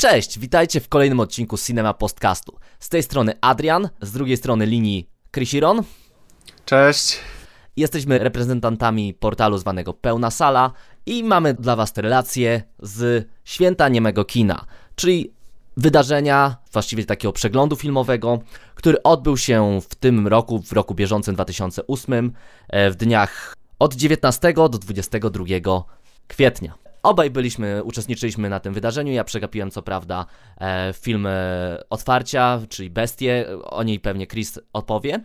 Cześć, witajcie w kolejnym odcinku Cinema Postcastu. Z tej strony Adrian, z drugiej strony linii Krisiron. Cześć. Jesteśmy reprezentantami portalu zwanego Pełna Sala i mamy dla Was relacje z Święta Niemego Kina, czyli wydarzenia, właściwie takiego przeglądu filmowego, który odbył się w tym roku, w roku bieżącym 2008, e, w dniach od 19 do 22 kwietnia. Obaj byliśmy, uczestniczyliśmy na tym wydarzeniu. Ja przegapiłem co prawda e, film e, otwarcia, czyli Bestie. O niej pewnie Chris opowie.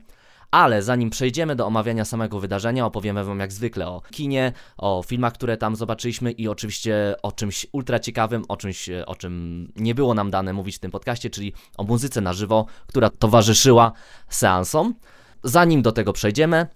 Ale zanim przejdziemy do omawiania samego wydarzenia, opowiemy Wam jak zwykle o kinie, o filmach, które tam zobaczyliśmy i oczywiście o czymś ultra ciekawym, o czymś, e, o czym nie było nam dane mówić w tym podcaście, czyli o muzyce na żywo, która towarzyszyła seansom. Zanim do tego przejdziemy,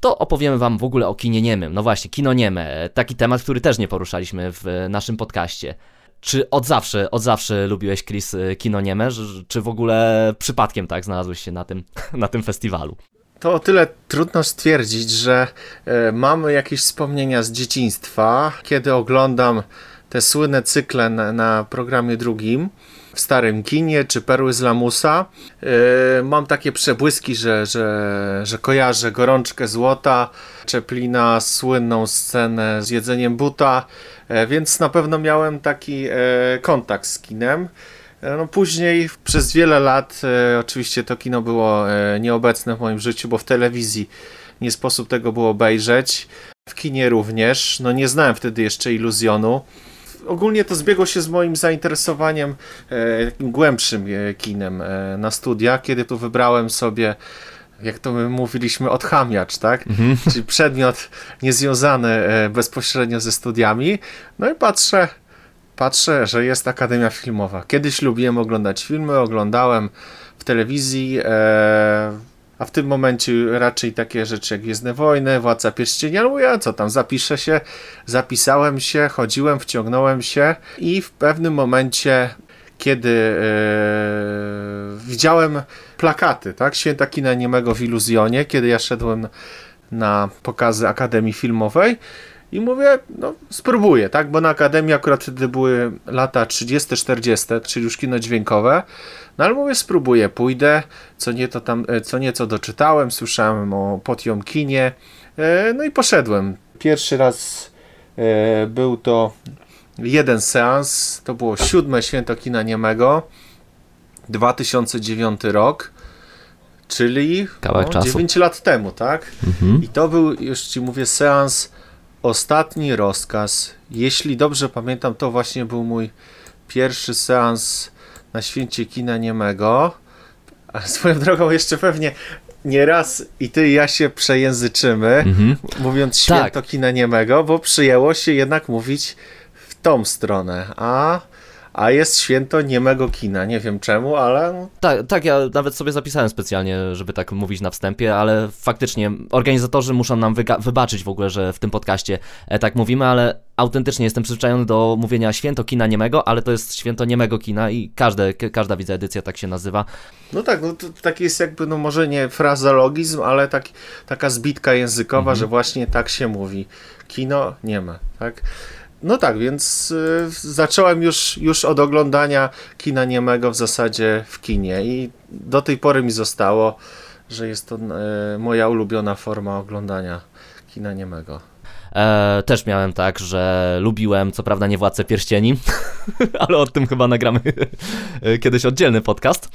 to opowiemy Wam w ogóle o kinie niemym. No właśnie, kino nieme, taki temat, który też nie poruszaliśmy w naszym podcaście. Czy od zawsze, od zawsze lubiłeś, Chris, kino nieme, czy w ogóle przypadkiem tak znalazłeś się na tym, na tym festiwalu? To o tyle trudno stwierdzić, że e, mamy jakieś wspomnienia z dzieciństwa, kiedy oglądam te słynne cykle na, na programie drugim w starym kinie, czy Perły z Lamusa. Yy, mam takie przebłyski, że, że, że kojarzę Gorączkę Złota, Czeplina, słynną scenę z jedzeniem buta, yy, więc na pewno miałem taki yy, kontakt z kinem. No później przez wiele lat oczywiście to kino było nieobecne w moim życiu, bo w telewizji nie sposób tego było obejrzeć. W kinie również. No nie znałem wtedy jeszcze iluzjonu ogólnie to zbiegło się z moim zainteresowaniem e, głębszym e, kinem e, na studia, kiedy tu wybrałem sobie jak to my mówiliśmy, odchamiacz, tak? Mhm. Czyli przedmiot niezwiązany bezpośrednio ze studiami. No i patrzę, patrzę, że jest Akademia Filmowa. Kiedyś lubiłem oglądać filmy, oglądałem w telewizji, a w tym momencie raczej takie rzeczy jak Gwiezdne Wojny, Władca Pierścienia, no ja co tam, zapiszę się, zapisałem się, chodziłem, wciągnąłem się i w pewnym momencie kiedy yy, widziałem plakaty, tak, Święta Kina Niemego w Iluzjonie, kiedy ja szedłem na pokazy Akademii Filmowej i mówię, no spróbuję, tak, bo na Akademii akurat wtedy były lata 30-40, czyli już kino dźwiękowe, no ale mówię, spróbuję, pójdę, co, nie to tam, e, co nieco doczytałem, słyszałem o Potiomkinie, e, no i poszedłem. Pierwszy raz e, był to jeden seans, to było siódme święto kina niemego, 2009 rok, czyli no, 9 lat temu, tak? Mhm. I to był, już ci mówię, seans Ostatni rozkaz. Jeśli dobrze pamiętam, to właśnie był mój pierwszy seans na święcie kina niemego. A swoją drogą jeszcze pewnie nie raz i ty i ja się przejęzyczymy, mhm. mówiąc święto tak. kina niemego, bo przyjęło się jednak mówić w tą stronę. A a jest święto niemego kina. Nie wiem czemu, ale. Tak, tak, ja nawet sobie zapisałem specjalnie, żeby tak mówić na wstępie, ale faktycznie organizatorzy muszą nam wybaczyć w ogóle, że w tym podcaście e, tak mówimy, ale autentycznie jestem przyzwyczajony do mówienia święto kina niemego, ale to jest święto niemego kina i każde, każda widzę edycja tak się nazywa. No tak, no to taki jest jakby, no może nie frazologizm, ale tak, taka zbitka językowa, mhm. że właśnie tak się mówi. Kino nie ma, tak? No tak, więc y, zacząłem już, już od oglądania kina niemego w zasadzie w kinie i do tej pory mi zostało, że jest to y, moja ulubiona forma oglądania kina niemego. E, też miałem tak, że lubiłem, co prawda nie Władcę Pierścieni, ale o tym chyba nagramy kiedyś oddzielny podcast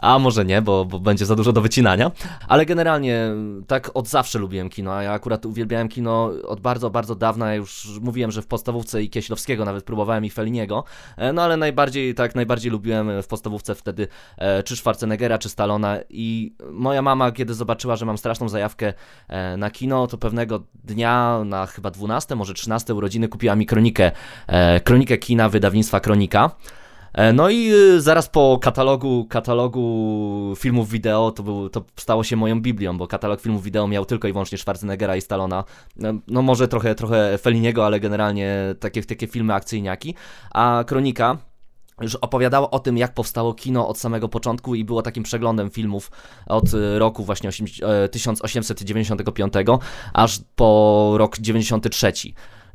a może nie, bo, bo będzie za dużo do wycinania. Ale generalnie tak od zawsze lubiłem kino, a ja akurat uwielbiałem kino od bardzo, bardzo dawna. Ja już mówiłem, że w podstawówce i Kieślowskiego nawet próbowałem i Feliniego, e, no ale najbardziej, tak, najbardziej lubiłem w podstawówce wtedy e, czy Schwarzeneggera, czy Stallona i moja mama, kiedy zobaczyła, że mam straszną zajawkę e, na kino, to pewnego dnia na chyba 12, może 13 urodziny kupiła mi kronikę, kronikę kina wydawnictwa Kronika. E, no i y, zaraz po katalogu, katalogu filmów wideo to, był, to stało się moją Biblią, bo katalog filmów wideo miał tylko i wyłącznie Schwarzeneggera i Stallona. E, no może trochę, trochę Feliniego, ale generalnie takie, takie filmy akcyjniaki. A Kronika, już opowiadała o tym, jak powstało kino od samego początku i było takim przeglądem filmów od y, roku właśnie 1895 e, aż po rok 93.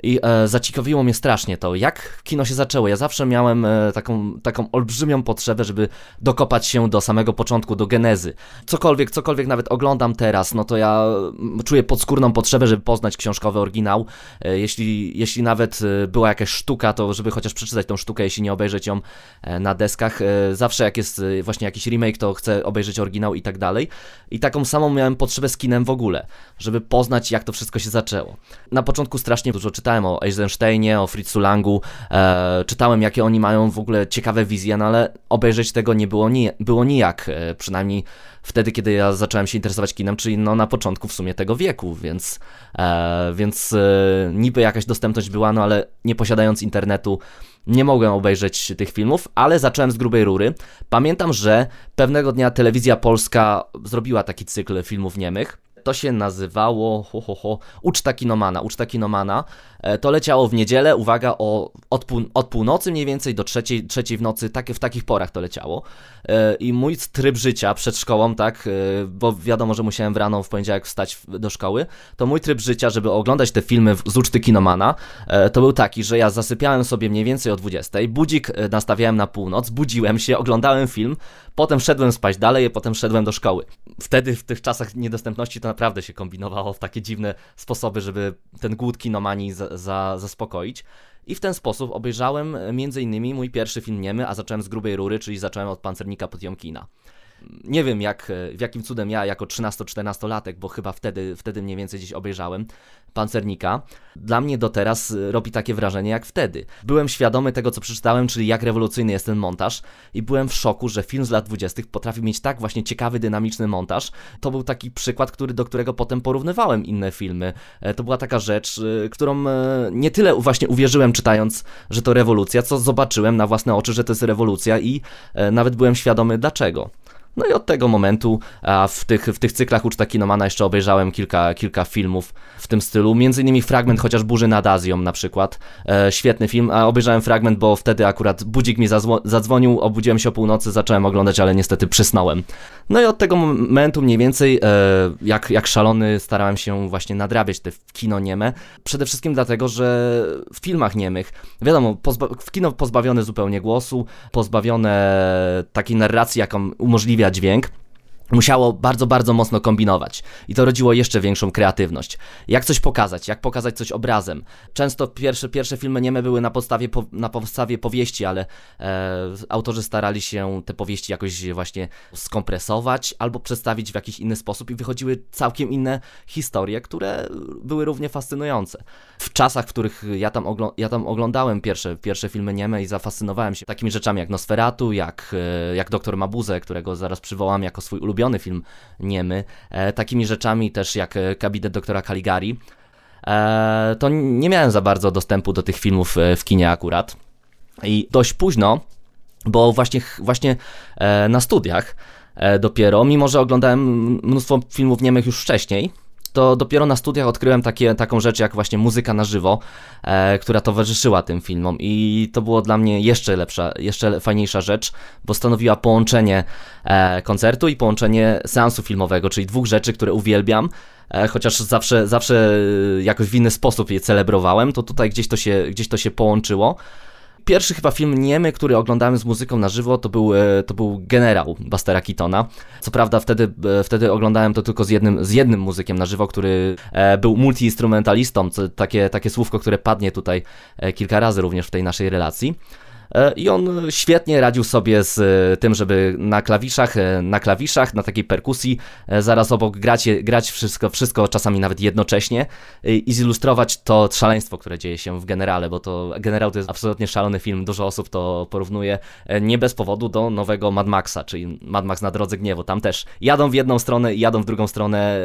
I e, zaciekawiło mnie strasznie to, jak kino się zaczęło. Ja zawsze miałem e, taką, taką olbrzymią potrzebę, żeby dokopać się do samego początku, do genezy. Cokolwiek, cokolwiek nawet oglądam teraz, no to ja mm, czuję podskórną potrzebę, żeby poznać książkowy oryginał. E, jeśli, jeśli nawet e, była jakaś sztuka, to żeby chociaż przeczytać tą sztukę, jeśli nie obejrzeć ją e, na deskach. E, zawsze jak jest właśnie jakiś remake, to chcę obejrzeć oryginał i tak dalej. I taką samą miałem potrzebę z kinem w ogóle, żeby poznać, jak to wszystko się zaczęło. Na początku strasznie dużo czytałem o Eisensteinie, o Fritzu Langu, e, czytałem, jakie oni mają w ogóle ciekawe wizje, no ale obejrzeć tego nie było, ni było nijak, e, przynajmniej wtedy, kiedy ja zacząłem się interesować kinem, czyli no na początku w sumie tego wieku, więc, e, więc e, niby jakaś dostępność była, no ale nie posiadając internetu, nie mogłem obejrzeć tych filmów, ale zacząłem z grubej rury. Pamiętam, że pewnego dnia telewizja polska zrobiła taki cykl filmów niemych. To się nazywało ho, ho, ho, Uczta Kinomana. Uczta Kinomana. E, To leciało w niedzielę, uwaga, o, od, pół, od północy mniej więcej do trzeciej, trzeciej w nocy, takie, w takich porach to leciało. E, I mój tryb życia przed szkołą, tak, e, bo wiadomo, że musiałem w rano w poniedziałek wstać do szkoły, to mój tryb życia, żeby oglądać te filmy z uczty Kinomana, to był taki, że ja zasypiałem sobie mniej więcej o 20, budzik nastawiałem na północ, budziłem się, oglądałem film, potem szedłem spać dalej, potem szedłem do szkoły. Wtedy w tych czasach niedostępności to naprawdę się kombinowało w takie dziwne sposoby, żeby ten głód kinomanii za, za, zaspokoić. I w ten sposób obejrzałem e, innymi mój pierwszy film niemy, a zacząłem z grubej rury, czyli zacząłem od pancernika Potiomkina. Nie wiem jak, e, w jakim cudem ja jako 13-14-latek, bo chyba wtedy, wtedy mniej więcej gdzieś obejrzałem Pancernika, dla mnie do teraz e, robi takie wrażenie jak wtedy. Byłem świadomy tego, co przeczytałem, czyli jak rewolucyjny jest ten montaż i byłem w szoku, że film z lat 20. potrafi mieć tak właśnie ciekawy, dynamiczny montaż. To był taki przykład, który, do którego potem porównywałem inne filmy. E, To była taka rzecz, którą nie tyle właśnie uwierzyłem czytając, że to rewolucja, co zobaczyłem na własne oczy, że to jest rewolucja i nawet byłem świadomy dlaczego. No i od tego momentu w, tych, w tych cyklach Uczta Kinomana jeszcze obejrzałem kilka, kilka filmów w tym stylu, między innymi fragment chociaż Burzy nad Azją na przykład, e, świetny film, a obejrzałem fragment, bo wtedy akurat budzik mi zadzwonił, obudziłem się o północy, zacząłem oglądać, ale niestety przysnąłem. No i od tego momentu mniej więcej, e, jak, jak szalony, starałem się właśnie nadrabiać te kino nieme, przede wszystkim dlatego, że w filmach niemych, wiadomo, w kino pozbawione zupełnie głosu, pozbawione takiej narracji, jaką umożliwia dźwięk, musiało bardzo, bardzo mocno kombinować. I to rodziło jeszcze większą kreatywność. Jak coś pokazać, jak pokazać coś obrazem. Często pierwsze, pierwsze filmy nieme były na podstawie, po, na podstawie powieści, ale e, autorzy starali się te powieści jakoś właśnie skompresować albo przedstawić w jakiś inny sposób i wychodziły całkiem inne historie, które były równie fascynujące. W czasach, w których ja tam, oglo- ja tam oglądałem pierwsze, pierwsze filmy nieme i zafascynowałem się takimi rzeczami jak Nosferatu, jak, e, jak Doktor Mabuse, którego zaraz przywołam jako swój ulubiony film niemy, e, takimi rzeczami też jak e, Kabinet Doktora Caligari, e, to nie miałem za bardzo dostępu do tych filmów w kinie akurat. I dość późno, bo właśnie, właśnie na studiach dopiero, mimo że oglądałem mnóstwo filmów niemych już wcześniej, to dopiero na studiach odkryłem takie, taką rzecz jak właśnie muzyka na żywo, e, która towarzyszyła tym filmom i to było dla mnie jeszcze lepsza, jeszcze fajniejsza rzecz, bo stanowiła połączenie e, koncertu i połączenie seansu filmowego, czyli dwóch rzeczy, które uwielbiam, e, chociaż zawsze, zawsze e, jakoś w inny sposób je celebrowałem, to tutaj gdzieś to się, gdzieś to się połączyło. Pierwszy chyba film niemy, który oglądałem z muzyką na żywo, to był, e, to był Generał Bustera Keatona. Co prawda wtedy, e, wtedy oglądałem to tylko z jednym, z jednym muzykiem na żywo, który e, był multiinstrumentalistą, takie, takie słówko, które padnie tutaj kilka razy również w tej naszej relacji. E, I on świetnie radził sobie z e, tym, żeby na klawiszach, e, na klawiszach, na takiej perkusji, zaraz obok grać, grać wszystko, wszystko czasami nawet jednocześnie i zilustrować to szaleństwo, które dzieje się w Generale, bo to Generał to jest absolutnie szalony film, dużo osób to porównuje nie bez powodu do nowego Mad Maxa, czyli Mad Max na drodze gniewu. Tam też jadą w jedną stronę i jadą w drugą stronę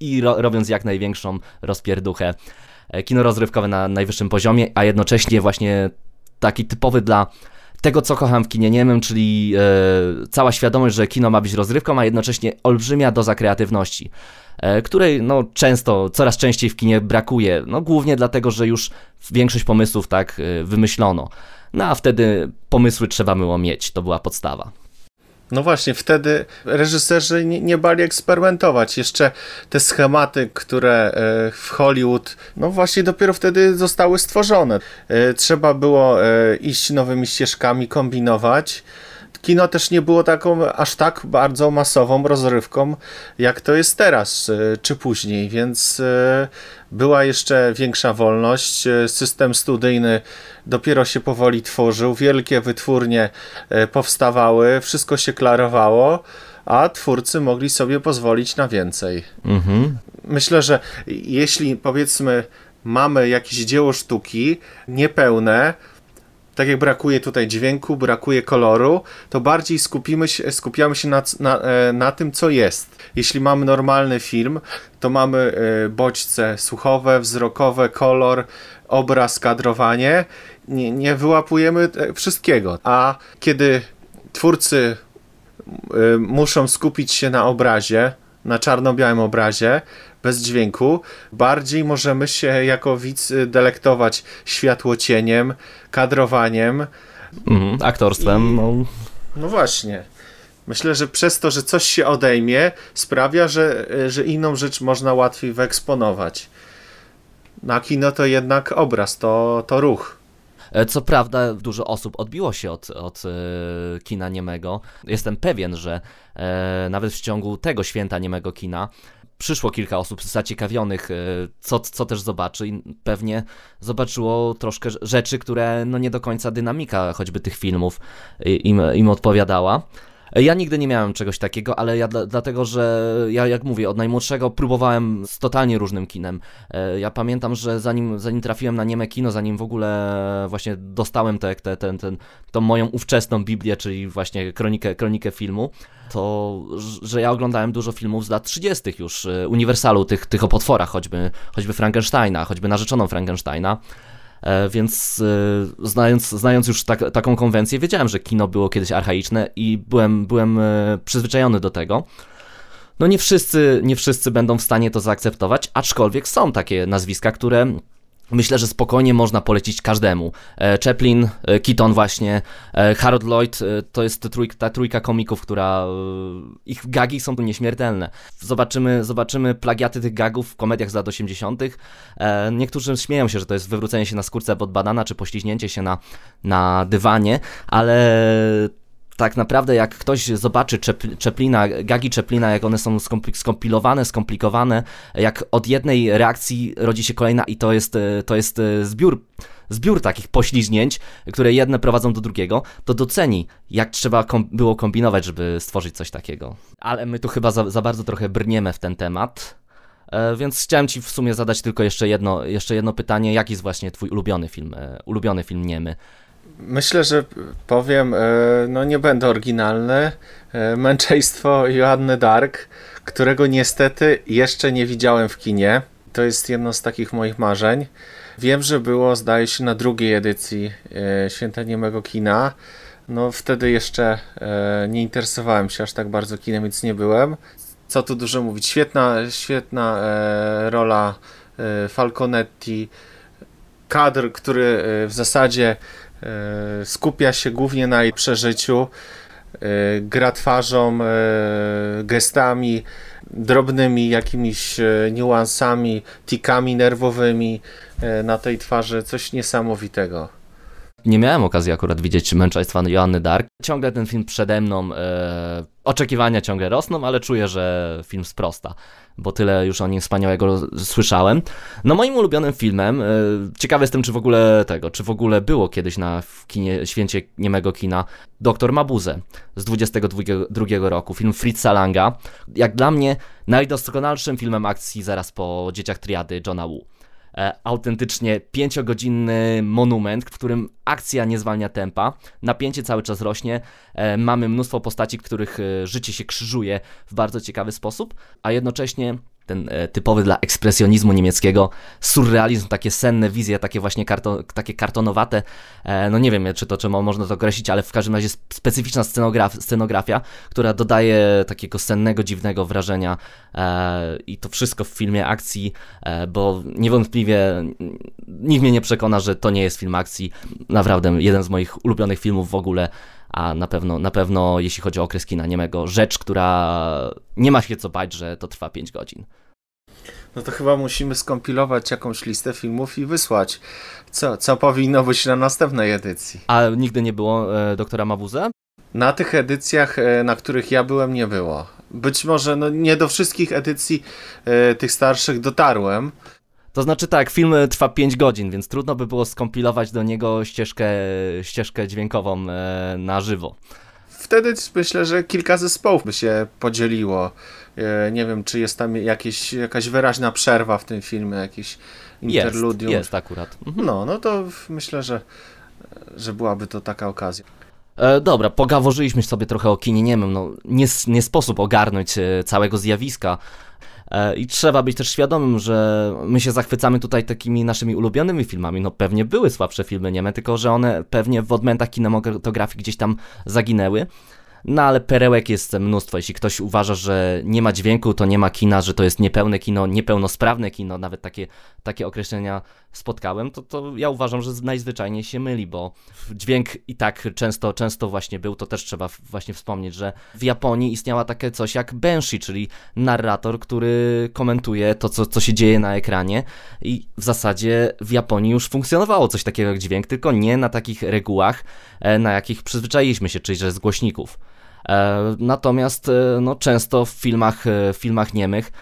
i ro robiąc jak największą rozpierduchę. Kino rozrywkowe na najwyższym poziomie, a jednocześnie właśnie taki typowy dla tego, co kocham w kinie niemym, czyli e, cała świadomość, że kino ma być rozrywką, a jednocześnie olbrzymia doza kreatywności, e, której no, często, coraz częściej w kinie brakuje, no głównie dlatego, że już większość pomysłów tak e, wymyślono. No a wtedy pomysły trzeba było mieć, to była podstawa. No właśnie, wtedy reżyserzy nie, nie, bali eksperymentować. Jeszcze te schematy, które e, w Hollywood, no właśnie dopiero wtedy zostały stworzone. E, trzeba było e, iść nowymi ścieżkami, kombinować. Kino też nie było taką aż tak bardzo masową rozrywką, jak to jest teraz czy później, więc była jeszcze większa wolność. System studyjny dopiero się powoli tworzył, wielkie wytwórnie e, powstawały, wszystko się klarowało, a twórcy mogli sobie pozwolić na więcej. Mhm. Myślę, że jeśli powiedzmy mamy jakieś dzieło sztuki niepełne, tak jak brakuje tutaj dźwięku, brakuje koloru, to bardziej skupimy się, skupiamy się na, na, e, na tym, co jest. Jeśli mamy normalny film, to mamy e, bodźce słuchowe, wzrokowe, kolor, obraz, kadrowanie. Nie, nie wyłapujemy wszystkiego. A kiedy twórcy e, muszą skupić się na obrazie, na czarno-białym obrazie, bez dźwięku, bardziej możemy się jako widz delektować światłocieniem, kadrowaniem. Mhm, aktorstwem. I... No. no właśnie. Myślę, że przez to, że coś się odejmie, sprawia, że, że inną rzecz można łatwiej wyeksponować. Na kino to jednak obraz, to, to ruch. E, co prawda, dużo osób odbiło się od, od e, kina niemego. Jestem pewien, że e, nawet w ciągu tego święta niemego kina przyszło kilka osób zaciekawionych, e, co, co też zobaczy i pewnie zobaczyło troszkę rzeczy, które no nie do końca dynamika choćby tych filmów im, im odpowiadała. Ja nigdy nie miałem czegoś takiego, ale ja dla, dlatego, że ja jak mówię, od najmłodszego próbowałem z totalnie różnym kinem. E, ja pamiętam, że zanim, zanim trafiłem na nieme kino, zanim w ogóle właśnie dostałem te, te, ten, ten, tą moją ówczesną Biblię, czyli właśnie kronikę, kronikę filmu, to że ja oglądałem dużo filmów z lat 30. już, e, Uniwersalu, tych, tych o potworach, choćby, choćby Frankensteina, choćby narzeczoną Frankensteina. E, więc e, znając, znając już tak, taką konwencję, wiedziałem, że kino było kiedyś archaiczne i byłem, byłem e, przyzwyczajony do tego. No nie wszyscy, nie wszyscy będą w stanie to zaakceptować, aczkolwiek są takie nazwiska, które Myślę, że spokojnie można polecić każdemu. E, Chaplin, e, Keaton właśnie, e, Harold Lloyd to jest ta trójka komików, która ich gagi są tu nieśmiertelne. Zobaczymy, zobaczymy plagiaty tych gagów w komediach z lat 80. Niektórzy śmieją się, że to jest wywrócenie się na skórce pod banana, czy pośliźnięcie się na, na dywanie, ale tak naprawdę jak ktoś zobaczy Czeplina, gagi Czeplina, jak one są skompilowane, skomplikowane, jak od jednej reakcji rodzi się kolejna i to jest, to jest zbiór zbiór takich pośliźnięć, które jedne prowadzą do drugiego, to doceni, jak trzeba kom było kombinować, żeby stworzyć coś takiego. Ale my tu chyba za, za bardzo trochę brniemy w ten temat. E, więc chciałem Ci w sumie zadać tylko jeszcze jedno, jeszcze jedno pytanie. Jaki jest właśnie Twój ulubiony film, e, ulubiony film Niemy? Myślę, że powiem, e, no nie będę oryginalny. E, męczeństwo Joanny Dark, którego niestety jeszcze nie widziałem w kinie. To jest jedno z takich moich marzeń. Wiem, że było, zdaje się, na drugiej edycji e, Święta Niemego Kina. No wtedy jeszcze nie interesowałem się aż tak bardzo kinem, więc nie byłem. Co tu dużo mówić. Świetna, świetna rola Falconetti. Kadr, który w zasadzie skupia się głównie na jej przeżyciu, e, gra twarzą, e, gestami, drobnymi jakimiś niuansami, tikami nerwowymi na tej twarzy, coś niesamowitego. Nie miałem okazji akurat widzieć męczeństwa Joanny Dark. Ciągle ten film przede mną, e, oczekiwania ciągle rosną, ale czuję, że film sprosta bo tyle już o nim wspaniałego słyszałem. No moim ulubionym filmem, e, ciekawy jestem czy w ogóle tego, czy w ogóle było kiedyś na kinie, święcie niemego kina, Doktor Mabuse z 22 roku, film Fritza Langa. Jak dla mnie najdoskonalszym filmem akcji zaraz po Dzieciach Triady Johna Woo. E, autentycznie pięciogodzinny monument, w którym akcja nie zwalnia tempa, napięcie cały czas rośnie, e, mamy mnóstwo postaci, których e, życie się krzyżuje w bardzo ciekawy sposób, a jednocześnie ten e, typowy dla ekspresjonizmu niemieckiego, surrealizm, takie senne wizje, takie właśnie karto, takie kartonowate, e, no nie wiem, czy to czemu można to określić, ale w każdym razie specyficzna scenograf, scenografia, która dodaje takiego sennego, dziwnego wrażenia e, i to wszystko w filmie akcji, bo niewątpliwie nikt mnie nie przekona, że to nie jest film akcji, naprawdę jeden z moich ulubionych filmów w ogóle, a na pewno, na pewno jeśli chodzi o okres kina niemego, rzecz, która nie ma się co bać, że to trwa 5 godzin. No to chyba musimy skompilować jakąś listę filmów i wysłać. Co, co powinno być na następnej edycji? A nigdy nie było e, doktora Mawuze? Na tych edycjach, e, na których ja byłem, nie było. Być może no, nie do wszystkich edycji e, tych starszych dotarłem. To znaczy tak, film trwa 5 godzin, więc trudno by było skompilować do niego ścieżkę, ścieżkę dźwiękową e, na żywo. Wtedy myślę, że kilka zespołów by się podzieliło. E, nie wiem, czy jest tam jakieś, jakaś wyraźna przerwa w tym filmie, jakiś interludium. Jest, jest akurat. Mhm. No, no to myślę, że, że byłaby to taka okazja. E, dobra, pogaworzyliśmy sobie trochę o kinie niemym. No, nie, nie sposób ogarnąć e, całego zjawiska. E, I trzeba być też świadomym, że my się zachwycamy tutaj takimi naszymi ulubionymi filmami. No pewnie były słabsze filmy nieme, tylko że one pewnie w odmętach kinematografii gdzieś tam zaginęły. No ale perełek jest mnóstwo. Jeśli ktoś uważa, że nie ma dźwięku, to nie ma kina, że to jest niepełne kino, niepełnosprawne kino, nawet takie, takie określenia spotkałem, to, to ja uważam, że najzwyczajniej się myli, bo dźwięk i tak często, często właśnie był, to też trzeba właśnie wspomnieć, że w Japonii istniała takie coś jak Benshi, czyli narrator, który komentuje to, co, co się dzieje na ekranie i w zasadzie w Japonii już funkcjonowało coś takiego jak dźwięk, tylko nie na takich regułach, e, na jakich przyzwyczailiśmy się, czyli że z głośników. E, natomiast e, no, często w filmach, e, w filmach niemych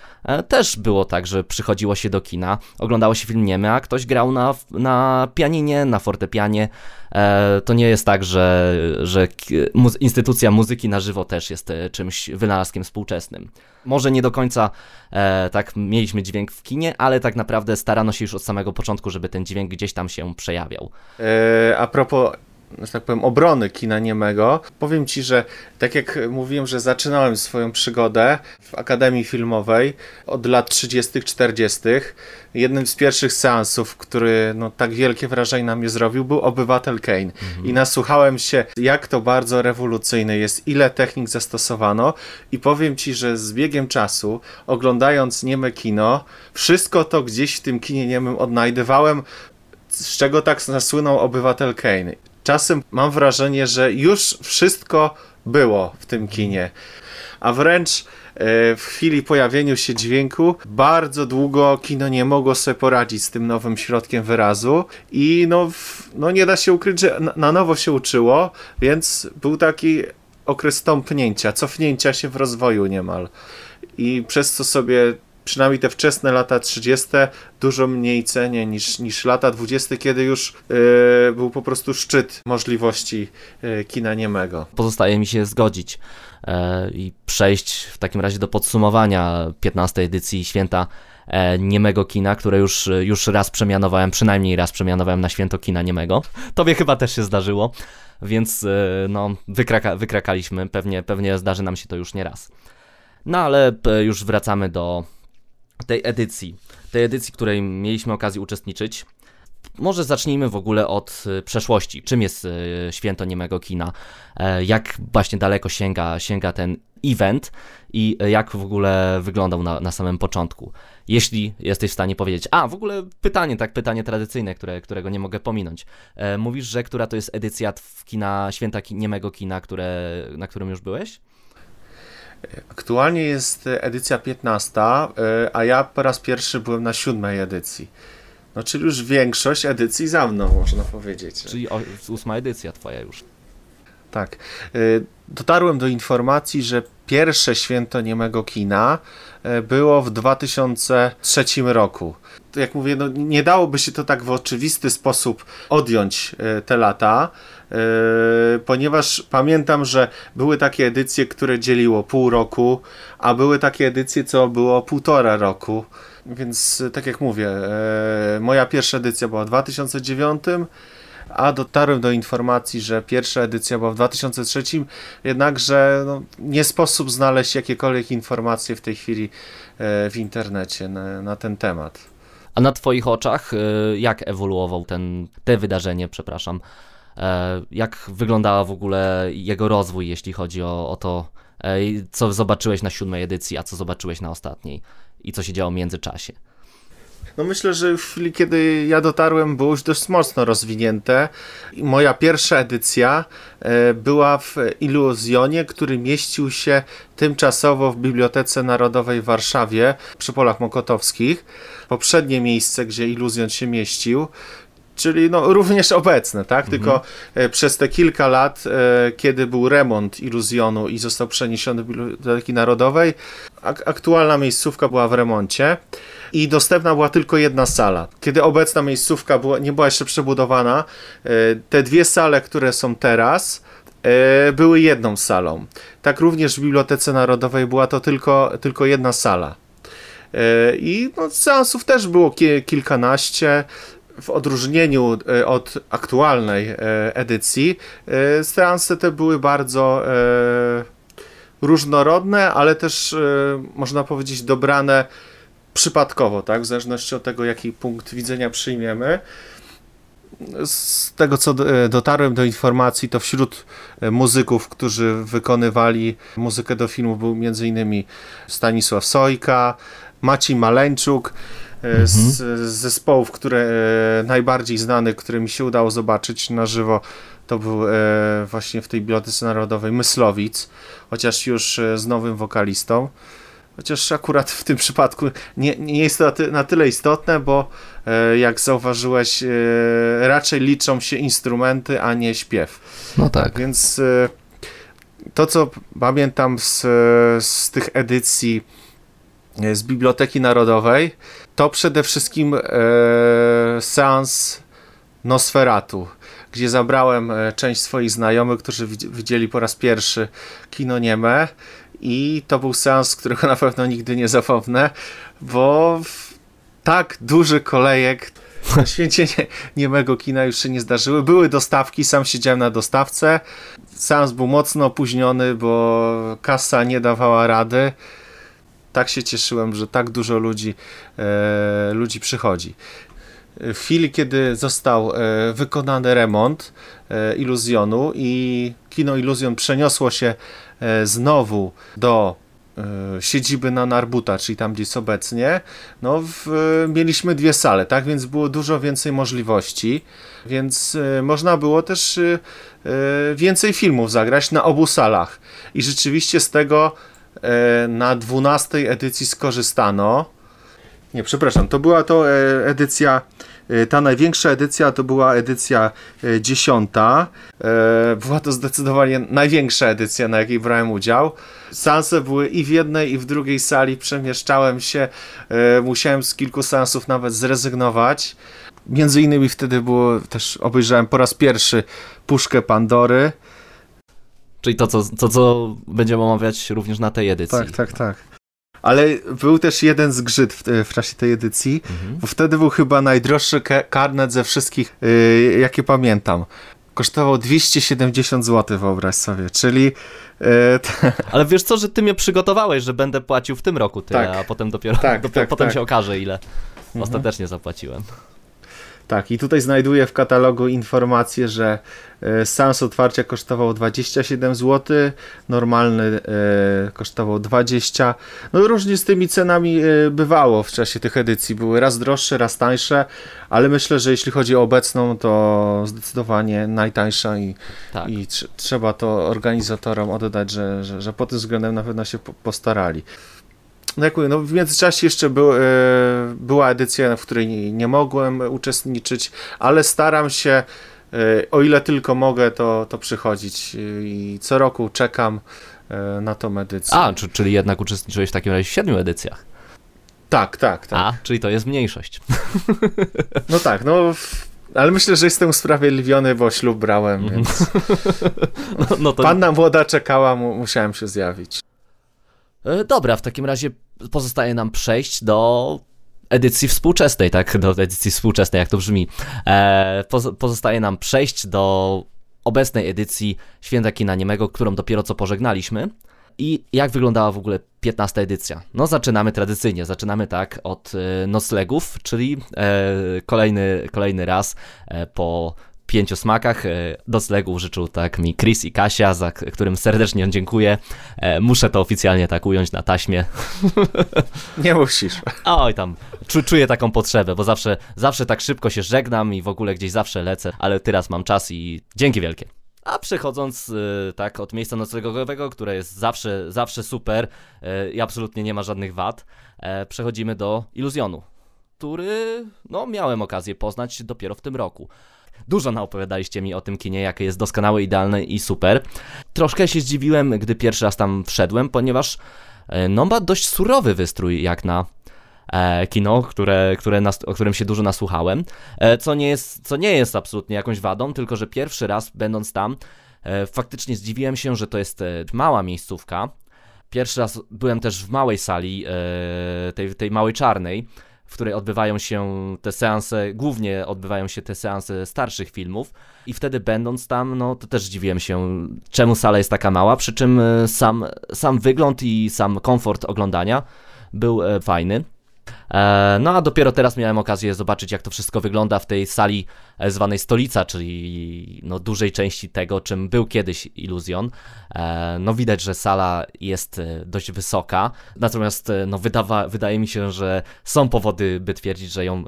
też było tak, że przychodziło się do kina, oglądało się film niemy, a ktoś grał na, na pianinie, na fortepianie. To nie jest tak, że, że instytucja muzyki na żywo też jest czymś wynalazkiem współczesnym. Może nie do końca tak mieliśmy dźwięk w kinie, ale tak naprawdę starano się już od samego początku, żeby ten dźwięk gdzieś tam się przejawiał. a propos że tak powiem, obrony kina niemego. Powiem Ci, że tak jak mówiłem, że zaczynałem swoją przygodę w Akademii Filmowej od lat 30., 40., jednym z pierwszych seansów, który no, tak wielkie wrażenie na mnie zrobił, był Obywatel Kane. Mhm. I nasłuchałem się, jak to bardzo rewolucyjne jest, ile technik zastosowano i powiem Ci, że z biegiem czasu, oglądając nieme kino, wszystko to gdzieś w tym kinie niemym odnajdywałem, z czego tak nasłynął Obywatel Kane czasem mam wrażenie, że już wszystko było w tym kinie. A wręcz e, w chwili pojawienia się dźwięku bardzo długo kino nie mogło sobie poradzić z tym nowym środkiem wyrazu i no, no nie da się ukryć, że na nowo się uczyło, więc był taki okres tąpnięcia, cofnięcia się w rozwoju niemal. I przez co sobie przynajmniej te wczesne lata 30. dużo mniej cenię niż, niż lata 20., kiedy już yy, był po prostu szczyt możliwości yy, kina niemego. Pozostaje mi się zgodzić yy, i przejść w takim razie do podsumowania 15. edycji Święta niemego kina, które już, już raz przemianowałem, przynajmniej raz przemianowałem na święto kina niemego. Tobie chyba też się zdarzyło, więc no, wykraka, wykrakaliśmy, pewnie, pewnie zdarzy nam się to już nie raz. No ale już wracamy do tej edycji, tej edycji, której mieliśmy okazję uczestniczyć. Może zacznijmy w ogóle od y, przeszłości. Czym jest y, święto niemego kina? E, jak właśnie daleko sięga, sięga ten event i jak w ogóle wyglądał na, na samym początku? Jeśli jesteś w stanie powiedzieć. A, w ogóle pytanie, tak, pytanie tradycyjne, które, którego nie mogę pominąć. E, mówisz, że która to jest edycja w kina, święta niemego kina, które, na którym już byłeś? Aktualnie jest edycja 15, e, a ja po raz pierwszy byłem na siódmej edycji. No, czyli już większość edycji za mną, można powiedzieć. Czyli ósma edycja twoja już. Tak. E, dotarłem do informacji, że pierwsze święto niemego kina e, było w 2003 roku. Jak mówię, no nie dałoby się to tak w oczywisty sposób odjąć te lata, ponieważ pamiętam, że były takie edycje, które dzieliło pół roku, a były takie edycje, co było półtora roku. Więc tak jak mówię, yy, moja pierwsza edycja była w 2009, a dotarłem do informacji, że pierwsza edycja była w 2003, jednakże no, nie sposób znaleźć jakiekolwiek informacje w tej chwili yy, w internecie na, na ten temat. A na Twoich oczach, jak ewoluował ten, te wydarzenie, przepraszam? E, jak wyglądała w ogóle jego rozwój, jeśli chodzi o, o to, e, co zobaczyłeś na siódmej edycji, a co zobaczyłeś na ostatniej i co się działo w międzyczasie? No myślę, że w chwili, kiedy ja dotarłem, było już dość mocno rozwinięte. Moja pierwsza edycja e, była w Iluzjonie, który mieścił się tymczasowo w Bibliotece Narodowej w Warszawie przy Polach Mokotowskich. Poprzednie miejsce, gdzie Iluzjon się mieścił, czyli no, również obecne, tak? Mhm. Tylko e, przez te kilka lat, e, kiedy był remont iluzjonu i został przeniesiony do Biblioteki Narodowej, aktualna miejscówka była w remoncie i dostępna była tylko jedna sala. Kiedy obecna miejscówka była, nie była jeszcze przebudowana, e, te dwie sale, które są teraz, były jedną salą. Tak również w Bibliotece Narodowej była to tylko, tylko jedna sala. I no, seansów też było kilkanaście w odróżnieniu e, od aktualnej e, edycji, e, seanse te były bardzo różnorodne, ale też można powiedzieć dobrane przypadkowo, tak? w zależności od tego, jaki punkt widzenia przyjmiemy. Z tego, co dotarłem do informacji, to wśród muzyków, którzy wykonywali muzykę do filmu, był m.in. Stanisław Sojka, Maciej Maleńczuk, z, mhm. z zespołów, które e, najbardziej znany, który mi się udało zobaczyć na żywo, to był e, właśnie w tej Bibliotece Narodowej Myslowic, chociaż już z nowym wokalistą. Chociaż akurat w tym przypadku nie, nie jest to na, ty, na tyle istotne, bo jak zauważyłeś, raczej liczą się instrumenty, a nie śpiew. No tak. tak więc to, co pamiętam z, z tych edycji z Biblioteki Narodowej, to przede wszystkim e, seans Nosferatu, gdzie zabrałem e, część swoich znajomych, którzy widzieli po raz pierwszy kino nieme i to był seans, którego na pewno nigdy nie zapomnę, bo tak duży kolejek na świecie nie, niemego kina już się nie zdarzyły. Były dostawki, sam siedziałem na dostawce. Seans był mocno opóźniony, bo kasa nie dawała rady tak się cieszyłem, że tak dużo ludzi, e, ludzi przychodzi. W chwili, kiedy został e, wykonany remont e, Iluzjonu i kino Iluzjon przeniosło się e, znowu do e, siedziby na Narbuta, czyli tam, gdzie jest obecnie, no w, mieliśmy dwie sale, tak, więc było dużo więcej możliwości, więc e, można było też więcej filmów zagrać na obu salach. I rzeczywiście z tego na 12 edycji skorzystano. Nie, przepraszam, to była to e, edycja, e, ta największa edycja to była edycja dziesiąta. Była to zdecydowanie największa edycja, na jakiej brałem udział. Seanse były i w jednej, i w drugiej sali. Przemieszczałem się, musiałem z kilku seansów nawet zrezygnować. Między innymi wtedy było też obejrzałem po raz pierwszy Puszkę Pandory. Czyli to, co, to, co będziemy omawiać również na tej edycji. Tak, tak, tak. Ale był też jeden zgrzyt w, w czasie tej edycji, mhm. bo wtedy był chyba najdroższy karnet ze wszystkich, yy, jakie pamiętam. Kosztował 270 zł, wyobraź sobie, czyli... Yy, Ale wiesz co, że ty mnie przygotowałeś, że będę płacił w tym roku tyle, tak. a potem dopiero, tak, dopiero tak, potem tak. się okaże, ile mhm. ostatecznie zapłaciłem. Tak, i tutaj znajduję w katalogu informację, że e, sens otwarcia kosztował 27 zł, normalny e, kosztował 20. No różnie z tymi cenami e, bywało w czasie tych edycji. Były raz droższe, raz tańsze, ale myślę, że jeśli chodzi o obecną, to zdecydowanie najtańsza i, tak. i tr trzeba to organizatorom oddać, że, że, że pod tym względem na pewno się postarali no jak mówię, no w międzyczasie jeszcze był, e, była edycja, w której nie, nie, mogłem uczestniczyć, ale staram się, e, o ile tylko mogę, to, to przychodzić i co roku czekam e, na tą edycję. A, czyli jednak uczestniczyłeś w takim razie w siedmiu edycjach. Tak, tak, tak. A, czyli to jest mniejszość. No tak, no ale myślę, że jestem usprawiedliwiony, bo ślub brałem, mhm. więc no, no to... panna młoda czekała, mu, musiałem się zjawić. Dobra, w takim razie pozostaje nam przejść do edycji współczesnej, tak? Do edycji współczesnej, jak to brzmi. E, pozostaje nam przejść do obecnej edycji Święta Kina Niemego, którą dopiero co pożegnaliśmy. I jak wyglądała w ogóle 15 edycja? No zaczynamy tradycyjnie, zaczynamy tak od e, noclegów, czyli e, kolejny, kolejny raz e, po pięciu smakach. Noclegów życzył tak mi Chris i Kasia, za którym serdecznie dziękuję. Muszę to oficjalnie tak ująć na taśmie. Nie musisz. Oj tam, czuję taką potrzebę, bo zawsze, zawsze tak szybko się żegnam i w ogóle gdzieś zawsze lecę, ale teraz mam czas i dzięki wielkie. A przechodząc y, tak od miejsca noclegowego, które jest zawsze, zawsze super i absolutnie nie ma żadnych wad, przechodzimy do Iluzjonu, który no, miałem okazję poznać dopiero w tym roku. Dużo naopowiadaliście mi o tym kinie, jakie jest doskonałe, idealne i super. Troszkę się zdziwiłem, gdy pierwszy raz tam wszedłem, ponieważ no ma dość surowy wystrój jak na e, kino, które, które nas, o którym się dużo nasłuchałem, e, co, nie jest, co nie jest absolutnie jakąś wadą, tylko że pierwszy raz będąc tam, e, faktycznie zdziwiłem się, że to jest e, mała miejscówka. Pierwszy raz byłem też w małej sali, e, tej, tej małej czarnej, w której odbywają się te seanse, głównie odbywają się te seanse starszych filmów. I wtedy będąc tam, no to też zdziwiłem się, czemu sala jest taka mała, przy czym e, sam, sam wygląd i sam komfort oglądania był fajny. E, no a dopiero teraz miałem okazję zobaczyć, jak to wszystko wygląda w tej sali e, zwanej Stolica, czyli no, dużej części tego, czym był kiedyś Iluzjon. E, no widać, że sala jest dość wysoka, natomiast no, wydawa, wydaje mi się, że są powody, by twierdzić, że ją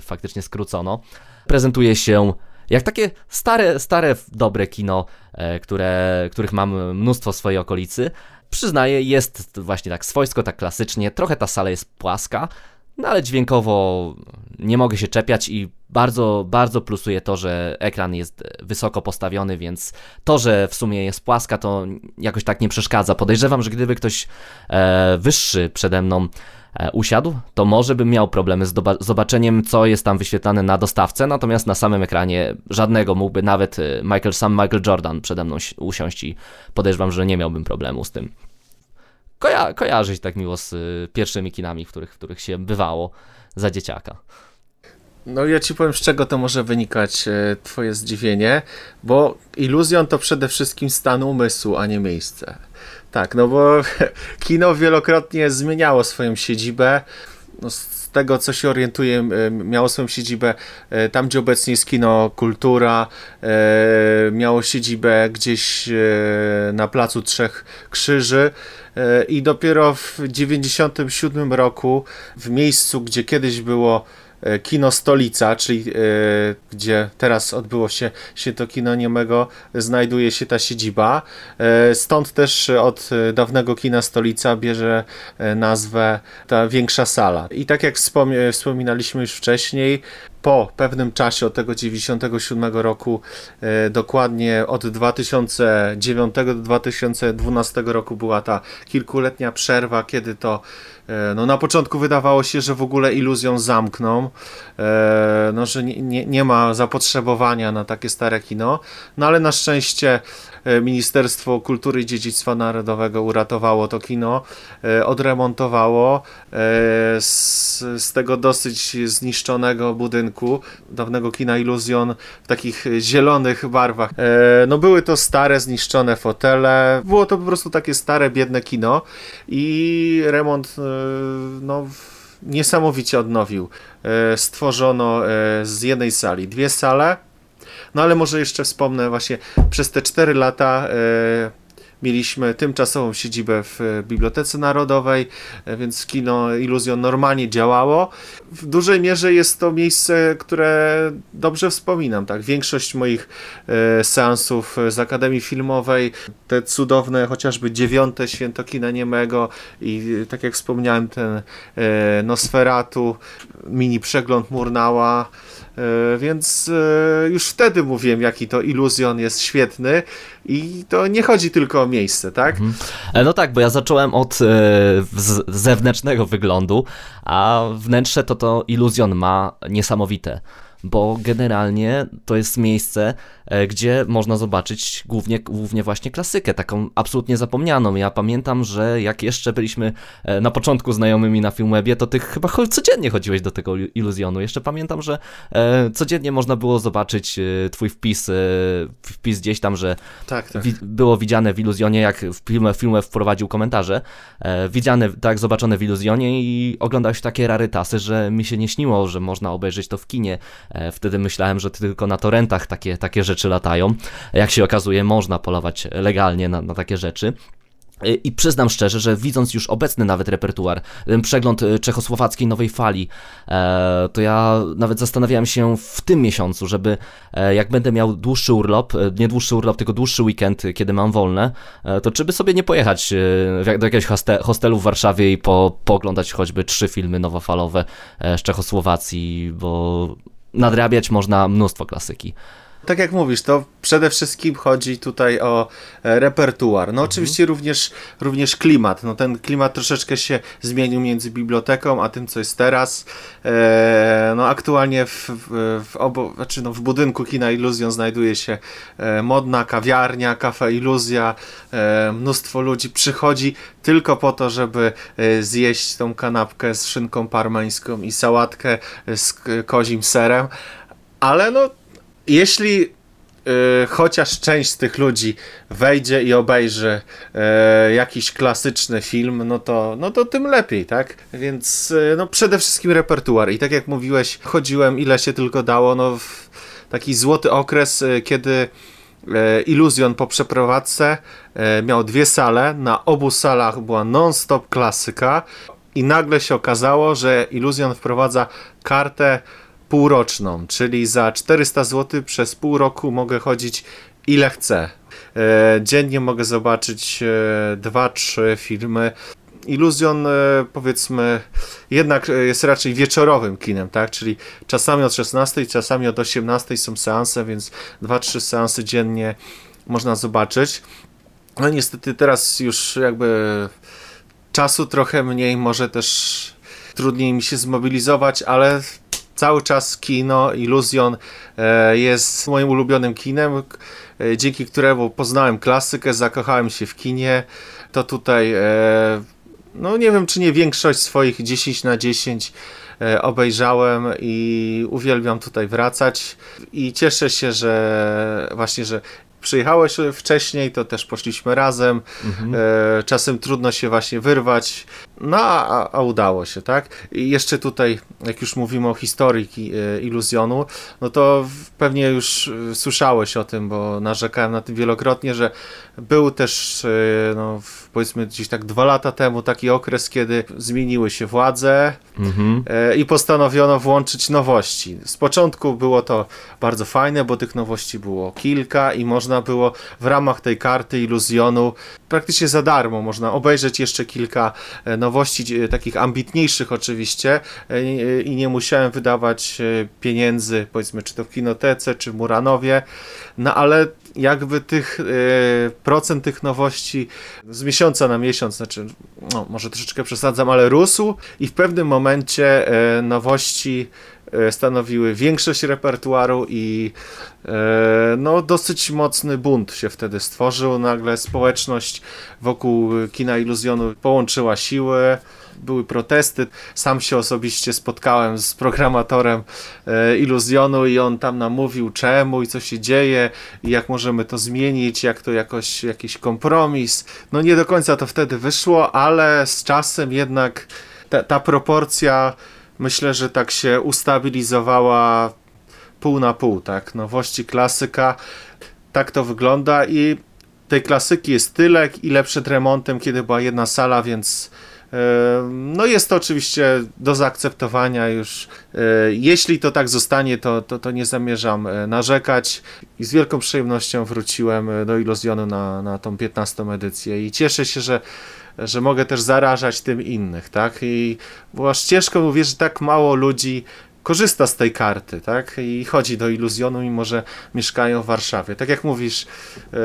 faktycznie skrócono. Prezentuje się jak takie stare, stare, dobre kino, które, których mam mnóstwo w swojej okolicy. Przyznaję, jest właśnie tak swojsko, tak klasycznie, trochę ta sala jest płaska, no ale dźwiękowo nie mogę się czepiać i bardzo, bardzo plusuje to, że ekran jest wysoko postawiony, więc to, że w sumie jest płaska, to jakoś tak nie przeszkadza. Podejrzewam, że gdyby ktoś e, wyższy przede mną usiadł, to może bym miał problemy z zobaczeniem, co jest tam wyświetlane na dostawce, natomiast na samym ekranie żadnego mógłby nawet e, Michael, sam Michael Jordan przede mną usiąść i podejrzewam, że nie miałbym problemu z tym koja tak miło z y, pierwszymi kinami, w których, w których się bywało za dzieciaka. No ja ci powiem, z czego to może wynikać e, twoje zdziwienie, bo iluzjon to przede wszystkim stan umysłu, a nie miejsce. Tak, no bo kino wielokrotnie zmieniało swoją siedzibę. No, z tego, co się orientuję, e, miało swoją siedzibę e, tam, gdzie obecnie jest kino Kultura, miało siedzibę gdzieś na Placu Trzech Krzyży, i dopiero w 97 roku w miejscu, gdzie kiedyś było e, kino Stolica, czyli e, gdzie teraz odbyło się, się to kino niemego, znajduje się ta siedziba. E, stąd też od dawnego kina Stolica bierze nazwę ta większa sala. I tak jak wspominaliśmy już wcześniej, po pewnym czasie, od tego 97 roku, e, dokładnie od 2009 do 2012 roku była ta kilkuletnia przerwa, kiedy to e, no na początku wydawało się, że w ogóle iluzją zamkną, e, no, że nie, nie, nie ma zapotrzebowania na takie stare kino, no ale na szczęście E, Ministerstwo Kultury i Dziedzictwa Narodowego uratowało to kino, e, odremontowało e, z, z tego dosyć zniszczonego budynku dawnego kina Iluzjon w takich zielonych barwach. No były to stare, zniszczone fotele, było to po prostu takie stare, biedne kino i remont no niesamowicie odnowił. Stworzono z jednej sali dwie sale, no ale może jeszcze wspomnę właśnie przez te 4 lata e, mieliśmy tymczasową siedzibę w e, Bibliotece Narodowej, e, więc kino Iluzjon normalnie działało. W dużej mierze jest to miejsce, które dobrze wspominam. Tak? Większość moich seansów z Akademii Filmowej, te cudowne chociażby dziewiąte święto kina niemego i tak jak wspomniałem ten Nosferatu, mini przegląd Murnała, E, więc e, już wtedy mówiłem, jaki to iluzjon jest świetny i to nie chodzi tylko o miejsce, tak? Mhm. E, no tak, bo ja zacząłem od zewnętrznego wyglądu, a wnętrze to to iluzjon ma niesamowite bo generalnie to jest miejsce, e, gdzie można zobaczyć głównie, głównie właśnie klasykę, taką absolutnie zapomnianą. Ja pamiętam, że jak jeszcze byliśmy e, na początku znajomymi na Filmwebie, to ty chyba codziennie chodziłeś do tego iluzjonu. Jeszcze pamiętam, że e, codziennie można było zobaczyć twój wpis, wpis gdzieś tam, że tak, tak. było widziane w iluzjonie, jak w filmie, filmie wprowadził komentarze, widziane, tak, zobaczone w iluzjonie i oglądałeś takie rarytasy, że mi się nie śniło, że można obejrzeć to w kinie wtedy myślałem, że tylko na torrentach takie, takie rzeczy latają. Jak się okazuje, można polować legalnie na, na takie rzeczy. Y, I przyznam szczerze, że widząc już obecny nawet repertuar, ten przegląd y, czechosłowackiej nowej fali, e, to ja nawet zastanawiałem się w tym miesiącu, żeby e, jak będę miał dłuższy urlop, e, nie dłuższy urlop, tylko dłuższy weekend, kiedy mam wolne, to czy by sobie nie pojechać do jakiegoś hostelu w Warszawie i po, pooglądać choćby trzy filmy nowofalowe z Czechosłowacji, bo nadrabiać można mnóstwo klasyki. Tak jak mówisz, to przede wszystkim chodzi tutaj o e, repertuar. No mhm. oczywiście również, również klimat. No ten klimat troszeczkę się zmienił między biblioteką, a tym, co jest teraz. E, no aktualnie w, w, obo, znaczy no w budynku Kina Iluzjon znajduje się e, modna kawiarnia, kafe Iluzja. E, mnóstwo ludzi przychodzi tylko po to, żeby e, zjeść tą kanapkę z szynką parmeńską i sałatkę z kozim serem. Ale no jeśli yy, chociaż część z tych ludzi wejdzie i obejrzy yy, jakiś klasyczny film, no to, no to tym lepiej, tak? Więc yy, no przede wszystkim repertuar. I tak jak mówiłeś, chodziłem ile się tylko dało, no taki złoty okres, kiedy Iluzjon po przeprowadzce miał dwie sale, na obu salach była non-stop klasyka i nagle się okazało, że Iluzjon wprowadza kartę półroczną, czyli za 400 zł przez pół roku mogę chodzić ile chcę. E, dziennie mogę zobaczyć 2-3 e, filmy. Iluzjon, e, powiedzmy, jednak jest raczej wieczorowym kinem, tak? Czyli czasami od 16, czasami od 18 są seanse, więc 2-3 seansy dziennie można zobaczyć. No niestety teraz już jakby czasu trochę mniej, może też trudniej mi się zmobilizować, ale cały czas kino Illusion e, jest moim ulubionym kinem, e, dzięki któremu poznałem klasykę, zakochałem się w kinie. To tutaj, e, no nie wiem czy nie większość swoich 10 na 10 obejrzałem i uwielbiam tutaj wracać i cieszę się, że właśnie, że przyjechałeś wcześniej, to też poszliśmy razem. Mhm. E, czasem trudno się właśnie wyrwać, no a, a, udało się, tak? I jeszcze tutaj, jak już mówimy o historii e, iluzjonu, no to pewnie już e, słyszałeś o tym, bo narzekałem na tym wielokrotnie, że był też, e, no, powiedzmy gdzieś tak dwa lata temu taki okres, kiedy zmieniły się władze mhm. i postanowiono włączyć nowości. Z początku było to bardzo fajne, bo tych nowości było kilka i można było w ramach tej karty iluzjonu praktycznie za darmo można obejrzeć jeszcze kilka nowości, takich ambitniejszych oczywiście i nie musiałem wydawać pieniędzy, powiedzmy, czy to w Kinotece, czy w Muranowie, no ale jakby tych y, procent tych nowości z miesiąca na miesiąc, znaczy, no, może troszeczkę przesadzam, ale rósł i w pewnym momencie y, nowości y, stanowiły większość repertuaru i no, dosyć mocny bunt się wtedy stworzył. Nagle społeczność wokół kina iluzjonu połączyła siły były protesty. Sam się osobiście spotkałem z programatorem e, Iluzjonu i on tam nam mówił czemu i co się dzieje i jak możemy to zmienić, jak to jakoś jakiś kompromis. No nie do końca to wtedy wyszło, ale z czasem jednak ta, ta proporcja myślę, że tak się ustabilizowała pół na pół, tak? Nowości, klasyka. Tak to wygląda i tej klasyki jest tyle, ile przed remontem, kiedy była jedna sala, więc no jest to oczywiście do zaakceptowania już. E, jeśli to tak zostanie, to, to, to nie zamierzam e, narzekać i z wielką przyjemnością wróciłem e, do Iluzjonu na, na tą 15 edycję i cieszę się, że że mogę też zarażać tym innych, tak? I bo aż ciężko mówię, że tak mało ludzi korzysta z tej karty, tak? I chodzi do iluzjonu, mimo że mieszkają w Warszawie. Tak jak mówisz, yy,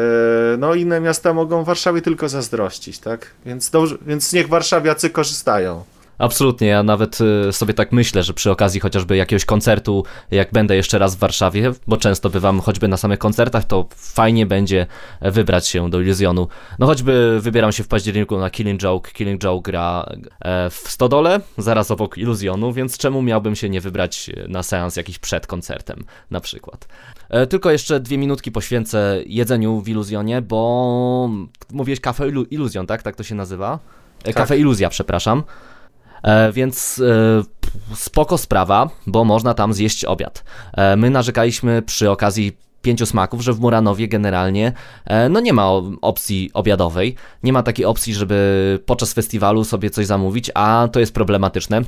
no inne miasta mogą Warszawie tylko zazdrościć, tak? Więc, dobrze, więc niech warszawiacy korzystają. Absolutnie, ja nawet y, sobie tak myślę, że przy okazji chociażby jakiegoś koncertu, jak będę jeszcze raz w Warszawie, bo często bywam choćby na samych koncertach, to fajnie będzie wybrać się do Iluzjonu. No choćby wybieram się w październiku na Killing Joke, Killing Joke gra e, w Stodole, zaraz obok Iluzjonu, więc czemu miałbym się nie wybrać na seans jakiś przed koncertem na przykład. E, tylko jeszcze dwie minutki poświęcę jedzeniu w Iluzjonie, bo mówiłeś Cafe Iluzjon, tak? Tak to się nazywa? E, tak. Cafe Iluzja, przepraszam. E, więc e, spoko sprawa, bo można tam zjeść obiad. E, my narzekaliśmy przy okazji pięciu smaków, że w Muranowie generalnie no nie ma opcji obiadowej, nie ma takiej opcji, żeby podczas festiwalu sobie coś zamówić, a to jest problematyczne.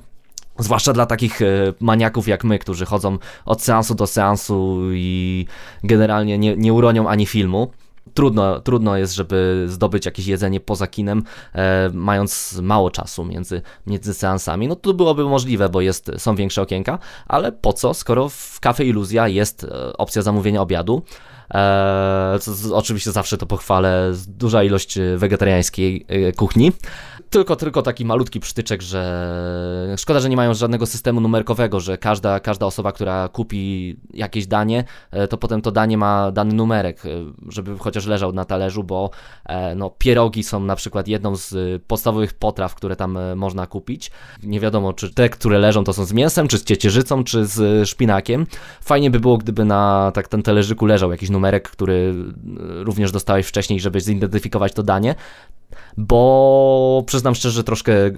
Zwłaszcza dla takich maniaków jak my, którzy chodzą od seansu do seansu i generalnie nie, nie uronią ani filmu trudno, trudno jest, żeby zdobyć jakieś jedzenie poza kinem, e, mając mało czasu między, między seansami. No to byłoby możliwe, bo jest, są większe okienka, ale po co, skoro w Cafe Iluzja jest e, opcja zamówienia obiadu, e, oczywiście zawsze to pochwalę, duża ilość wegetariańskiej e, kuchni tylko, tylko taki malutki przytyczek, że szkoda, że nie mają żadnego systemu numerkowego, że każda, każda osoba, która kupi jakieś danie, e, to potem to danie ma dany numerek, e, żeby chociaż leżał na talerzu, bo e, no, pierogi są na przykład jedną z podstawowych potraw, które tam można kupić. Nie wiadomo, czy te, które leżą, to są z mięsem, czy z ciecierzycą, czy z szpinakiem. Fajnie by było, gdyby na tak ten talerzyku leżał jakiś numerek, który również dostałeś wcześniej, żeby zidentyfikować to danie bo przyznam szczerze, troszkę yy,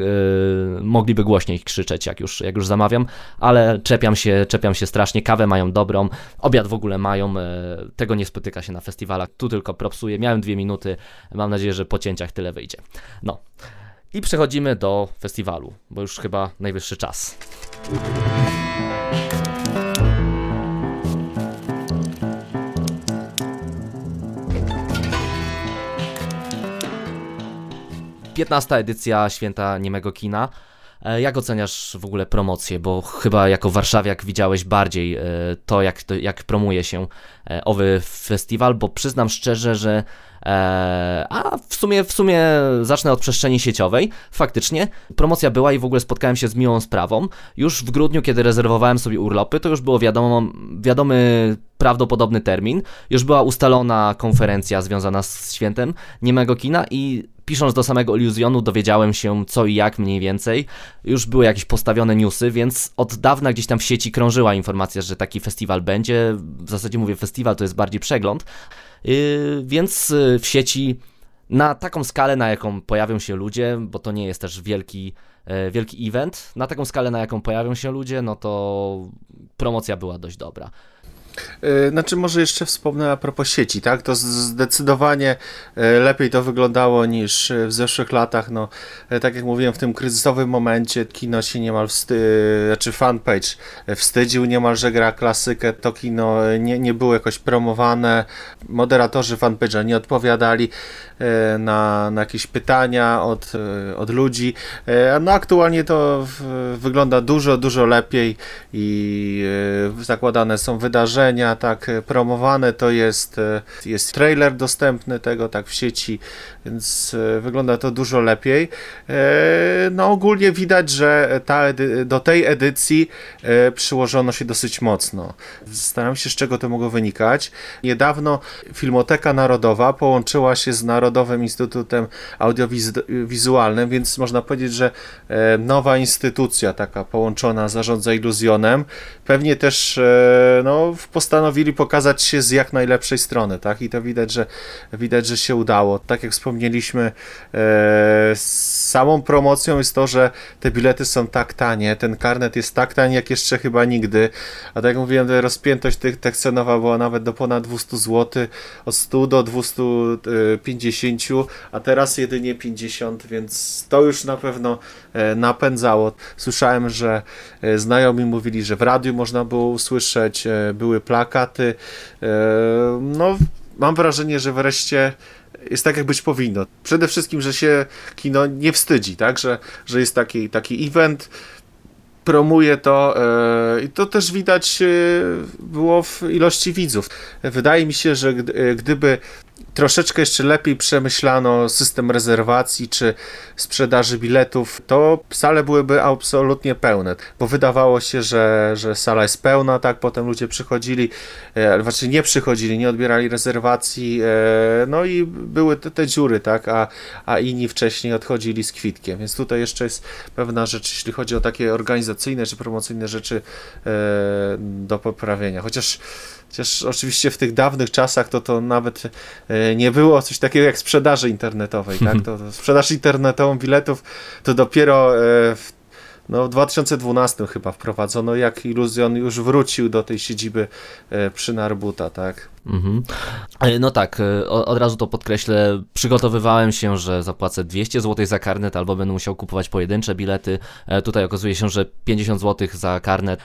mogliby głośniej krzyczeć, jak już, jak już zamawiam, ale czepiam się, czepiam się strasznie, kawę mają dobrą, obiad w ogóle mają, yy, tego nie spotyka się na festiwalach, tu tylko propsuję, miałem dwie minuty, mam nadzieję, że po cięciach tyle wyjdzie. No. I przechodzimy do festiwalu, bo już chyba najwyższy czas. 15 edycja Święta Niemego Kina. E, jak oceniasz w ogóle promocję? Bo chyba jako warszawiak widziałeś bardziej e, to, jak, to, jak promuje się e, owy festiwal, bo przyznam szczerze, że a w sumie, w sumie zacznę od przestrzeni sieciowej. Faktycznie promocja była i w ogóle spotkałem się z miłą sprawą. Już w grudniu, kiedy rezerwowałem sobie urlopy, to już było wiadomo, wiadomy prawdopodobny termin. Już była ustalona konferencja związana z świętem niemego kina i pisząc do samego Iluzjonu dowiedziałem się co i jak mniej więcej. Już były jakieś postawione newsy, więc od dawna gdzieś tam w sieci krążyła informacja, że taki festiwal będzie. W zasadzie mówię festiwal, to jest bardziej przegląd. Yy, więc y, w sieci na taką skalę, na jaką pojawią się ludzie, bo to nie jest też wielki, e, wielki event, na taką skalę, na jaką pojawią się ludzie, no to promocja była dość dobra. E, znaczy, może jeszcze wspomnę a propos sieci, tak? To zdecydowanie e, lepiej to wyglądało niż w zeszłych latach. No, e, tak jak mówiłem, w tym kryzysowym momencie kino się niemal wsty... znaczy fanpage wstydził niemal, że gra klasykę. To kino nie, nie było jakoś promowane. Moderatorzy fanpage'a nie odpowiadali na, na jakieś pytania od, od ludzi. No, aktualnie to wygląda dużo, dużo lepiej i zakładane są wydarzenia tak e, promowane, to jest, e, jest trailer dostępny tego tak w sieci, więc e, wygląda to dużo lepiej. No ogólnie widać, że ta do tej edycji przyłożono się dosyć mocno. Zastanawiam się, z czego to mogło wynikać. Niedawno Filmoteka Narodowa połączyła się z Narodowym Instytutem Audiowizualnym, więc można powiedzieć, że nowa instytucja taka połączona zarządza iluzjonem. Pewnie też no, w postanowili pokazać się z jak najlepszej strony, tak? I to widać, że widać, że się udało. Tak jak wspomnieliśmy, e, samą promocją jest to, że te bilety są tak tanie, ten karnet jest tak tani jak jeszcze chyba nigdy. A tak jak mówiłem, rozpiętość tych, tych cenowa była nawet do ponad 200 zł, od 100 do 250, a teraz jedynie 50, więc to już na pewno e, napędzało. Słyszałem, że e, znajomi mówili, że w radiu można było usłyszeć, były plakaty. E, no, mam wrażenie, że wreszcie jest tak, jak być powinno. Przede wszystkim, że się kino nie wstydzi, tak? Że, że jest taki, taki event, promuje to e, i to też widać e, było w ilości widzów. Wydaje mi się, że gdyby troszeczkę jeszcze lepiej przemyślano system rezerwacji czy sprzedaży biletów, to sale byłyby absolutnie pełne, bo wydawało się, że, że sala jest pełna, tak, potem ludzie przychodzili, e, znaczy nie przychodzili, nie odbierali rezerwacji, e, no i były te, te dziury, tak, a, a inni wcześniej odchodzili z kwitkiem, więc tutaj jeszcze jest pewna rzecz, jeśli chodzi o takie organizacyjne czy promocyjne rzeczy e, do poprawienia, chociaż Chociaż oczywiście w tych dawnych czasach to, to nawet e, nie było coś takiego jak sprzedaży internetowej. Tak? To, to sprzedaż internetową biletów to dopiero e, w no w 2012 chyba wprowadzono, jak Iluzjon już wrócił do tej siedziby e, przy Narbuta, tak? Mhm. E, no tak, e, od razu to podkreślę. Przygotowywałem się, że zapłacę 200 zł za karnet albo będę musiał kupować pojedyncze bilety. Tutaj okazuje się, że 50 zł za karnet.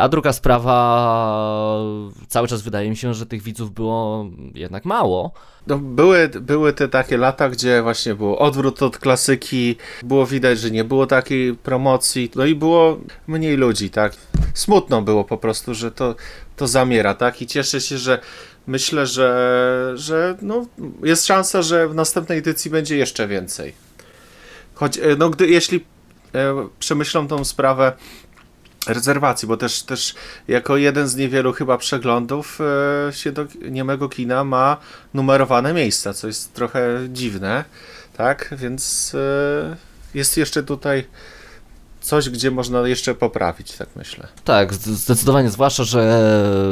A druga sprawa, cały czas wydaje mi się, że tych widzów było jednak mało. No, były, były te takie lata, gdzie właśnie był odwrót od klasyki, było widać, że nie było takiej promocji, no i było mniej ludzi, tak? Smutno było po prostu, że to, to zamiera, tak? I cieszę się, że myślę, że, że no, jest szansa, że w następnej edycji będzie jeszcze więcej. Choć, e, no, gdy, jeśli e, przemyślą tą sprawę rezerwacji, bo też, też jako jeden z niewielu chyba przeglądów e, się do niemego kina ma numerowane miejsca, co jest trochę dziwne, tak? Więc e, jest jeszcze tutaj coś, gdzie można jeszcze poprawić, tak myślę. Tak, zdecydowanie, zwłaszcza, że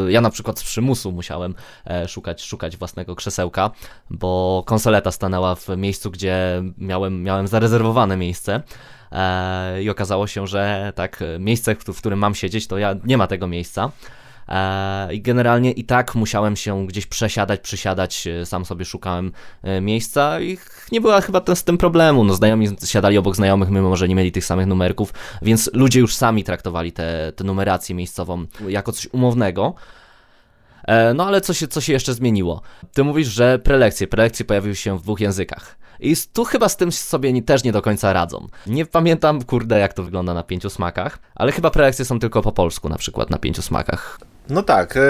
ja na przykład z przymusu musiałem e, szukać, szukać własnego krzesełka, bo konsoleta stanęła w miejscu, gdzie miałem, miałem zarezerwowane miejsce. E, I okazało się, że tak, miejsce, w którym mam siedzieć, to ja nie ma tego miejsca. E, I generalnie i tak musiałem się gdzieś przesiadać, przysiadać, e, sam sobie szukałem miejsca i nie było chyba z tym problemu. No, znajomi siadali obok znajomych, mimo że nie mieli tych samych numerków, więc ludzie już sami traktowali tę numerację miejscową jako coś umownego. No ale co się, co się jeszcze zmieniło? Ty mówisz, że prelekcje, prelekcje pojawiły się w dwóch językach. I tu chyba z tym sobie też nie do końca radzą. Nie pamiętam, kurde, jak to wygląda na pięciu smakach, ale chyba prelekcje są tylko po polsku, na przykład na pięciu smakach. No tak, e,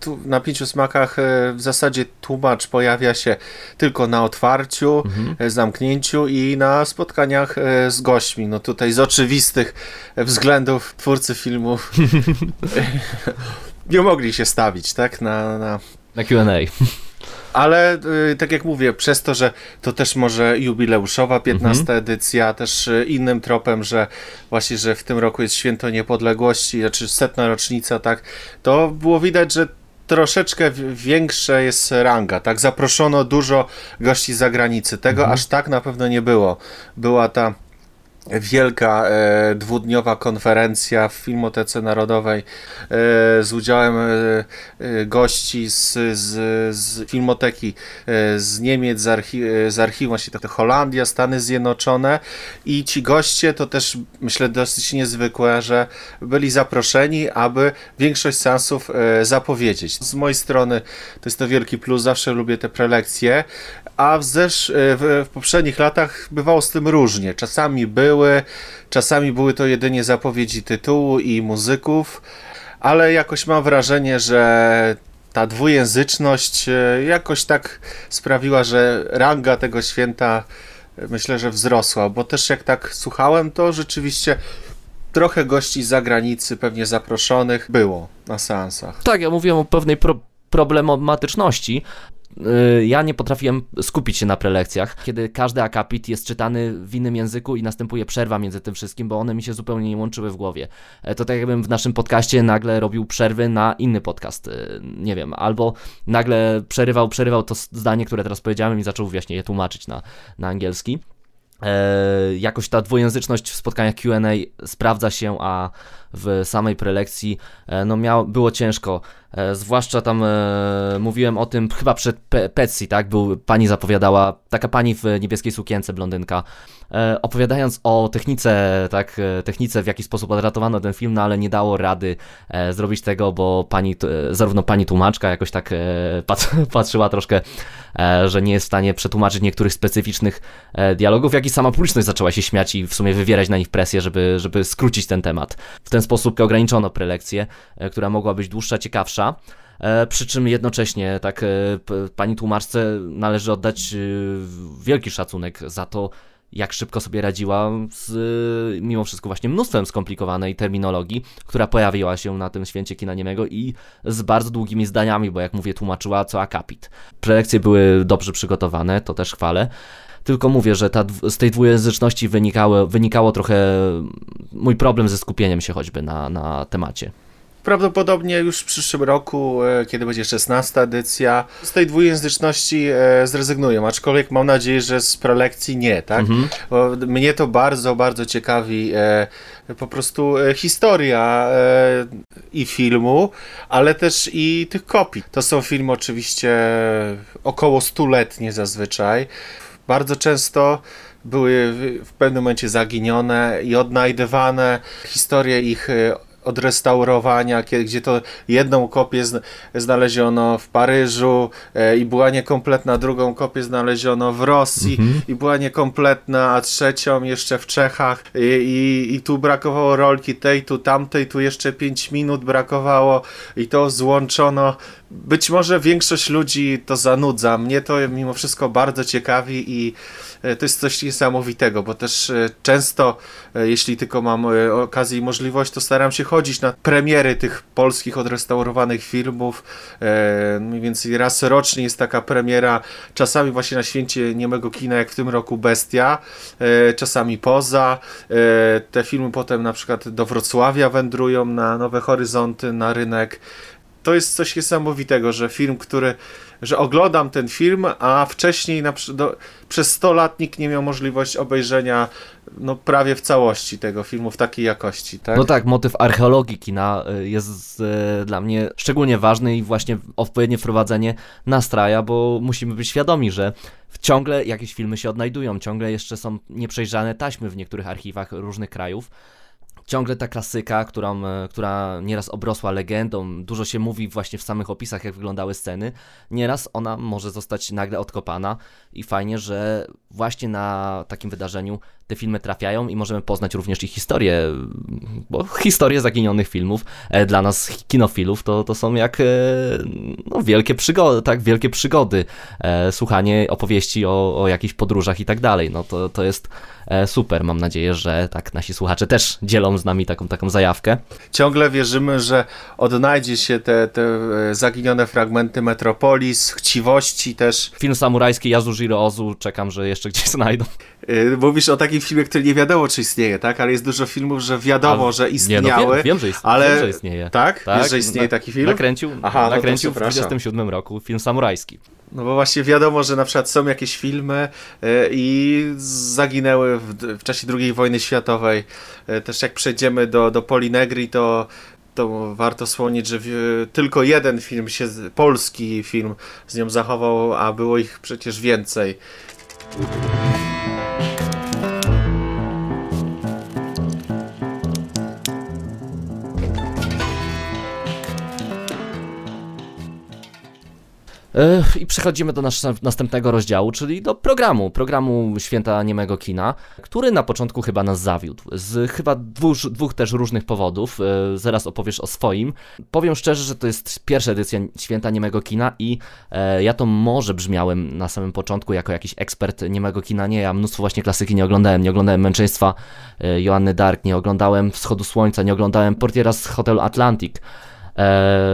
tu na pięciu smakach e, w zasadzie tłumacz pojawia się tylko na otwarciu, mhm. E, zamknięciu i na spotkaniach z gośćmi. No tutaj z oczywistych względów twórcy filmu nie mogli się stawić, tak, na... Na, na Q&A. Ale y, tak jak mówię, przez to, że to też może jubileuszowa 15 mhm. edycja, też y, innym tropem, że właśnie, że w tym roku jest święto niepodległości, znaczy setna rocznica, tak, to było widać, że troszeczkę większa jest ranga, tak? Zaproszono dużo gości z zagranicy. Tego mhm. aż tak na pewno nie było. Była ta wielka e, dwudniowa konferencja w Filmotece Narodowej e, z udziałem e, e gości z, z, z Filmoteki e, z Niemiec, z, archi z archiwum, właśnie to Holandia, Stany Zjednoczone. I ci goście to też myślę dosyć niezwykłe, że byli zaproszeni, aby większość seansów e, zapowiedzieć. Z mojej strony to jest to wielki plus, zawsze lubię te prelekcje, a w, zesz w, w poprzednich latach bywało z tym różnie. Czasami były, czasami były to jedynie zapowiedzi tytułu i muzyków, ale jakoś mam wrażenie, że ta dwujęzyczność e, jakoś tak sprawiła, że ranga tego święta e, myślę, że wzrosła, bo też jak tak słuchałem, to rzeczywiście trochę gości z zagranicy, pewnie zaproszonych, było na seansach. Tak, ja mówiłem o pewnej pro problematyczności, ja nie potrafiłem skupić się na prelekcjach, kiedy każdy akapit jest czytany w innym języku i następuje przerwa między tym wszystkim, bo one mi się zupełnie nie łączyły w głowie. E, to tak jakbym w naszym podcaście nagle robił przerwy na inny podcast, y, nie wiem, albo nagle przerywał, przerywał to zdanie, które teraz powiedziałem i zaczął właśnie je tłumaczyć na, na angielski. E, jakoś ta dwujęzyczność w spotkaniach QA sprawdza się, a w samej prelekcji e, no miało, było ciężko. E, zwłaszcza tam e, mówiłem o tym chyba przed Pe tak? Był, pani zapowiadała, taka pani w niebieskiej sukience, blondynka, e, opowiadając o technice, tak? E, technice, w jaki sposób odratowano ten film, no ale nie dało rady e, zrobić tego, bo pani, zarówno pani tłumaczka jakoś tak pat patrzyła troszkę, że nie jest w stanie przetłumaczyć niektórych specyficznych dialogów, jak i sama publiczność zaczęła się śmiać i w sumie wywierać na nich presję, żeby, żeby skrócić ten temat. W ten sposób ograniczono prelekcję, która mogła być dłuższa, ciekawsza, E, przy czym jednocześnie tak e, pani tłumaczce należy oddać e, wielki szacunek za to, jak szybko sobie radziła z mimo wszystko właśnie mnóstwem skomplikowanej terminologii, która pojawiła się na tym święcie kina niemego i z bardzo długimi zdaniami, bo jak mówię, tłumaczyła co akapit. Prelekcje były dobrze przygotowane, to też chwalę. Tylko mówię, że ta, z tej dwujęzyczności wynikało, wynikało trochę mój problem ze skupieniem się choćby na, na temacie. Prawdopodobnie już w przyszłym roku, e, kiedy będzie 16 edycja, z tej dwujęzyczności e, zrezygnuję, aczkolwiek mam nadzieję, że z prelekcji nie, tak? Mhm. Bo mnie to bardzo, bardzo ciekawi e, po prostu historia i filmu, ale też i tych kopii. To są filmy oczywiście około stuletnie zazwyczaj. Bardzo często były w pewnym momencie zaginione i odnajdywane. Historie ich e, odrestaurowania, gdzie to jedną kopię znaleziono w Paryżu e, i była niekompletna, drugą kopię znaleziono w Rosji mhm. i była niekompletna, a trzecią jeszcze w Czechach I, i, i tu brakowało rolki tej, tu tamtej, tu jeszcze 5 minut brakowało i to złączono być może większość ludzi to zanudza. Mnie to mimo wszystko bardzo ciekawi i e, to jest coś niesamowitego, bo też e, często, e, jeśli tylko mam okazję i możliwość, to staram się chodzić na premiery tych polskich odrestaurowanych filmów. Mniej więcej raz rocznie jest taka premiera, czasami właśnie na święcie niemego kina, jak w tym roku Bestia, czasami poza. Te filmy potem na przykład do Wrocławia wędrują na Nowe Horyzonty, na rynek to jest coś niesamowitego, że film, który, że oglądam ten film, a wcześniej na, do, przez 100 lat nikt nie miał możliwości obejrzenia no, prawie w całości tego filmu w takiej jakości. Tak? No tak, motyw archeologii kina y, jest y, dla mnie szczególnie ważny i właśnie odpowiednie wprowadzenie nastraja, bo musimy być świadomi, że ciągle jakieś filmy się odnajdują, ciągle jeszcze są nieprzejrzane taśmy w niektórych archiwach różnych krajów ciągle ta klasyka, którą, e, która nieraz obrosła legendą, dużo się mówi właśnie w samych opisach, jak wyglądały sceny, nieraz ona może zostać nagle odkopana i fajnie, że właśnie na takim wydarzeniu te filmy trafiają i możemy poznać również ich historię, bo historie zaginionych filmów e, dla nas kinofilów to, to są jak e, no, wielkie przygody, tak, wielkie przygody, słuchanie opowieści o, o jakichś podróżach i tak dalej, no to, to jest super, mam nadzieję, że tak nasi słuchacze też dzielą z nami taką, taką zajawkę. Ciągle wierzymy, że odnajdzie się te, te e, zaginione fragmenty Metropolis, chciwości też. Film samurajski Yasujiro Ozu, czekam, że jeszcze gdzieś znajdą. E, mówisz o takim filmie, który nie wiadomo, czy istnieje, tak? Ale jest dużo filmów, że wiadomo, ale, że istniały. Nie, no wiem, wiem, że istnieje, ale... wiem, że istnieje. Tak? tak? Wiesz, że istnieje taki film? Nakręcił, Aha, no nakręcił no w 27 roku film samurajski. No bo właśnie wiadomo, że na przykład są jakieś filmy e, i zaginęły w, w czasie II wojny światowej. E, też jak przejdziemy do, do Polinegri, to to warto wspomnieć, że tylko jeden film się, polski film z nią zachował, a było ich przecież więcej. I przechodzimy do naszego następnego rozdziału, czyli do programu, programu Święta Niemego Kina, który na początku chyba nas zawiódł, z chyba dwóch, dwóch też różnych powodów, e, zaraz opowiesz o swoim. Powiem szczerze, że to jest pierwsza edycja Święta Niemego Kina i e, ja to może brzmiałem na samym początku jako jakiś ekspert Niemego Kina, nie, ja mnóstwo właśnie klasyki nie oglądałem, nie oglądałem Męczeństwa e, Joanny Dark, nie oglądałem Wschodu Słońca, nie oglądałem Portiera z Hotelu Atlantic,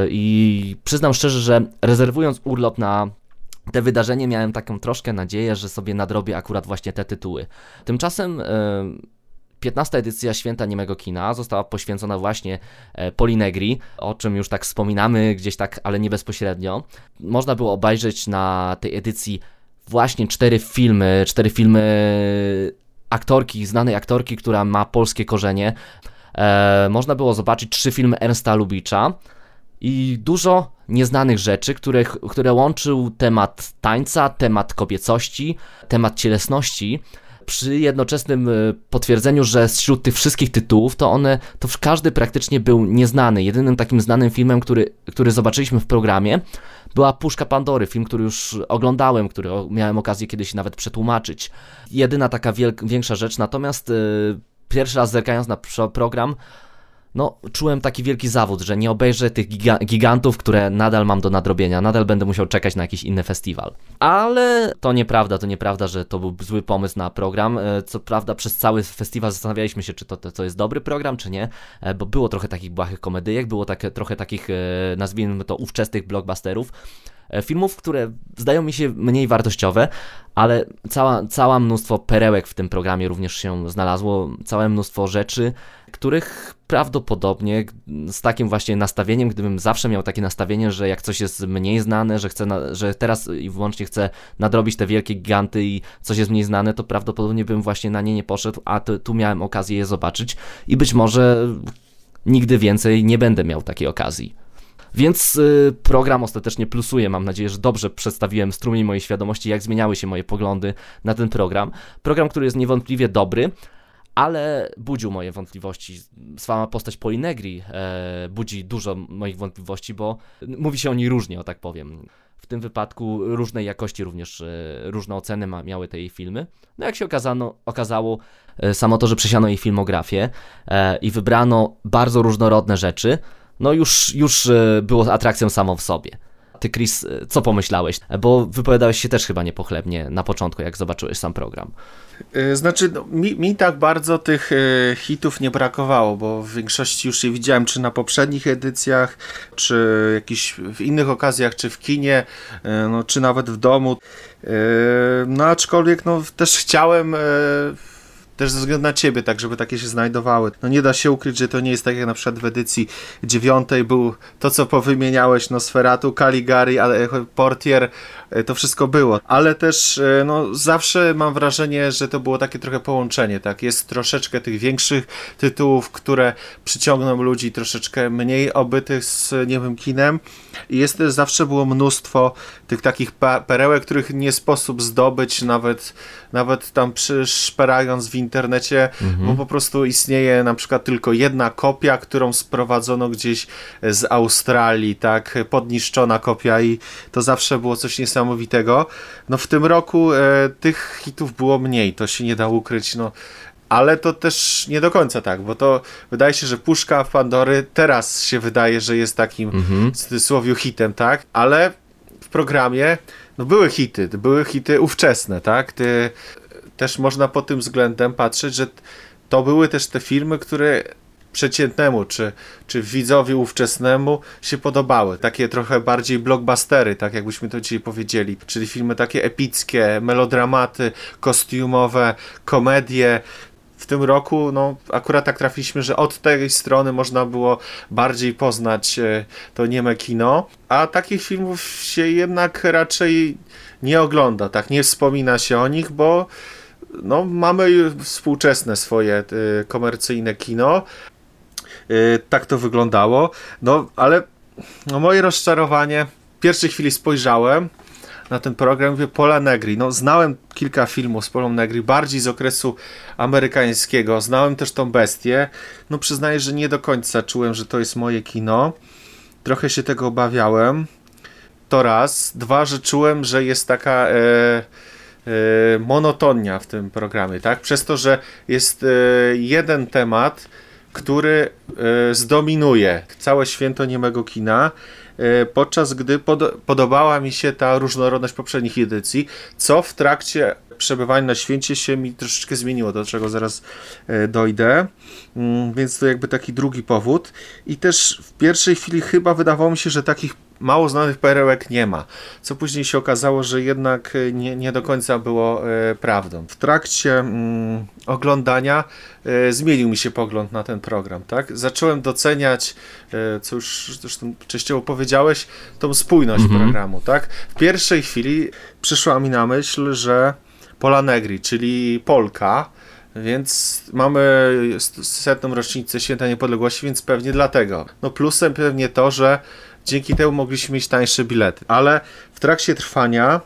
I przyznam szczerze, że rezerwując urlop na te wydarzenie miałem taką troszkę nadzieję, że sobie nadrobię akurat właśnie te tytuły. Tymczasem 15. E, edycja Święta Niemego Kina została poświęcona właśnie e, Polinegri, o czym już tak wspominamy gdzieś tak, ale nie bezpośrednio. Można było obejrzeć na tej edycji właśnie cztery filmy, cztery filmy aktorki, znanej aktorki, która ma polskie korzenie e, można było zobaczyć trzy filmy Ernsta Lubicza i dużo nieznanych rzeczy, które, które łączył temat tańca, temat kobiecości, temat cielesności przy jednoczesnym e, potwierdzeniu, że wśród tych wszystkich tytułów to one, to każdy praktycznie był nieznany. Jedynym takim znanym filmem, który, który zobaczyliśmy w programie, była Puszka Pandory, film, który już oglądałem, który miałem okazję kiedyś nawet przetłumaczyć. Jedyna taka większa rzecz, natomiast yy, pierwszy raz zerkając na program, no, czułem taki wielki zawód, że nie obejrzę tych giga gigantów, które nadal mam do nadrobienia, nadal będę musiał czekać na jakiś inny festiwal. Ale to nieprawda, to nieprawda, że to był zły pomysł na program. E, co prawda, przez cały festiwal zastanawialiśmy się, czy to, to, jest dobry program, czy nie, e, bo było trochę takich błahych komedyjek, było takie, trochę takich, e, nazwijmy to, ówczesnych blockbusterów. E, filmów, które zdają mi się mniej wartościowe, ale cała, cała mnóstwo perełek w tym programie również się znalazło, całe mnóstwo rzeczy, których prawdopodobnie z takim właśnie nastawieniem, gdybym zawsze miał takie nastawienie, że jak coś jest mniej znane, że chcę, na, że teraz i wyłącznie chcę nadrobić te wielkie giganty i coś jest mniej znane, to prawdopodobnie bym właśnie na nie nie poszedł, a to, tu miałem okazję je zobaczyć i być może nigdy więcej nie będę miał takiej okazji. Więc y, program ostatecznie plusuje. Mam nadzieję, że dobrze przedstawiłem strumień mojej świadomości, jak zmieniały się moje poglądy na ten program. Program, który jest niewątpliwie dobry, ale budził moje wątpliwości. Sama postać Polinegri e, budzi dużo moich wątpliwości, bo mówi się o niej różnie, o tak powiem. W tym wypadku różnej jakości również e, różne oceny ma, miały te jej filmy. No jak się okazano, okazało, e, samo to, że przesiano jej filmografię e, i wybrano bardzo różnorodne rzeczy, no już, już e, było atrakcją samą w sobie. Ty, Chris, e, co pomyślałeś? Bo wypowiadałeś się też chyba niepochlebnie na początku, jak zobaczyłeś sam program. E, znaczy, no, mi, mi, tak bardzo tych hitów nie brakowało, bo w większości już je widziałem, czy na poprzednich edycjach, czy jakiś w innych okazjach, czy w kinie, no, czy nawet w domu. no aczkolwiek no, też chciałem też ze względu na ciebie, tak, żeby takie się znajdowały. No nie da się ukryć, że to nie jest tak jak na przykład w edycji dziewiątej był to, co powymieniałeś, Nosferatu, Caligari, ale Portier, e, to wszystko było. Ale też, e, no zawsze mam wrażenie, że to było takie trochę połączenie, tak, jest troszeczkę tych większych tytułów, które przyciągną ludzi troszeczkę mniej obytych z niemym kinem i jest też zawsze było mnóstwo tych takich perełek, których nie sposób zdobyć nawet, nawet tam przyszperając w internecie, mhm. bo po prostu istnieje na przykład tylko jedna kopia, którą sprowadzono gdzieś z Australii, tak, podniszczona kopia i to zawsze było coś niesamowitego. No w tym roku e, tych hitów było mniej, to się nie da ukryć, no ale to też nie do końca tak, bo to wydaje się, że Puszka Pandory teraz się wydaje, że jest takim mhm. w cudzysłowie hitem, tak? Ale w programie no były hity, były hity ówczesne, tak? Ty, też można pod tym względem patrzeć, że to były też te filmy, które przeciętnemu, czy, czy widzowi ówczesnemu się podobały. Takie trochę bardziej blockbustery, tak jakbyśmy to dzisiaj powiedzieli. Czyli filmy takie epickie, melodramaty, kostiumowe, komedie, w tym roku, no akurat tak trafiliśmy, że od tej strony można było bardziej poznać e, to nieme kino, a takich filmów się jednak raczej nie ogląda, tak, nie wspomina się o nich, bo no, mamy współczesne swoje y, komercyjne kino. Y, tak to wyglądało. No, ale no, moje rozczarowanie. W pierwszej chwili spojrzałem na ten program, mówię Pola Negri. No, znałem kilka filmów z Polą Negri, bardziej z okresu amerykańskiego. Znałem też tą bestię. No, przyznaję, że nie do końca czułem, że to jest moje kino. Trochę się tego obawiałem. To raz. Dwa, że czułem, że jest taka. E, monotonia w tym programie, tak? Przez to, że jest e, jeden temat, który e, zdominuje całe święto niemego kina, podczas gdy pod, podobała mi się ta różnorodność poprzednich edycji, co w trakcie przebywania na święcie się mi troszeczkę zmieniło, do czego zaraz dojdę. Mm, więc to jakby taki drugi powód. I też w pierwszej chwili chyba wydawało mi się, że takich mało znanych perełek nie ma, co później się okazało, że jednak e, nie, nie do końca było e, prawdą. W trakcie mm, oglądania e, zmienił mi się pogląd na ten program, tak? Zacząłem doceniać, e, co już zresztą częściowo powiedziałeś, tą spójność mhm. programu, tak? W pierwszej chwili przyszła mi na myśl, że Pola Negri, czyli Polka, więc mamy setną rocznicę Święta Niepodległości, więc pewnie dlatego. No plusem pewnie to, że Dzięki temu mogliśmy mieć tańsze bilety. Ale w trakcie trwania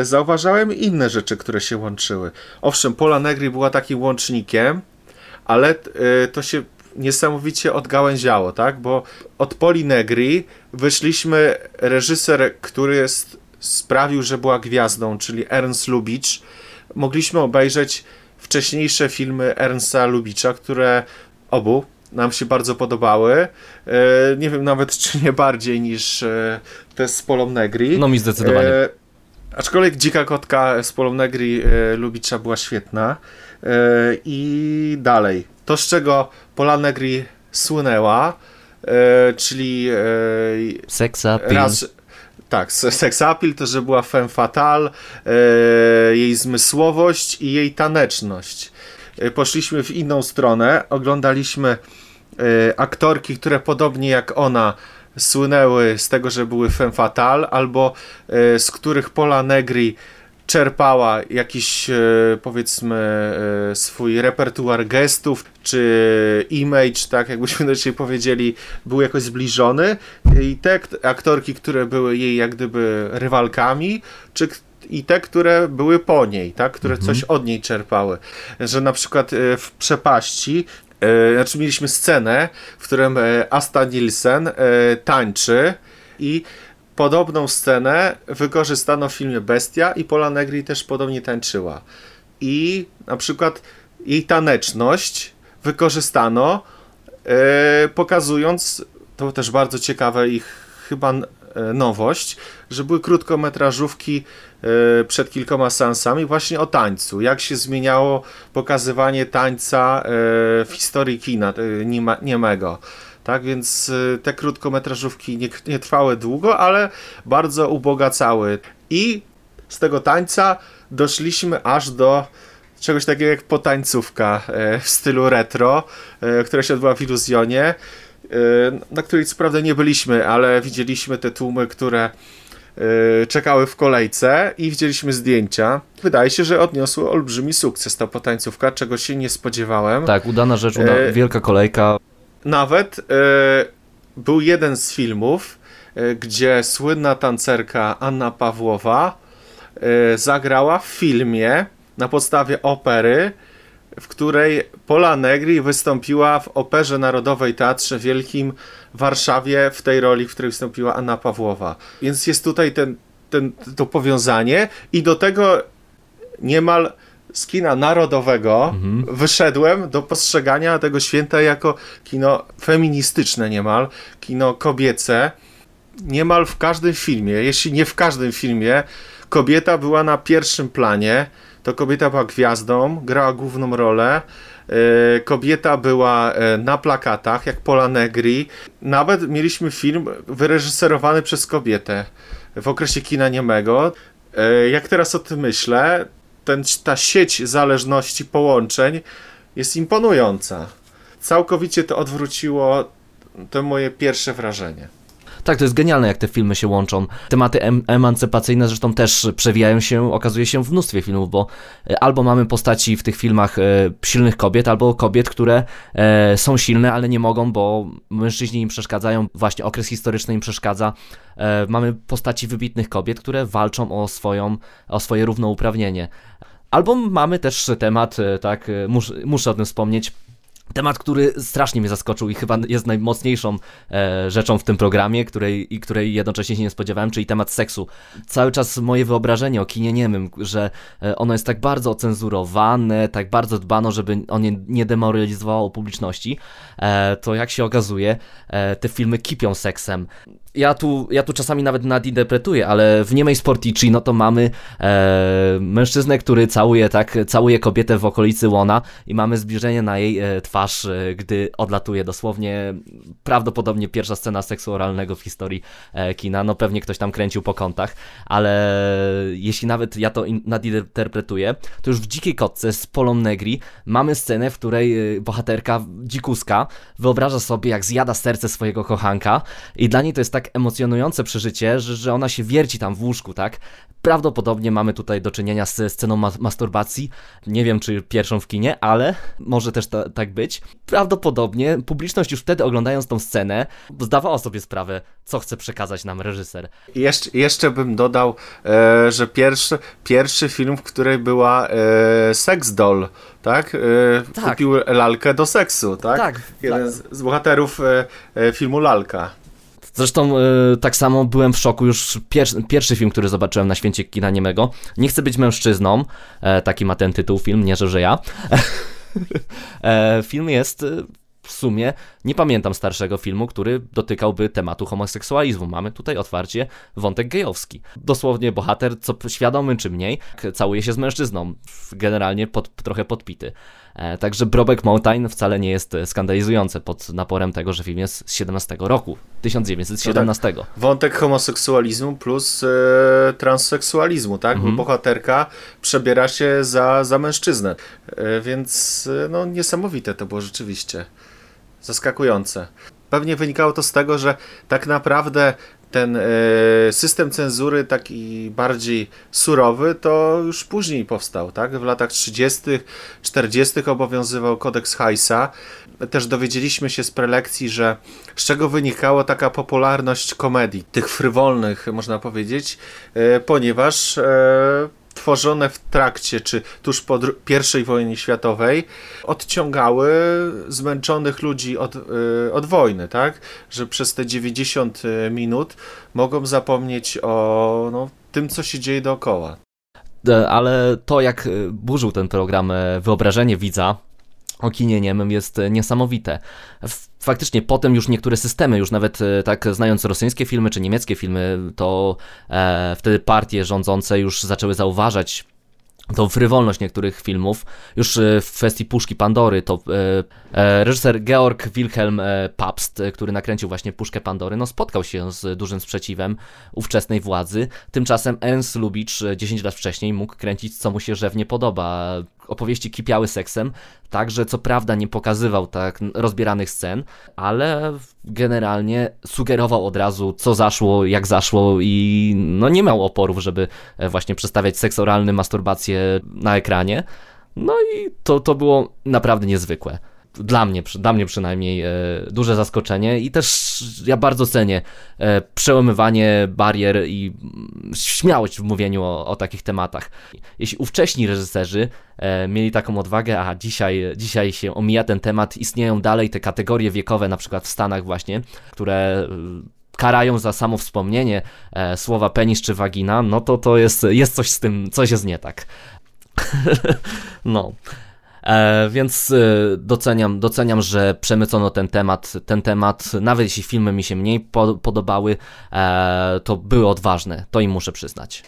e, zauważałem inne rzeczy, które się łączyły. Owszem, Pola Negri była takim łącznikiem, ale e, to się niesamowicie odgałęziało, tak? Bo od Poli Negri wyszliśmy reżyser, który jest, sprawił, że była gwiazdą, czyli Ernst Lubitsch. Mogliśmy obejrzeć wcześniejsze filmy Ernsta Lubicza, które obu nam się bardzo podobały. E, nie wiem nawet, czy nie bardziej niż e, te z Polą Negri. No mi zdecydowanie. E, aczkolwiek Dzika Kotka z Polą Negri Lubicza była świetna. I dalej. To, z czego Pola Negri słynęła, czyli Sex appeal. Raz, tak, sex appeal, to, że była femme fatale, jej zmysłowość i jej taneczność e, poszliśmy w inną stronę. Oglądaliśmy e, aktorki, które podobnie jak ona słynęły z tego, że były femme fatale, albo e, z których Pola Negri czerpała jakiś e, powiedzmy e, swój repertuar gestów, czy image, tak jakbyśmy do dzisiaj powiedzieli, był jakoś zbliżony i te aktorki, które były jej jak gdyby rywalkami, czy i te, które były po niej, tak, które mhm. coś od niej czerpały. Że na przykład e, w Przepaści znaczy mieliśmy scenę, w którym Asta Nielsen tańczy i Podobną scenę wykorzystano w filmie Bestia i Pola Negri też podobnie tańczyła. I na przykład jej taneczność wykorzystano, e, pokazując, to też bardzo ciekawe ich chyba e, nowość, że były krótkometrażówki e, przed kilkoma seansami właśnie o tańcu. Jak się zmieniało pokazywanie tańca w historii kina niemego. Tak więc y, te krótkometrażówki nie, nie trwały długo, ale bardzo ubogacały. I z tego tańca doszliśmy aż do czegoś takiego jak potańcówka e, w stylu retro, e, która się odbyła w Iluzjonie, e, na której co prawda nie byliśmy, ale widzieliśmy te tłumy, które czekały w kolejce i widzieliśmy zdjęcia. Wydaje się, że odniosły olbrzymi sukces ta potańcówka, czego się nie spodziewałem. Tak, udana rzecz, uda, wielka kolejka nawet e, był jeden z filmów, e, gdzie słynna tancerka Anna Pawłowa e, zagrała w filmie na podstawie opery, w której Pola Negri wystąpiła w Operze Narodowej Teatrze Wielkim w Warszawie w tej roli, w której wystąpiła Anna Pawłowa. Więc jest tutaj ten, ten, to powiązanie i do tego niemal z kina narodowego mhm. wyszedłem do postrzegania tego święta jako kino feministyczne niemal, kino kobiece. Niemal w każdym filmie, jeśli nie w każdym filmie, kobieta była na pierwszym planie. To kobieta była gwiazdą, grała główną rolę. E, kobieta była e, na plakatach, jak Pola Negri. Nawet mieliśmy film wyreżyserowany przez kobietę w okresie kina niemego. E, jak teraz o tym myślę, ten, ta sieć zależności, połączeń jest imponująca. Całkowicie to odwróciło to moje pierwsze wrażenie. Tak, to jest genialne, jak te filmy się łączą. Tematy em emancypacyjne zresztą też przewijają się, okazuje się, w mnóstwie filmów, bo e, albo mamy postaci w tych filmach e, silnych kobiet, albo kobiet, które e, są silne, ale nie mogą, bo mężczyźni im przeszkadzają, właśnie okres historyczny im przeszkadza. Mamy postaci wybitnych kobiet, które walczą o, swoją, o swoje równouprawnienie. Albo mamy też temat, tak, mus, muszę o tym wspomnieć, Temat, który strasznie mnie zaskoczył i chyba jest najmocniejszą e, rzeczą w tym programie, której, i której jednocześnie się nie spodziewałem, czyli temat seksu. Cały czas moje wyobrażenie o kinie niemym, że e, ono jest tak bardzo ocenzurowane, tak bardzo dbano, żeby on nie, nie demoralizowało publiczności, e, to jak się okazuje, e, te filmy kipią seksem ja tu, ja tu czasami nawet nadinterpretuję, ale w niemej Sportici, no to mamy e, mężczyznę, który całuje, tak, całuje kobietę w okolicy łona i mamy zbliżenie na jej e, twarz, e, gdy odlatuje dosłownie prawdopodobnie pierwsza scena seksu oralnego w historii e, kina, no pewnie ktoś tam kręcił po kątach, ale jeśli nawet ja to nadinterpretuję, to już w Dzikiej Kotce z Polą Negri mamy scenę, w której e, bohaterka dzikuska wyobraża sobie, jak zjada serce swojego kochanka i dla niej to jest tak emocjonujące przeżycie, że, że ona się wierci tam w łóżku, tak? Prawdopodobnie mamy tutaj do czynienia z sceną ma masturbacji. Nie wiem, czy pierwszą w kinie, ale może też ta, tak być. Prawdopodobnie publiczność już wtedy oglądając tą scenę zdawała sobie sprawę, co chce przekazać nam reżyser. Jeszcze, jeszcze bym dodał, e, że pierwszy, pierwszy film, w której była e, Sex Doll, tak? E, tak? Kupił lalkę do seksu, tak? Tak. Jeden z, z bohaterów e, e, filmu Lalka. Zresztą yy, tak samo byłem w szoku już pier pierwszy film, który zobaczyłem na święcie kina niemego. Nie chcę być mężczyzną, e, taki ma ten tytuł film, nie że, że ja. e, film jest e, w sumie, nie pamiętam starszego filmu, który dotykałby tematu homoseksualizmu. Mamy tutaj otwarcie wątek gejowski. Dosłownie bohater, co świadomy czy mniej, całuje się z mężczyzną, generalnie pod, trochę podpity. E, także Brobeck Mountain wcale nie jest skandalizujące pod naporem tego, że film jest z 17 roku, 1917. No tak. Wątek homoseksualizmu plus e, transseksualizmu, tak? Mhm. Bo bohaterka przebiera się za, za mężczyznę. E, więc e, no niesamowite to było rzeczywiście. Zaskakujące. Pewnie wynikało to z tego, że tak naprawdę ten e, system cenzury taki bardziej surowy to już później powstał, tak? W latach 30., 40. obowiązywał kodeks Heisa. Też dowiedzieliśmy się z prelekcji, że z czego wynikała taka popularność komedii, tych frywolnych, można powiedzieć, e, ponieważ e, tworzone w trakcie czy tuż po I wojnie światowej odciągały zmęczonych ludzi od, y, od wojny, tak? Że przez te 90 y, minut mogą zapomnieć o no, tym, co się dzieje dookoła. E, ale to, jak y, burzył ten program e, wyobrażenie widza, kinie niemym jest niesamowite. Faktycznie potem już niektóre systemy, już nawet e, tak znając rosyjskie filmy czy niemieckie filmy, to e, wtedy partie rządzące już zaczęły zauważać tą frywolność niektórych filmów. Już e, w kwestii Puszki Pandory to e, e, reżyser Georg Wilhelm Pabst, który nakręcił właśnie Puszkę Pandory, no spotkał się z dużym sprzeciwem ówczesnej władzy. Tymczasem Ernst Lubitsch 10 lat wcześniej mógł kręcić co mu się żewnie podoba opowieści kipiały seksem, także co prawda nie pokazywał tak rozbieranych scen, ale generalnie sugerował od razu co zaszło, jak zaszło i no nie miał oporów, żeby e, właśnie przedstawiać seks oralny, masturbację na ekranie. No i to, to było naprawdę niezwykłe dla mnie, dla mnie przynajmniej e, duże zaskoczenie i też ja bardzo cenię e, przełamywanie barier i mm, śmiałość w mówieniu o, o takich tematach. Jeśli ówcześni reżyserzy e, mieli taką odwagę, a dzisiaj, dzisiaj się omija ten temat, istnieją dalej te kategorie wiekowe, na przykład w Stanach właśnie, które karają za samo wspomnienie słowa penis czy wagina, no to to jest, jest coś z tym, coś jest nie tak. no. E, więc e, doceniam, doceniam, że przemycono ten temat, ten temat, nawet jeśli filmy mi się mniej po, podobały, e, to były odważne, to im muszę przyznać.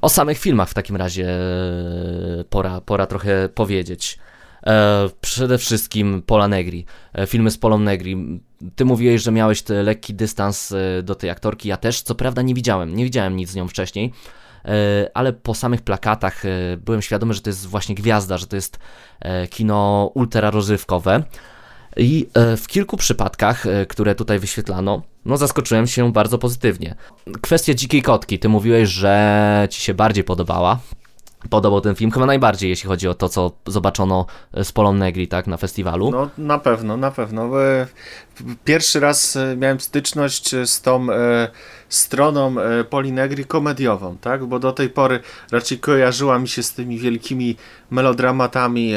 O samych filmach w takim razie pora, pora trochę powiedzieć. E, przede wszystkim Pola Negri, e, filmy z Polą Negri. Ty mówiłeś, że miałeś lekki dystans e, do tej aktorki, ja też, co prawda nie widziałem, nie widziałem nic z nią wcześniej, ale po samych plakatach byłem świadomy, że to jest właśnie gwiazda, że to jest kino ultra rozrywkowe. I w kilku przypadkach, które tutaj wyświetlano, no zaskoczyłem się bardzo pozytywnie. Kwestia dzikiej kotki, ty mówiłeś, że ci się bardziej podobała podobał ten film, chyba najbardziej, jeśli chodzi o to, co zobaczono z Polą Negri, tak, na festiwalu. No, na pewno, na pewno. E, pierwszy raz e, miałem styczność z tą e, stroną Poli Negri komediową, tak, bo do tej pory raczej kojarzyła mi się z tymi wielkimi melodramatami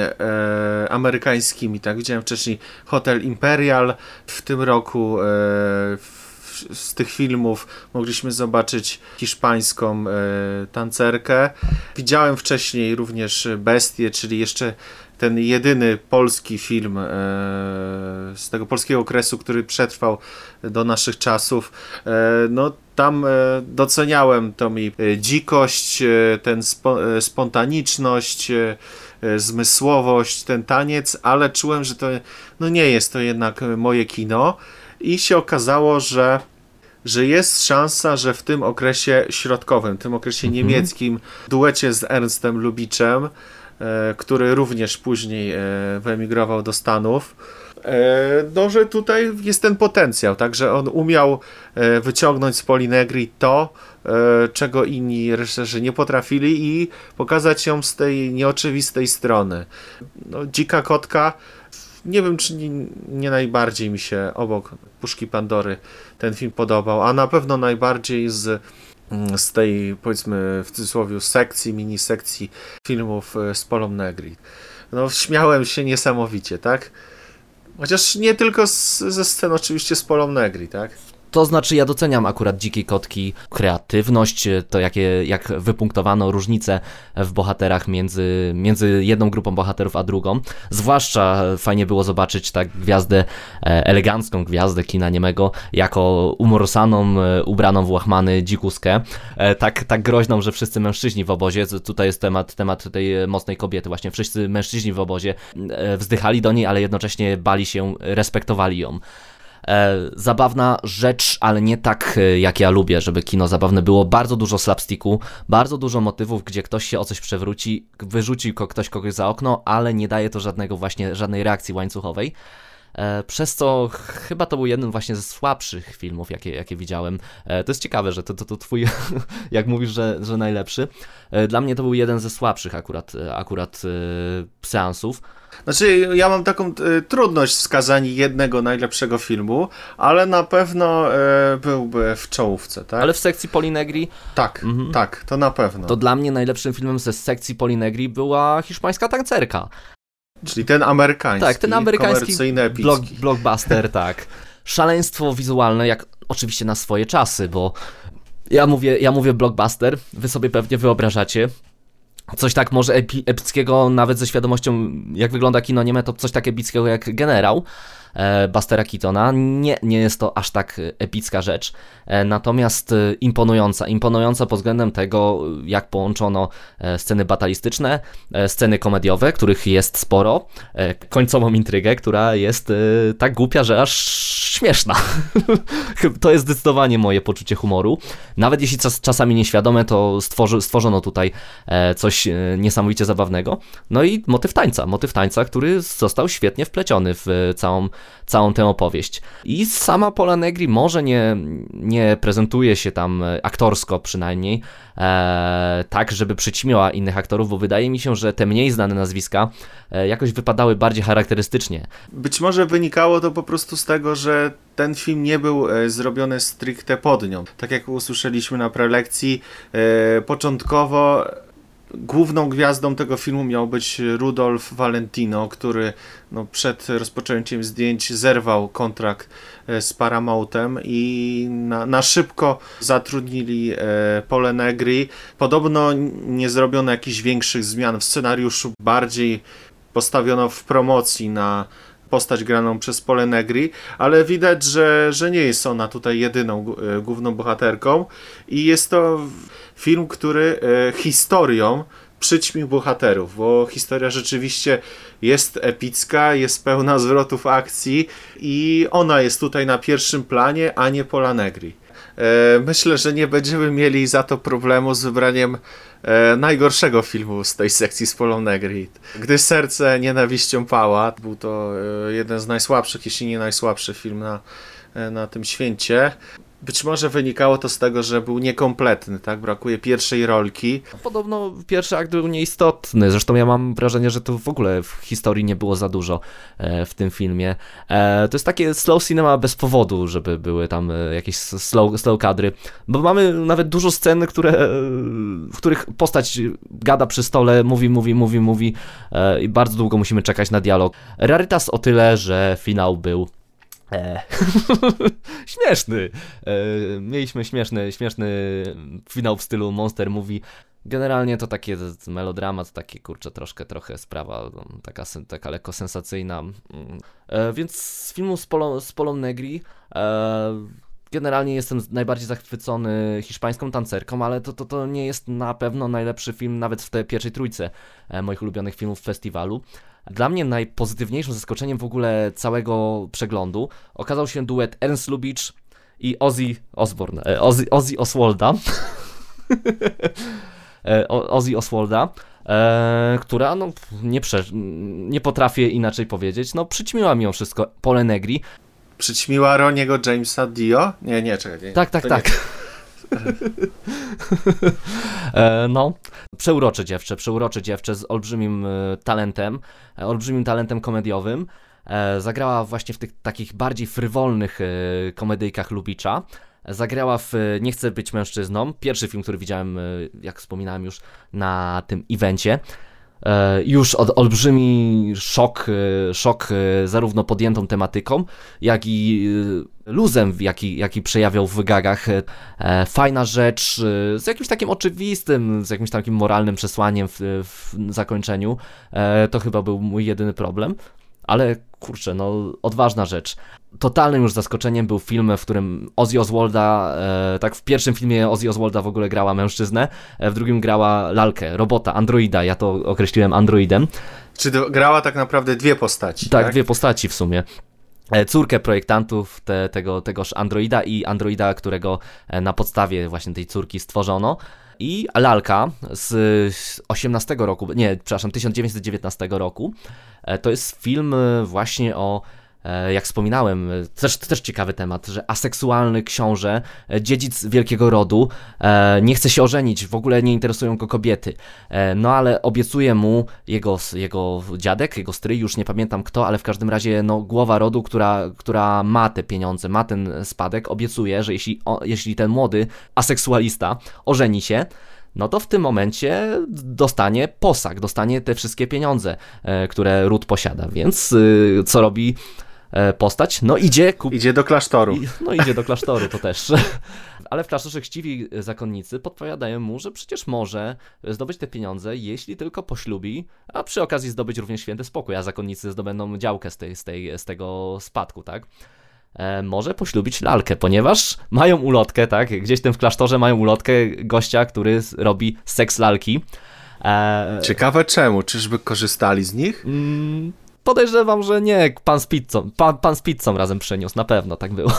amerykańskimi, tak, widziałem wcześniej Hotel Imperial, w tym roku z tych filmów mogliśmy zobaczyć hiszpańską e, tancerkę. Widziałem wcześniej również Bestię, czyli jeszcze ten jedyny polski film e, z tego polskiego okresu, który przetrwał do naszych czasów. E, no tam e, doceniałem tą jej e, dzikość, e, ten spo, spontaniczność, zmysłowość, ten taniec, ale czułem, że to no nie jest to jednak moje kino i się okazało, że że jest szansa, że w tym okresie środkowym, tym okresie mhm. niemieckim, duecie z Ernstem Lubiczem, e, który również później e, wyemigrował do Stanów, e, no, że tutaj jest ten potencjał, także on umiał wyciągnąć z Polinegri to, czego inni reżyserzy nie potrafili i pokazać ją z tej nieoczywistej strony. No, Dzika Kotka nie wiem, czy nie, nie, najbardziej mi się obok Puszki Pandory ten film podobał, a na pewno najbardziej z, mm, z tej, powiedzmy w cudzysłowie, sekcji, mini sekcji filmów e, z Polą Negri. No, śmiałem się niesamowicie, tak? Chociaż nie tylko z, ze scen oczywiście z Polą Negri, tak? To znaczy, ja doceniam akurat Dzikiej Kotki kreatywność, to jakie, jak wypunktowano różnice w bohaterach między, między jedną grupą bohaterów a drugą. Zwłaszcza fajnie było zobaczyć tak gwiazdę, e, elegancką gwiazdę kina niemego, jako umorsaną, e, ubraną w łachmany dzikuskę, e, tak, tak groźną, że wszyscy mężczyźni w obozie, tutaj jest temat, temat tej mocnej kobiety, właśnie wszyscy mężczyźni w obozie wzdychali do niej, ale jednocześnie bali się, respektowali ją. E, zabawna rzecz, ale nie tak e, jak ja lubię, żeby kino zabawne było. Bardzo dużo slapsticku, bardzo dużo motywów, gdzie ktoś się o coś przewróci, wyrzuci ktoś kogoś za okno, ale nie daje to żadnego właśnie, żadnej reakcji łańcuchowej. E, przez co chyba to był jeden właśnie ze słabszych filmów, jakie, jakie widziałem. To jest ciekawe, że to, to, to twój, jak mówisz, że, że najlepszy. Dla mnie to był jeden ze słabszych akurat, akurat seansów. Znaczy, ja mam taką y, trudność wskazania jednego najlepszego filmu, ale na pewno y, byłby w czołówce, tak? Ale w sekcji Polinegri? Tak, mhm. tak, to na pewno. To dla mnie najlepszym filmem ze sekcji Polinegri była hiszpańska tancerka. Czyli ten amerykański, tak, ten amerykański block, blockbuster, tak. Szaleństwo wizualne, jak oczywiście na swoje czasy, bo ja mówię, ja mówię blockbuster, wy sobie pewnie wyobrażacie, coś tak może epi epickiego, nawet ze świadomością, jak wygląda kino nieme, to coś tak epickiego jak Generał e, Bustera Keatona. Nie, nie jest to aż tak epicka rzecz, e, natomiast e, imponująca. Imponująca pod względem tego, jak połączono sceny batalistyczne, sceny komediowe, których jest sporo, końcową intrygę, która jest tak głupia, że aż śmieszna. to jest zdecydowanie moje poczucie humoru. Nawet jeśli czasami nieświadome, to stworzono tutaj coś niesamowicie zabawnego. No i motyw tańca, motyw tańca, który został świetnie wpleciony w całą, całą tę opowieść. I sama Pola Negri może nie, nie prezentuje się tam aktorsko przynajmniej, e, tak, żeby przyćmiła innych aktorów, bo wydaje mi się, że te mniej znane nazwiska e, jakoś wypadały bardziej charakterystycznie. Być może wynikało to po prostu z tego, że ten film nie był e, zrobiony stricte pod nią. Tak jak usłyszeliśmy na prelekcji, e, początkowo Główną gwiazdą tego filmu miał być Rudolf Valentino, który no, przed rozpoczęciem zdjęć zerwał kontrakt e, z Paramountem i na, na szybko zatrudnili e, Pole Negri. Podobno nie zrobiono jakichś większych zmian w scenariuszu, bardziej postawiono w promocji na postać graną przez Pole Negri, ale widać, że, że nie jest ona tutaj jedyną e, główną bohaterką i jest to film, który e, historią przyćmił bohaterów, bo historia rzeczywiście jest epicka, jest pełna zwrotów akcji i ona jest tutaj na pierwszym planie, a nie Pola Negri. E, myślę, że nie będziemy mieli za to problemu z wybraniem e, najgorszego filmu z tej sekcji z Polą Negri. Gdy serce nienawiścią pała, był to jeden z najsłabszych, jeśli nie najsłabszy film na, na tym święcie. Być może wynikało to z tego, że był niekompletny, tak? Brakuje pierwszej rolki. Podobno pierwszy akt był nieistotny. Zresztą ja mam wrażenie, że to w ogóle w historii nie było za dużo e, w tym filmie. E, to jest takie slow cinema bez powodu, żeby były tam e, jakieś slow, slow kadry. Bo mamy nawet dużo scen, które, w których postać gada przy stole, mówi, mówi, mówi, mówi i bardzo długo musimy czekać na dialog. Rarytas o tyle, że finał był E. śmieszny. E, mieliśmy śmieszny, śmieszny finał w stylu Monster Movie. Generalnie to takie melodramat, takie kurczę troszkę, trochę sprawa no, taka, taka lekko sensacyjna. E, więc z filmu z Polą, z Polą Negri e, generalnie jestem najbardziej zachwycony hiszpańską tancerką, ale to, to, to nie jest na pewno najlepszy film nawet w tej pierwszej trójce e, moich ulubionych filmów festiwalu. Dla mnie najpozytywniejszym zaskoczeniem w ogóle całego przeglądu okazał się duet Ernst Lubitsch i Ozzy Osbourne, e, Ozzy, Ozzy Oswalda. E, Ozzy Oswalda, e, która, no, nie, prze, nie potrafię inaczej powiedzieć, no, przyćmiła mi ją wszystko, Pole Negri. Przyćmiła Roniego Jamesa Dio? Nie, nie, czekaj. Nie, tak, tak, tak. E, no, przeurocze dziewczę, przeurocze dziewczę z olbrzymim e, talentem, e, olbrzymim talentem komediowym. Zagrała właśnie w tych takich bardziej frywolnych komedyjkach Lubicza. Zagrała w Nie chcę być mężczyzną. Pierwszy film, który widziałem, jak wspominałem już na tym evencie. e, już od, olbrzymi szok, e, szok zarówno podjętą tematyką, jak i luzem, jaki, jaki przejawiał w gagach. Fajna rzecz, z jakimś takim oczywistym, z jakimś takim moralnym przesłaniem w, w zakończeniu. To chyba był mój jedyny problem. Ale kurczę, no odważna rzecz. Totalnym już zaskoczeniem był film, w którym Ozzy Oswalda, e, tak w pierwszym filmie Ozzy Oswalda w ogóle grała mężczyznę, e, w drugim grała lalkę, robota, androida, ja to określiłem androidem. Czy grała tak naprawdę dwie postaci, tak? Tak, dwie postaci w sumie e, córkę projektantów te, tego, tegoż androida i androida, którego e, na podstawie właśnie tej córki stworzono. I lalka z 18 roku, nie, przepraszam, 1919 roku. E, to jest film właśnie o E, jak wspominałem, e, też, też ciekawy temat, że aseksualny książę, e, dziedzic wielkiego rodu, nie chce się ożenić, w ogóle nie interesują go kobiety. No ale obiecuje mu jego, jego dziadek, jego stryj, już nie pamiętam kto, ale w każdym razie no, głowa rodu, która, która ma te pieniądze, ma ten spadek, obiecuje, że jeśli, jeśli ten młody aseksualista ożeni się, no to w tym momencie dostanie posag, dostanie te wszystkie pieniądze, które ród posiada. Więc y, co robi E, postać. No idzie... Kup... Idzie do klasztoru. I, no idzie do klasztoru, to też. Ale w klasztorze chciwi zakonnicy podpowiadają mu, że przecież może zdobyć te pieniądze, jeśli tylko poślubi, a przy okazji zdobyć również święty spokój, a zakonnicy zdobędą działkę z, tej, z, tej, z tego spadku, tak? E, może poślubić lalkę, ponieważ mają ulotkę, tak? Gdzieś tam w klasztorze mają ulotkę gościa, który robi seks lalki. E... Ciekawe czemu? Czyżby korzystali z nich? Mm, Podejrzewam, że nie, pan z pizzą, pan, pan z pizzą razem przyniósł, na pewno tak było.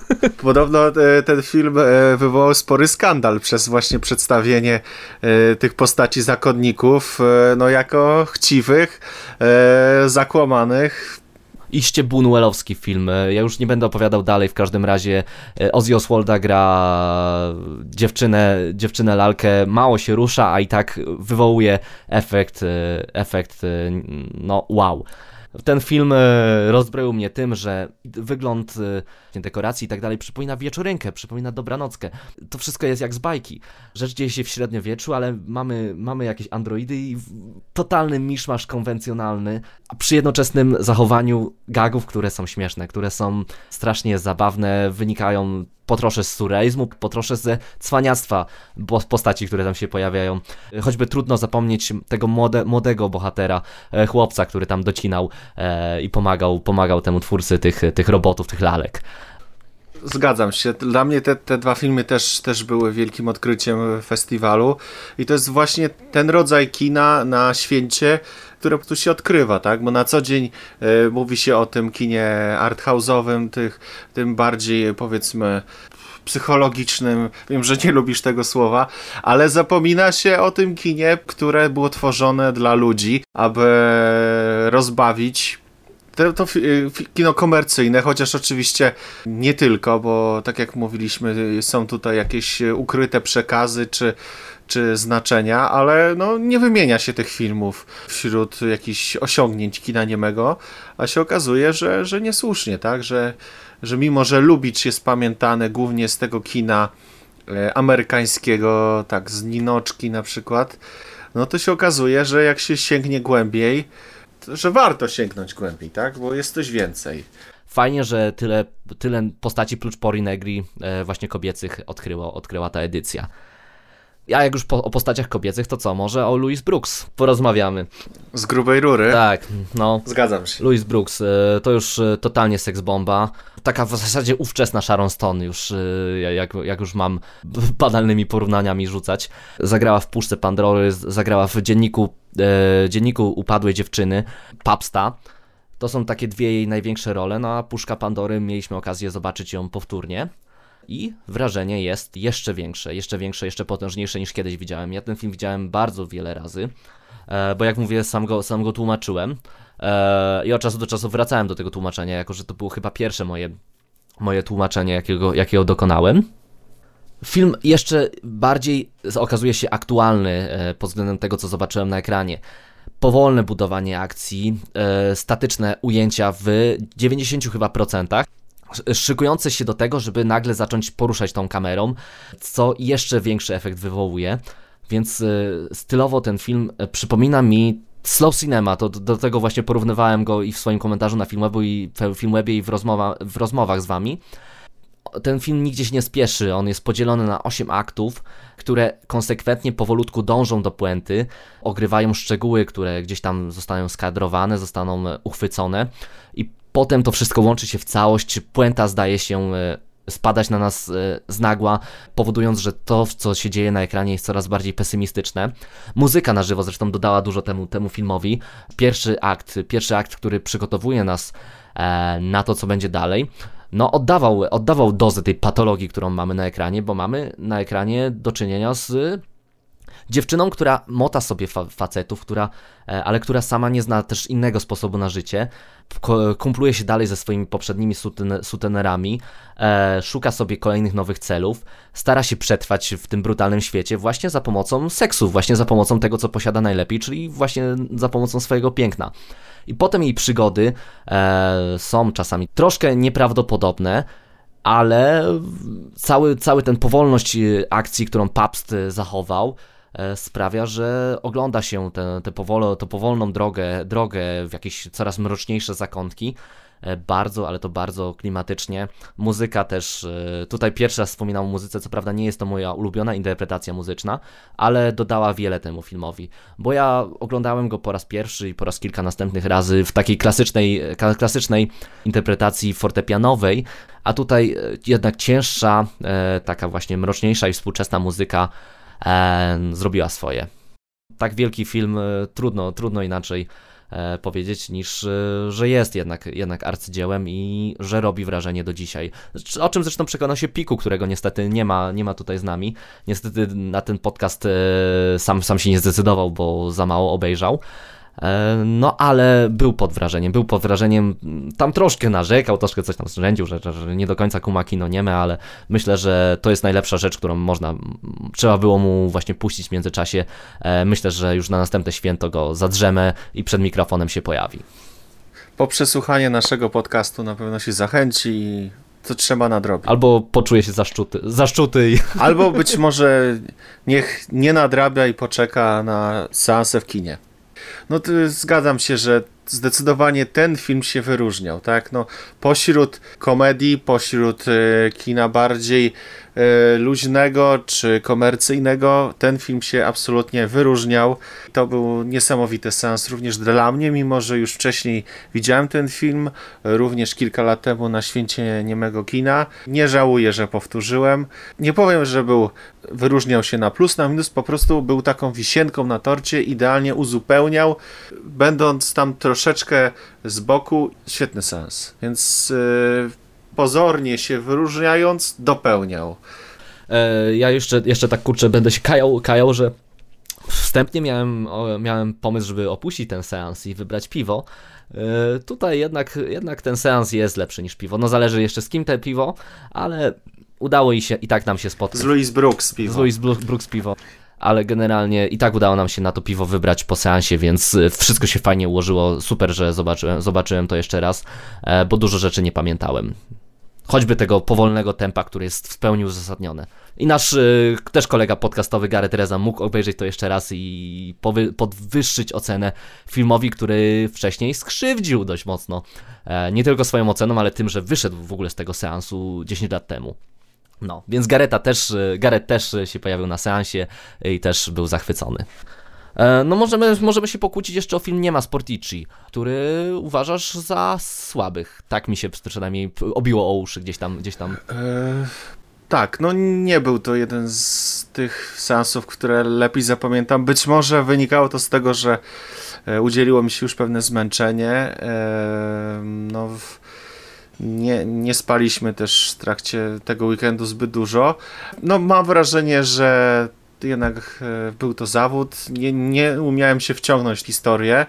Podobno e, ten film e, wywołał spory skandal przez właśnie przedstawienie e, tych postaci zakonników, no jako chciwych, zakłamanych, iście Bunwellowski film. Ja już nie będę opowiadał dalej, w każdym razie Ozzy Oswalda gra dziewczynę, dziewczynę lalkę, mało się rusza, a i tak wywołuje efekt, efekt no wow. Ten film e, rozbroił mnie tym, że wygląd e, dekoracji i tak dalej przypomina wieczorynkę, przypomina dobranockę. To wszystko jest jak z bajki. Rzecz dzieje się w średniowieczu, ale mamy, mamy jakieś androidy i totalny miszmasz konwencjonalny, a przy jednoczesnym zachowaniu gagów, które są śmieszne, które są strasznie zabawne, wynikają po trosze z surrealizmu, po trosze ze cwaniactwa postaci, które tam się pojawiają. Choćby trudno zapomnieć tego młode, młodego bohatera, e, chłopca, który tam docinał e, i pomagał, pomagał temu twórcy tych, tych robotów, tych lalek. Zgadzam się. Dla mnie te, te dwa filmy też, też były wielkim odkryciem festiwalu. I to jest właśnie ten rodzaj kina na święcie, które tu się odkrywa, tak? Bo na co dzień y, mówi się o tym kinie arthouse'owym, tych, tym bardziej powiedzmy psychologicznym. Wiem, że nie lubisz tego słowa, ale zapomina się o tym kinie, które było tworzone dla ludzi, aby rozbawić. To, to kino komercyjne, chociaż oczywiście nie tylko, bo tak jak mówiliśmy, są tutaj jakieś ukryte przekazy czy, czy znaczenia, ale no, nie wymienia się tych filmów wśród jakichś osiągnięć kina niemego, a się okazuje, że, że niesłusznie, tak, że, że mimo, że Lubicz jest pamiętany głównie z tego kina e, amerykańskiego, tak, z Ninoczki na przykład, no to się okazuje, że jak się sięgnie głębiej, że warto sięgnąć głębiej, tak? Bo jest coś więcej. Fajnie, że tyle, tyle postaci prócz Pori Negri e, właśnie kobiecych odkryło, odkryła ta edycja. A jak już po, o postaciach kobiecych, to co? Może o Louis Brooks porozmawiamy. Z grubej rury? Tak, no. Zgadzam się. Louis Brooks, e, to już e, totalnie seksbomba. Taka w zasadzie ówczesna Sharon Stone już, jak, jak już mam banalnymi porównaniami rzucać. Zagrała w Puszce Pandory, zagrała w dzienniku e, dzienniku upadłej dziewczyny, Papsta. To są takie dwie jej największe role, no a Puszka Pandory mieliśmy okazję zobaczyć ją powtórnie. I wrażenie jest jeszcze większe, jeszcze większe, jeszcze potężniejsze niż kiedyś widziałem. Ja ten film widziałem bardzo wiele razy, e, bo jak mówię, sam go, sam go tłumaczyłem. E, I od czasu do czasu wracałem do tego tłumaczenia, jako że to było chyba pierwsze moje, moje tłumaczenie, jakiego, jakiego dokonałem. Film jeszcze bardziej okazuje się aktualny e, pod względem tego, co zobaczyłem na ekranie. Powolne budowanie akcji, statyczne ujęcia w 90 chyba procentach szykujące się do tego, żeby nagle zacząć poruszać tą kamerą, co jeszcze większy efekt wywołuje. Więc e, stylowo ten film przypomina mi Slow Cinema, to do tego właśnie porównywałem go i w swoim komentarzu na Filmwebu i w Filmwebie i w, rozmowa, w rozmowach z wami. Ten film nigdzie się nie spieszy, on jest podzielony na 8 aktów, które konsekwentnie, powolutku dążą do puenty, ogrywają szczegóły, które gdzieś tam zostaną skadrowane, zostaną uchwycone i potem to wszystko łączy się w całość, puenta zdaje się e, spadać na nas e, z nagła, powodując, że to, co się dzieje na ekranie jest coraz bardziej pesymistyczne. Muzyka na żywo zresztą dodała dużo temu, temu filmowi. Pierwszy akt, pierwszy akt, który przygotowuje nas e, na to, co będzie dalej, no oddawał, oddawał dozę tej patologii, którą mamy na ekranie, bo mamy na ekranie do czynienia z dziewczyną, która mota sobie fa facetów, która, e, ale która sama nie zna też innego sposobu na życie, kumpluje się dalej ze swoimi poprzednimi suten sutenerami, e, szuka sobie kolejnych nowych celów, stara się przetrwać w tym brutalnym świecie właśnie za pomocą seksu, właśnie za pomocą tego, co posiada najlepiej, czyli właśnie za pomocą swojego piękna. I potem jej przygody e, są czasami troszkę nieprawdopodobne, ale cały, cały ten powolność e, akcji, którą Pabst e, zachował, sprawia, że ogląda się tę, tę powolo, powolną drogę, drogę w jakieś coraz mroczniejsze zakątki. E, bardzo, ale to bardzo klimatycznie. Muzyka też, e, tutaj pierwszy raz wspominam o muzyce, co prawda nie jest to moja ulubiona interpretacja muzyczna, ale dodała wiele temu filmowi, bo ja oglądałem go po raz pierwszy i po raz kilka następnych razy w takiej klasycznej, klasycznej interpretacji fortepianowej, a tutaj jednak cięższa, taka właśnie mroczniejsza i współczesna muzyka e, zrobiła swoje. Tak wielki film, e, trudno, trudno inaczej e, powiedzieć, niż e, że jest jednak, jednak arcydziełem i że robi wrażenie do dzisiaj. O czym zresztą przekonał się Piku, którego niestety nie ma, nie ma tutaj z nami. Niestety na ten podcast sam, sam się nie zdecydował, bo za mało obejrzał. E, no ale był pod wrażeniem, był pod wrażeniem, tam troszkę narzekał, troszkę coś tam zrzędził, że, że nie do końca kuma kino nieme, ale myślę, że to jest najlepsza rzecz, którą można, trzeba było mu właśnie puścić w międzyczasie. E, myślę, że już na następne święto go zadrzemy i przed mikrofonem się pojawi. Po przesłuchaniu naszego podcastu na pewno się zachęci i to trzeba nadrobić. Albo poczuje się zaszczuty. zaszczuty i... Albo być może niech nie nadrabia i poczeka na seansę w kinie. No zgadzam się, że zdecydowanie ten film się wyróżniał, tak? No, pośród komedii, pośród y, kina bardziej y, luźnego czy komercyjnego, ten film się absolutnie wyróżniał. To był niesamowity sens również dla mnie, mimo że już wcześniej widziałem ten film, również kilka lat temu na święcie niemego kina. Nie żałuję, że powtórzyłem. Nie powiem, że był wyróżniał się na plus, na minus, po prostu był taką wisienką na torcie, idealnie uzupełniał, będąc tam troszeczkę z boku, świetny sens. Więc yy, pozornie się wyróżniając, dopełniał. E, ja jeszcze, jeszcze tak kurczę, będę się kajał, kajał że wstępnie miałem, miałem pomysł, żeby opuścić ten seans i wybrać piwo. E, tutaj jednak, jednak ten seans jest lepszy niż piwo. No zależy jeszcze z kim te piwo, ale udało i się i tak nam się spotkać. Z Louis Brooks piwo. Z Louis Brooks piwo. Ale generalnie i tak udało nam się na to piwo wybrać po seansie, więc e, wszystko się fajnie ułożyło. Super, że zobaczyłem, zobaczyłem to jeszcze raz, e, bo dużo rzeczy nie pamiętałem. Choćby tego powolnego tempa, który jest w pełni uzasadnione. I nasz y, też kolega podcastowy Gary Teresa mógł obejrzeć to jeszcze raz i powy, podwyższyć ocenę filmowi, który wcześniej skrzywdził dość mocno. E, nie tylko swoją oceną, ale tym, że wyszedł w ogóle z tego seansu 10 lat temu. No, więc Gareta też, y, Gareth też się pojawił na seansie i też był zachwycony. E, no możemy, możemy się pokłócić jeszcze o film Nie ma Sportici, który uważasz za słabych. Tak mi się przynajmniej obiło o uszy gdzieś tam. Gdzieś tam. E, tak, no nie był to jeden z tych seansów, które lepiej zapamiętam. Być może wynikało to z tego, że e, udzieliło mi się już pewne zmęczenie. E, no, nie, nie spaliśmy też w trakcie tego weekendu zbyt dużo. No mam wrażenie, że jednak e, był to zawód. Nie, nie umiałem się wciągnąć w historię.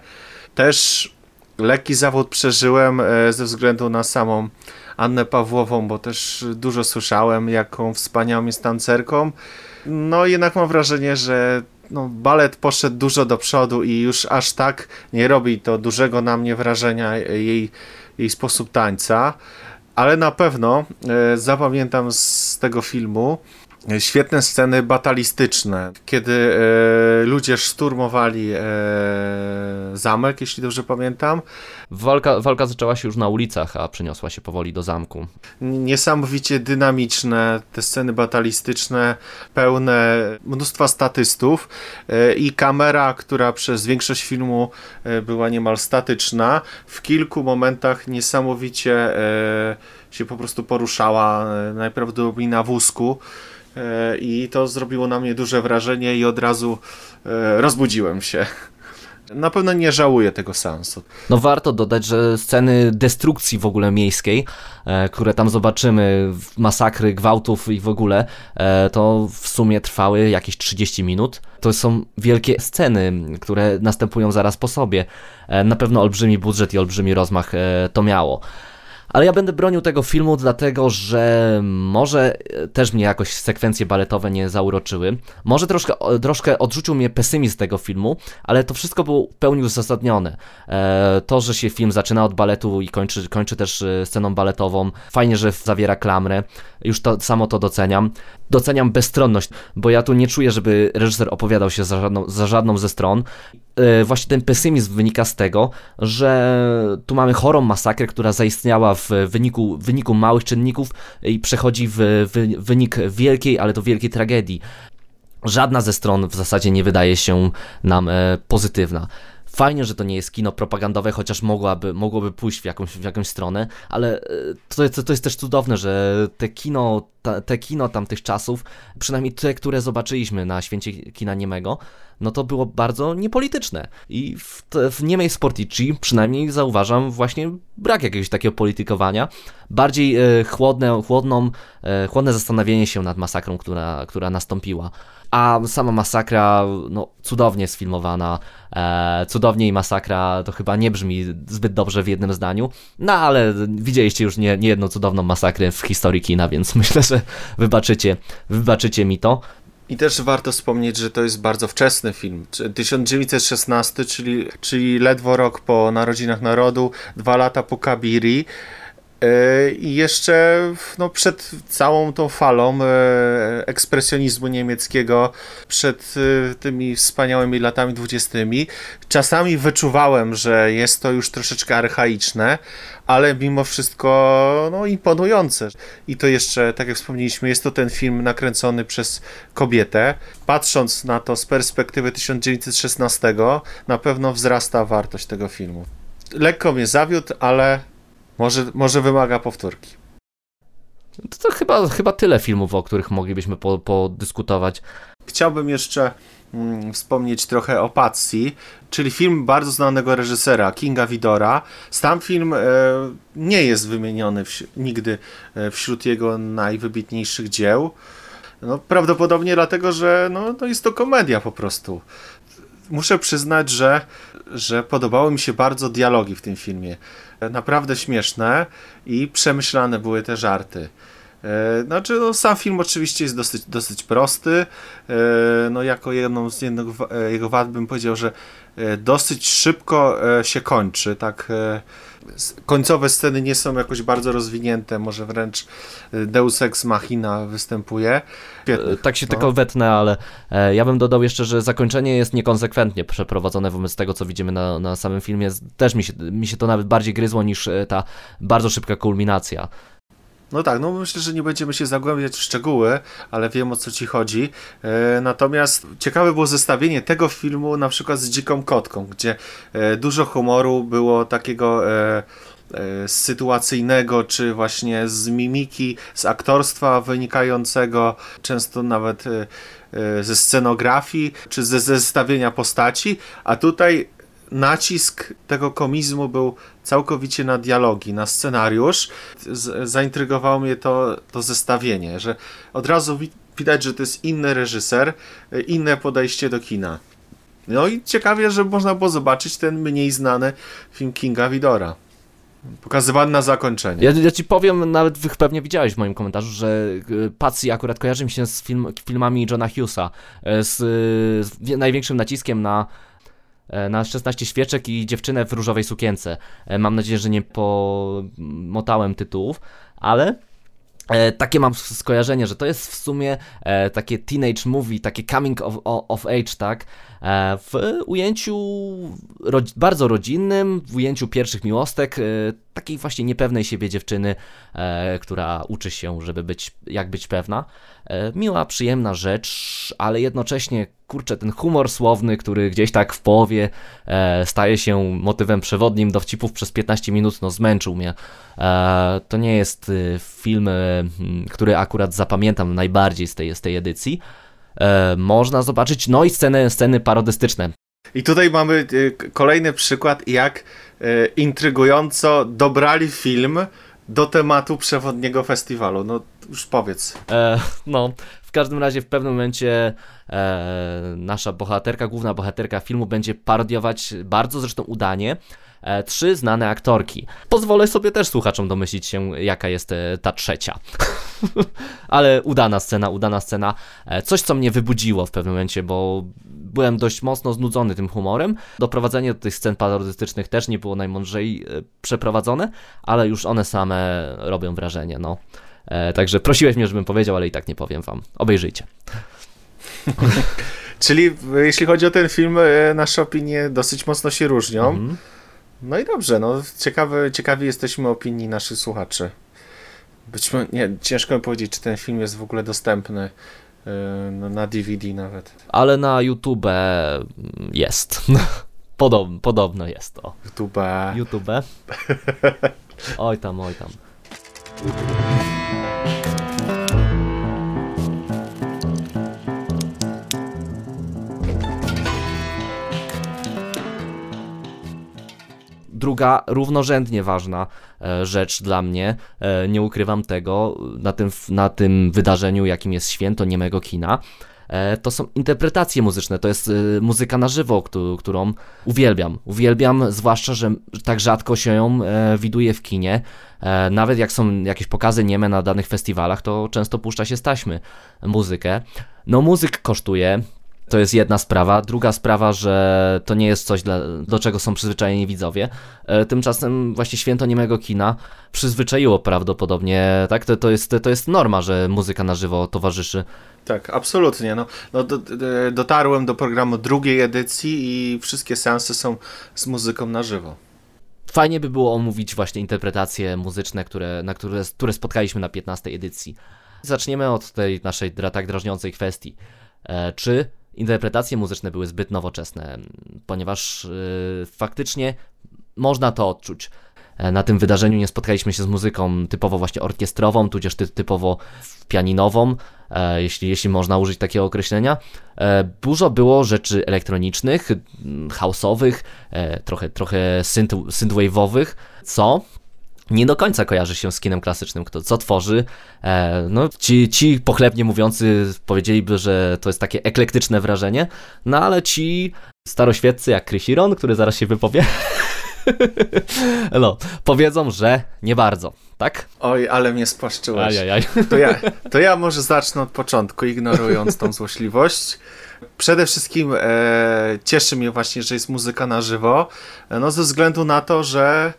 Też lekki zawód przeżyłem ze względu na samą Annę Pawłową, bo też dużo słyszałem, jaką wspaniałą jest tancerką. No jednak mam wrażenie, że no, balet poszedł dużo do przodu i już aż tak nie robi to dużego na mnie wrażenia jej, jej sposób tańca, ale na pewno e, zapamiętam z tego filmu Świetne sceny batalistyczne, kiedy e, ludzie szturmowali e, zamek, jeśli dobrze pamiętam. Walka, walka zaczęła się już na ulicach, a przeniosła się powoli do zamku. Niesamowicie dynamiczne, te sceny batalistyczne, pełne mnóstwa statystów e, i kamera, która przez większość filmu e, była niemal statyczna, w kilku momentach niesamowicie e, się po prostu poruszała, e, najprawdopodobniej na wózku. E, I to zrobiło na mnie duże wrażenie, i od razu e, rozbudziłem się. Na pewno nie żałuję tego seansu. No warto dodać, że sceny destrukcji w ogóle miejskiej, e, które tam zobaczymy, masakry, gwałtów i w ogóle, e, to w sumie trwały jakieś 30 minut. To są wielkie sceny, które następują zaraz po sobie. E, na pewno olbrzymi budżet i olbrzymi rozmach e, to miało. Ale ja będę bronił tego filmu, dlatego że może e, też mnie jakoś sekwencje baletowe nie zauroczyły. Może troszkę, troszkę odrzucił mnie pesymizm tego filmu, ale to wszystko było w pełni uzasadnione. E, to, że się film zaczyna od baletu i kończy, kończy też e, sceną baletową. Fajnie, że zawiera klamrę. Już to samo to doceniam. Doceniam bezstronność, bo ja tu nie czuję, żeby reżyser opowiadał się za żadną, za żadną ze stron. E, właśnie ten pesymizm wynika z tego, że tu mamy chorą masakrę, która zaistniała w wyniku, wyniku małych czynników i przechodzi w wy, wynik wielkiej, ale to wielkiej tragedii. Żadna ze stron w zasadzie nie wydaje się nam e, pozytywna. Fajnie, że to nie jest kino propagandowe, chociaż mogłaby, mogłoby pójść w jakąś, w jakąś stronę, ale e, to, to, to jest też cudowne, że te kino, ta, te kino tamtych czasów, przynajmniej te, które zobaczyliśmy na święcie kina niemego, no to było bardzo niepolityczne. I w, w niemej Sportici przynajmniej zauważam właśnie brak jakiegoś takiego politykowania, bardziej e, chłodne, chłodną, e, chłodne zastanowienie się nad masakrą, która, która nastąpiła. A sama masakra, no cudownie sfilmowana, e, cudownie i masakra to chyba nie brzmi zbyt dobrze w jednym zdaniu, no ale widzieliście już nie, nie cudowną masakrę w historii kina, więc myślę, że wybaczycie, wybaczycie mi to. I też warto wspomnieć, że to jest bardzo wczesny film. 1916, czyli, czyli ledwo rok po Narodzinach Narodu, dwa lata po Kabiri. E, I jeszcze no, przed całą tą falą e, ekspresjonizmu niemieckiego, przed e, tymi wspaniałymi latami dwudziestymi, czasami wyczuwałem, że jest to już troszeczkę archaiczne, ale mimo wszystko no, imponujące. I to jeszcze, tak jak wspomnieliśmy, jest to ten film nakręcony przez kobietę. Patrząc na to z perspektywy 1916, na pewno wzrasta wartość tego filmu. Lekko mnie zawiódł, ale może, może wymaga powtórki. To, to chyba, chyba tyle filmów, o których moglibyśmy po, podyskutować. Chciałbym jeszcze mm, wspomnieć trochę o Patsy, czyli film bardzo znanego reżysera Kinga Vidora. Sam film e, nie jest wymieniony wś- nigdy e, wśród jego najwybitniejszych dzieł. No, prawdopodobnie dlatego, że no, to jest to komedia po prostu. Muszę przyznać, że, że podobały mi się bardzo dialogi w tym filmie. E, Naprawdę śmieszne i przemyślane były te żarty. E, Znaczy, no, sam film oczywiście jest dosyć, dosyć prosty. E, No, jako jedną z jego wad bym powiedział, że dosyć szybko się kończy. Tak, końcowe sceny nie są jakoś bardzo rozwinięte, może wręcz e, Deus Ex Machina występuje. E, Tak się No. tylko wetnę, ale e, ja bym dodał jeszcze, że zakończenie jest niekonsekwentnie przeprowadzone wobec tego, co widzimy na, na samym filmie. Też mi się, mi się to nawet bardziej gryzło niż e, ta bardzo szybka kulminacja. No tak, no myślę, że nie będziemy się zagłębiać w szczegóły, ale wiem o co ci chodzi. E, natomiast ciekawe było zestawienie tego filmu na przykład z Dziką Kotką, gdzie e, dużo humoru było takiego e, e, sytuacyjnego, czy właśnie z mimiki, z aktorstwa wynikającego, często nawet e, e, ze scenografii, czy ze zestawienia postaci, a tutaj nacisk tego komizmu był całkowicie na dialogi, na scenariusz. Z, zaintrygowało mnie to, to zestawienie, że od razu wi- widać, że to jest inny reżyser, e, inne podejście do kina. No i ciekawie, że można było zobaczyć ten mniej znany film Kinga Vidora. Pokazywany na zakończenie. Ja, ja ci powiem, nawet wy pewnie widziałeś w moim komentarzu, że e, Patsy akurat kojarzy mi się z film, filmami Johna Hughesa, e, z, z największym naciskiem na, na 16 świeczek i dziewczynę w różowej sukience. E, Mam nadzieję, że nie pomotałem tytułów, ale E, takie mam skojarzenie, że to jest w sumie e, takie teenage movie, takie coming of, of age, tak? E, w ujęciu bardzo rodzinnym, w ujęciu pierwszych miłostek, e, takiej właśnie niepewnej siebie dziewczyny, e, która uczy się, żeby być, jak być pewna. Miła, przyjemna rzecz, ale jednocześnie, kurczę, ten humor słowny, który gdzieś tak w połowie staje się motywem przewodnim dowcipów przez 15 minut, no zmęczył mnie. To nie jest e, film, e, który akurat zapamiętam najbardziej z tej, z tej edycji. E, można zobaczyć, no i sceny, sceny parodystyczne. I tutaj mamy kolejny przykład, jak intrygująco dobrali film do tematu przewodniego festiwalu. No już powiedz. E, no, w każdym razie w pewnym momencie e, nasza bohaterka, główna bohaterka filmu będzie parodiować bardzo zresztą udanie e, trzy znane aktorki. Pozwolę sobie też słuchaczom domyślić się, jaka jest e, ta trzecia. Ale udana scena, udana scena. E, coś, co mnie wybudziło w pewnym momencie, bo byłem dość mocno znudzony tym humorem. Doprowadzenie do tych scen parodystycznych też nie było najmądrzej e, przeprowadzone, ale już one same robią wrażenie, no. E, także prosiłeś mnie, żebym powiedział, ale i tak nie powiem wam. Obejrzyjcie. Czyli jeśli chodzi o ten film, e, nasze opinie dosyć mocno się różnią. Mhm. No i dobrze, no ciekawy, ciekawi jesteśmy opinii naszych słuchaczy. Być może, nie, ciężko mi powiedzieć, czy ten film jest w ogóle dostępny yy, na DVD nawet. Ale na YouTube jest. Podob, podobno jest to. YouTube. YouTube. Oj tam, oj tam. Druga, równorzędnie ważna e, rzecz dla mnie, e, nie ukrywam tego, na tym, na tym wydarzeniu, jakim jest święto niemego kina, e, to są interpretacje muzyczne, to jest muzyka na żywo, którą uwielbiam. Uwielbiam, zwłaszcza, że tak rzadko się ją widuje w kinie. Nawet jak są jakieś pokazy nieme na danych festiwalach, to często puszcza się z taśmy muzykę. No muzyk kosztuje, to jest jedna sprawa. Druga sprawa, że to nie jest coś, dla, do czego są przyzwyczajeni widzowie. E, tymczasem właśnie święto niemego kina przyzwyczaiło prawdopodobnie, tak? To, to, jest, to jest norma, że muzyka na żywo towarzyszy. Tak, absolutnie. No, no do, dotarłem do programu drugiej edycji i wszystkie seanse są z muzyką na żywo. Fajnie by było omówić właśnie interpretacje muzyczne, które, na które, które spotkaliśmy na 15 edycji. Zaczniemy od tej naszej tak drażniącej kwestii. E, czy interpretacje muzyczne były zbyt nowoczesne, ponieważ yy, faktycznie można to odczuć. E, na tym wydarzeniu nie spotkaliśmy się z muzyką typowo właśnie orkiestrową, tudzież ty, typowo pianinową, e, jeśli, jeśli można użyć takiego określenia. E, dużo było rzeczy elektronicznych, house'owych, e, trochę, trochę synth, synthwave'owych, co nie do końca kojarzy się z kinem klasycznym, kto co tworzy. E, no, ci, ci pochlebnie mówiący powiedzieliby, że to jest takie eklektyczne wrażenie, no ale ci staroświeccy jak Krysiron, który zaraz się wypowie, no, powiedzą, że nie bardzo, tak? Oj, ale mnie spłaszczyłeś. Ajajaj. To ja, to ja może zacznę od początku, ignorując tą złośliwość. Przede wszystkim e, cieszy mnie właśnie, że jest muzyka na żywo, no ze względu na to, że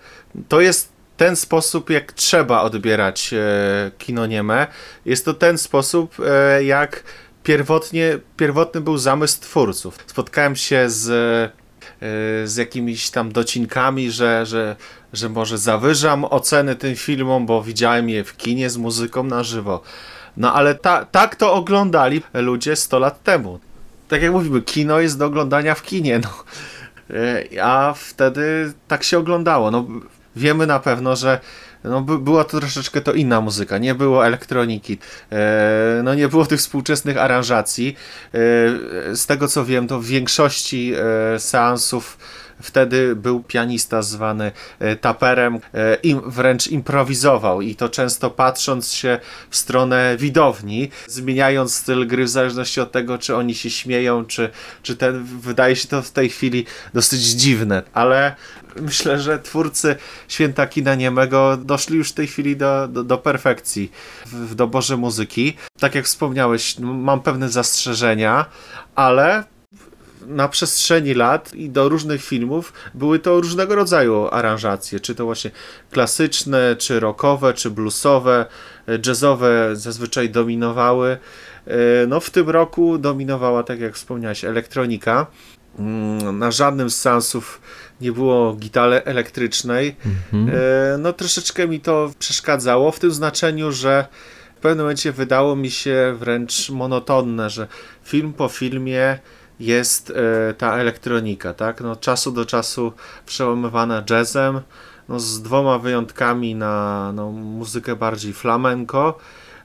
to jest ten sposób, jak trzeba odbierać e, kino nieme. Jest to ten sposób, e, jak pierwotnie, pierwotny był zamysł twórców. Spotkałem się z, e, z jakimiś tam docinkami, że, że, że może zawyżam oceny tym filmom, bo widziałem je w kinie z muzyką na żywo. No ale ta, tak to oglądali ludzie 100 lat temu. Tak jak mówimy, kino jest do oglądania w kinie. No. E, a wtedy tak się oglądało. No, wiemy na pewno, że no, by, była to troszeczkę to inna muzyka, nie było elektroniki, e, no nie było tych współczesnych aranżacji. E, z tego co wiem, to w większości e, seansów Wtedy był pianista zwany e, taperem, e, im wręcz improwizował i to często patrząc się w stronę widowni, zmieniając styl gry w zależności od tego, czy oni się śmieją, czy, czy ten, wydaje się to w tej chwili dosyć dziwne, ale myślę, że twórcy Święta Kina Niemego doszli już w tej chwili do, do, do perfekcji w, w doborze muzyki. Tak jak wspomniałeś, mam pewne zastrzeżenia, ale na przestrzeni lat i do różnych filmów były to różnego rodzaju aranżacje, czy to właśnie klasyczne, czy rockowe, czy bluesowe, jazzowe zazwyczaj dominowały. No w tym roku dominowała, tak jak wspomniałeś, elektronika. Mm, na żadnym z seansów nie było gitary elektrycznej. Mhm. No troszeczkę mi to przeszkadzało w tym znaczeniu, że w pewnym momencie wydało mi się wręcz monotonne, że film po filmie jest e, ta elektronika, tak? No, czasu do czasu przełamywana jazzem, no, z dwoma wyjątkami na no, muzykę bardziej flamenco,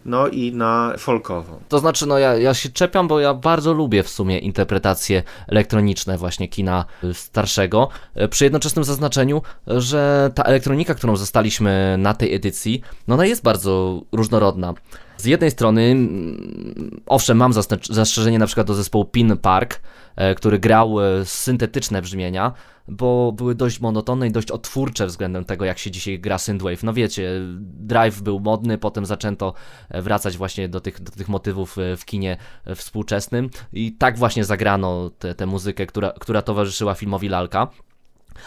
no i na folkową. To znaczy, no ja, ja się czepiam, bo ja bardzo lubię w sumie interpretacje elektroniczne właśnie kina starszego, e, przy jednoczesnym zaznaczeniu, że ta elektronika, którą zostaliśmy na tej edycji, no ona jest bardzo różnorodna. Z jednej strony, mm, owszem, mam zastrzeżenie na przykład do zespołu Pin Park, e, który grał e, syntetyczne brzmienia, bo były dość monotonne i dość otwórcze względem tego, jak się dzisiaj gra synthwave. No wiecie, drive był modny, potem zaczęto e, wracać właśnie do tych, do tych motywów w kinie współczesnym i tak właśnie zagrano tę muzykę, która, która towarzyszyła filmowi Lalka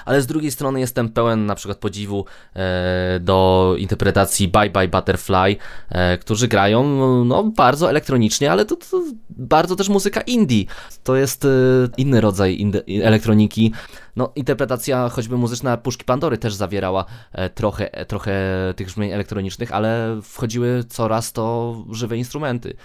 ale z drugiej strony jestem pełen na przykład podziwu e, do interpretacji Bye Bye Butterfly, e, którzy grają no, bardzo elektronicznie, ale to, to bardzo też muzyka indie. To jest e, inny rodzaj elektroniki. No, interpretacja choćby muzyczna Puszki Pandory też zawierała e, trochę, trochę tych brzmień elektronicznych, ale wchodziły coraz to żywe instrumenty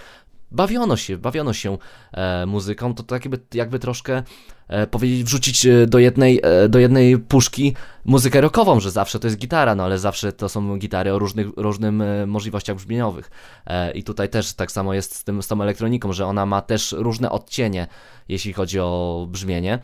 bawiono się, bawiono się e, muzyką, to tak jakby, jakby troszkę e, powiedzieć, wrzucić e, do jednej, e, do jednej puszki muzykę rockową, że zawsze to jest gitara, no ale zawsze to są gitary o różnych, różnym e, możliwościach brzmieniowych. E, I tutaj też tak samo jest z, tym, z tą elektroniką, że ona ma też różne odcienie, jeśli chodzi o brzmienie.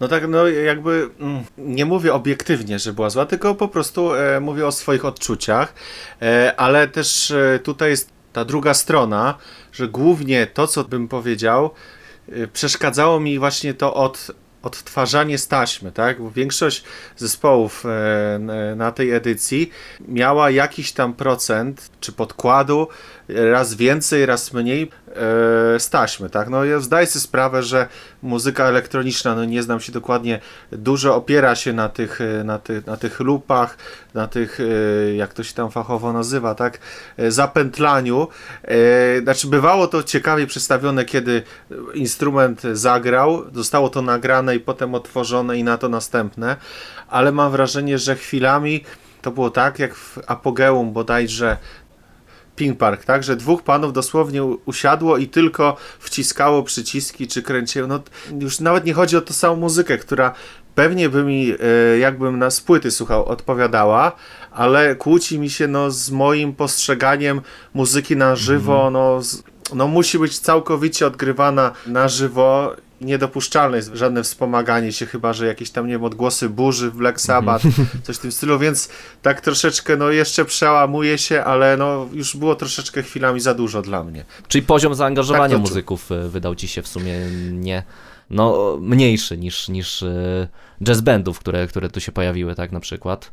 No tak, no jakby mm, nie mówię obiektywnie, że była zła, tylko po prostu e, mówię o swoich odczuciach, e, ale też e, tutaj jest ta druga strona, że głównie to, co bym powiedział, y, przeszkadzało mi właśnie to od odtwarzanie z taśmy, tak? Bo większość zespołów e, na tej edycji miała jakiś tam procent, czy podkładu, raz więcej, raz mniej e, z taśmy, tak? No ja zdaję sobie sprawę, że muzyka elektroniczna, no nie znam się dokładnie, dużo opiera się na tych, e, na tych, na tych lupach, na tych, jak to się tam fachowo nazywa, tak? Zapętlaniu. Znaczy bywało to ciekawie przedstawione, kiedy instrument zagrał, zostało to nagrane i potem otworzone i na to następne, ale mam wrażenie, że chwilami to było tak, jak w apogeum bodajże Ping Park, tak, że dwóch panów dosłownie usiadło i tylko wciskało przyciski czy kręciło. No, już nawet nie chodzi o tą samą muzykę, która pewnie by mi, e, jakbym na spłyty słuchał, odpowiadała, ale kłóci mi się no, z moim postrzeganiem muzyki na żywo, mm. no, z, no musi być całkowicie odgrywana na żywo niedopuszczalne jest żadne wspomaganie się, chyba że jakieś tam, nie wiem, odgłosy burzy w Black Sabbath, coś w tym stylu, więc tak troszeczkę, no jeszcze przełamuje się, ale no już było troszeczkę chwilami za dużo dla mnie. Czyli poziom zaangażowania tak muzyków e, wydał ci się w sumie nie, no mniejszy niż, niż e, jazz bandów, które, które tu się pojawiły, tak na przykład.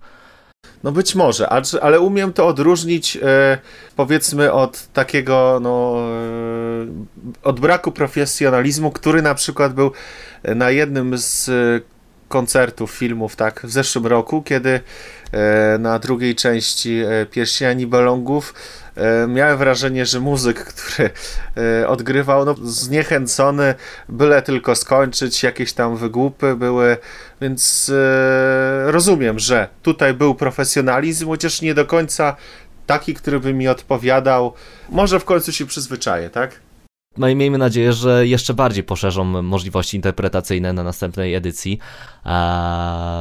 No być może, ale umiem to odróżnić e, powiedzmy od takiego, no, e, od braku profesjonalizmu, który na przykład był na jednym z koncertów, filmów, tak, w zeszłym roku, kiedy e, na drugiej części e, Pierścienia Nibelungów e, miałem wrażenie, że muzyk, który odgrywał, no, zniechęcony, byle tylko skończyć, jakieś tam wygłupy były, więc rozumiem, że tutaj był profesjonalizm, chociaż nie do końca taki, który by mi odpowiadał. Może w końcu się przyzwyczaję, tak? No i miejmy nadzieję, że jeszcze bardziej poszerzą możliwości interpretacyjne na następnej edycji.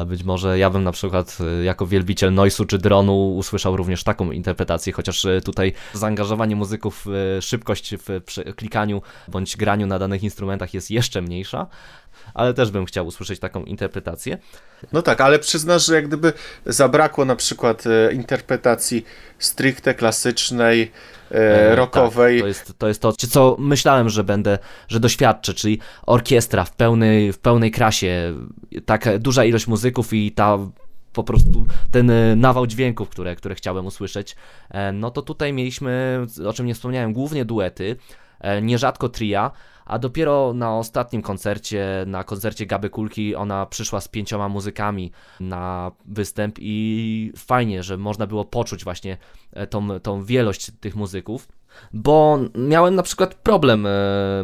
Być może ja bym na przykład y, jako wielbiciel noisu czy dronu usłyszał również taką interpretację, chociaż y, tutaj zaangażowanie muzyków, y, szybkość w klikaniu bądź graniu na danych instrumentach jest jeszcze mniejsza, ale też bym chciał usłyszeć taką interpretację. No tak, ale przyznasz, że jak gdyby zabrakło na przykład interpretacji stricte klasycznej, e, e rockowej. Tak, to, jest, to jest to, co myślałem, że będę, że doświadczę, czyli orkiestra w pełnej, w pełnej krasie, taka duża ilość muzyków i ta po prostu ten e, nawał dźwięków, które, które chciałem usłyszeć, e, no to tutaj mieliśmy, o czym nie wspomniałem, głównie duety, nierzadko tria, a dopiero na ostatnim koncercie, na koncercie Gaby Kulki, ona przyszła z pięcioma muzykami na występ i fajnie, że można było poczuć właśnie e, tą, tą wielość tych muzyków bo miałem na przykład problem, e,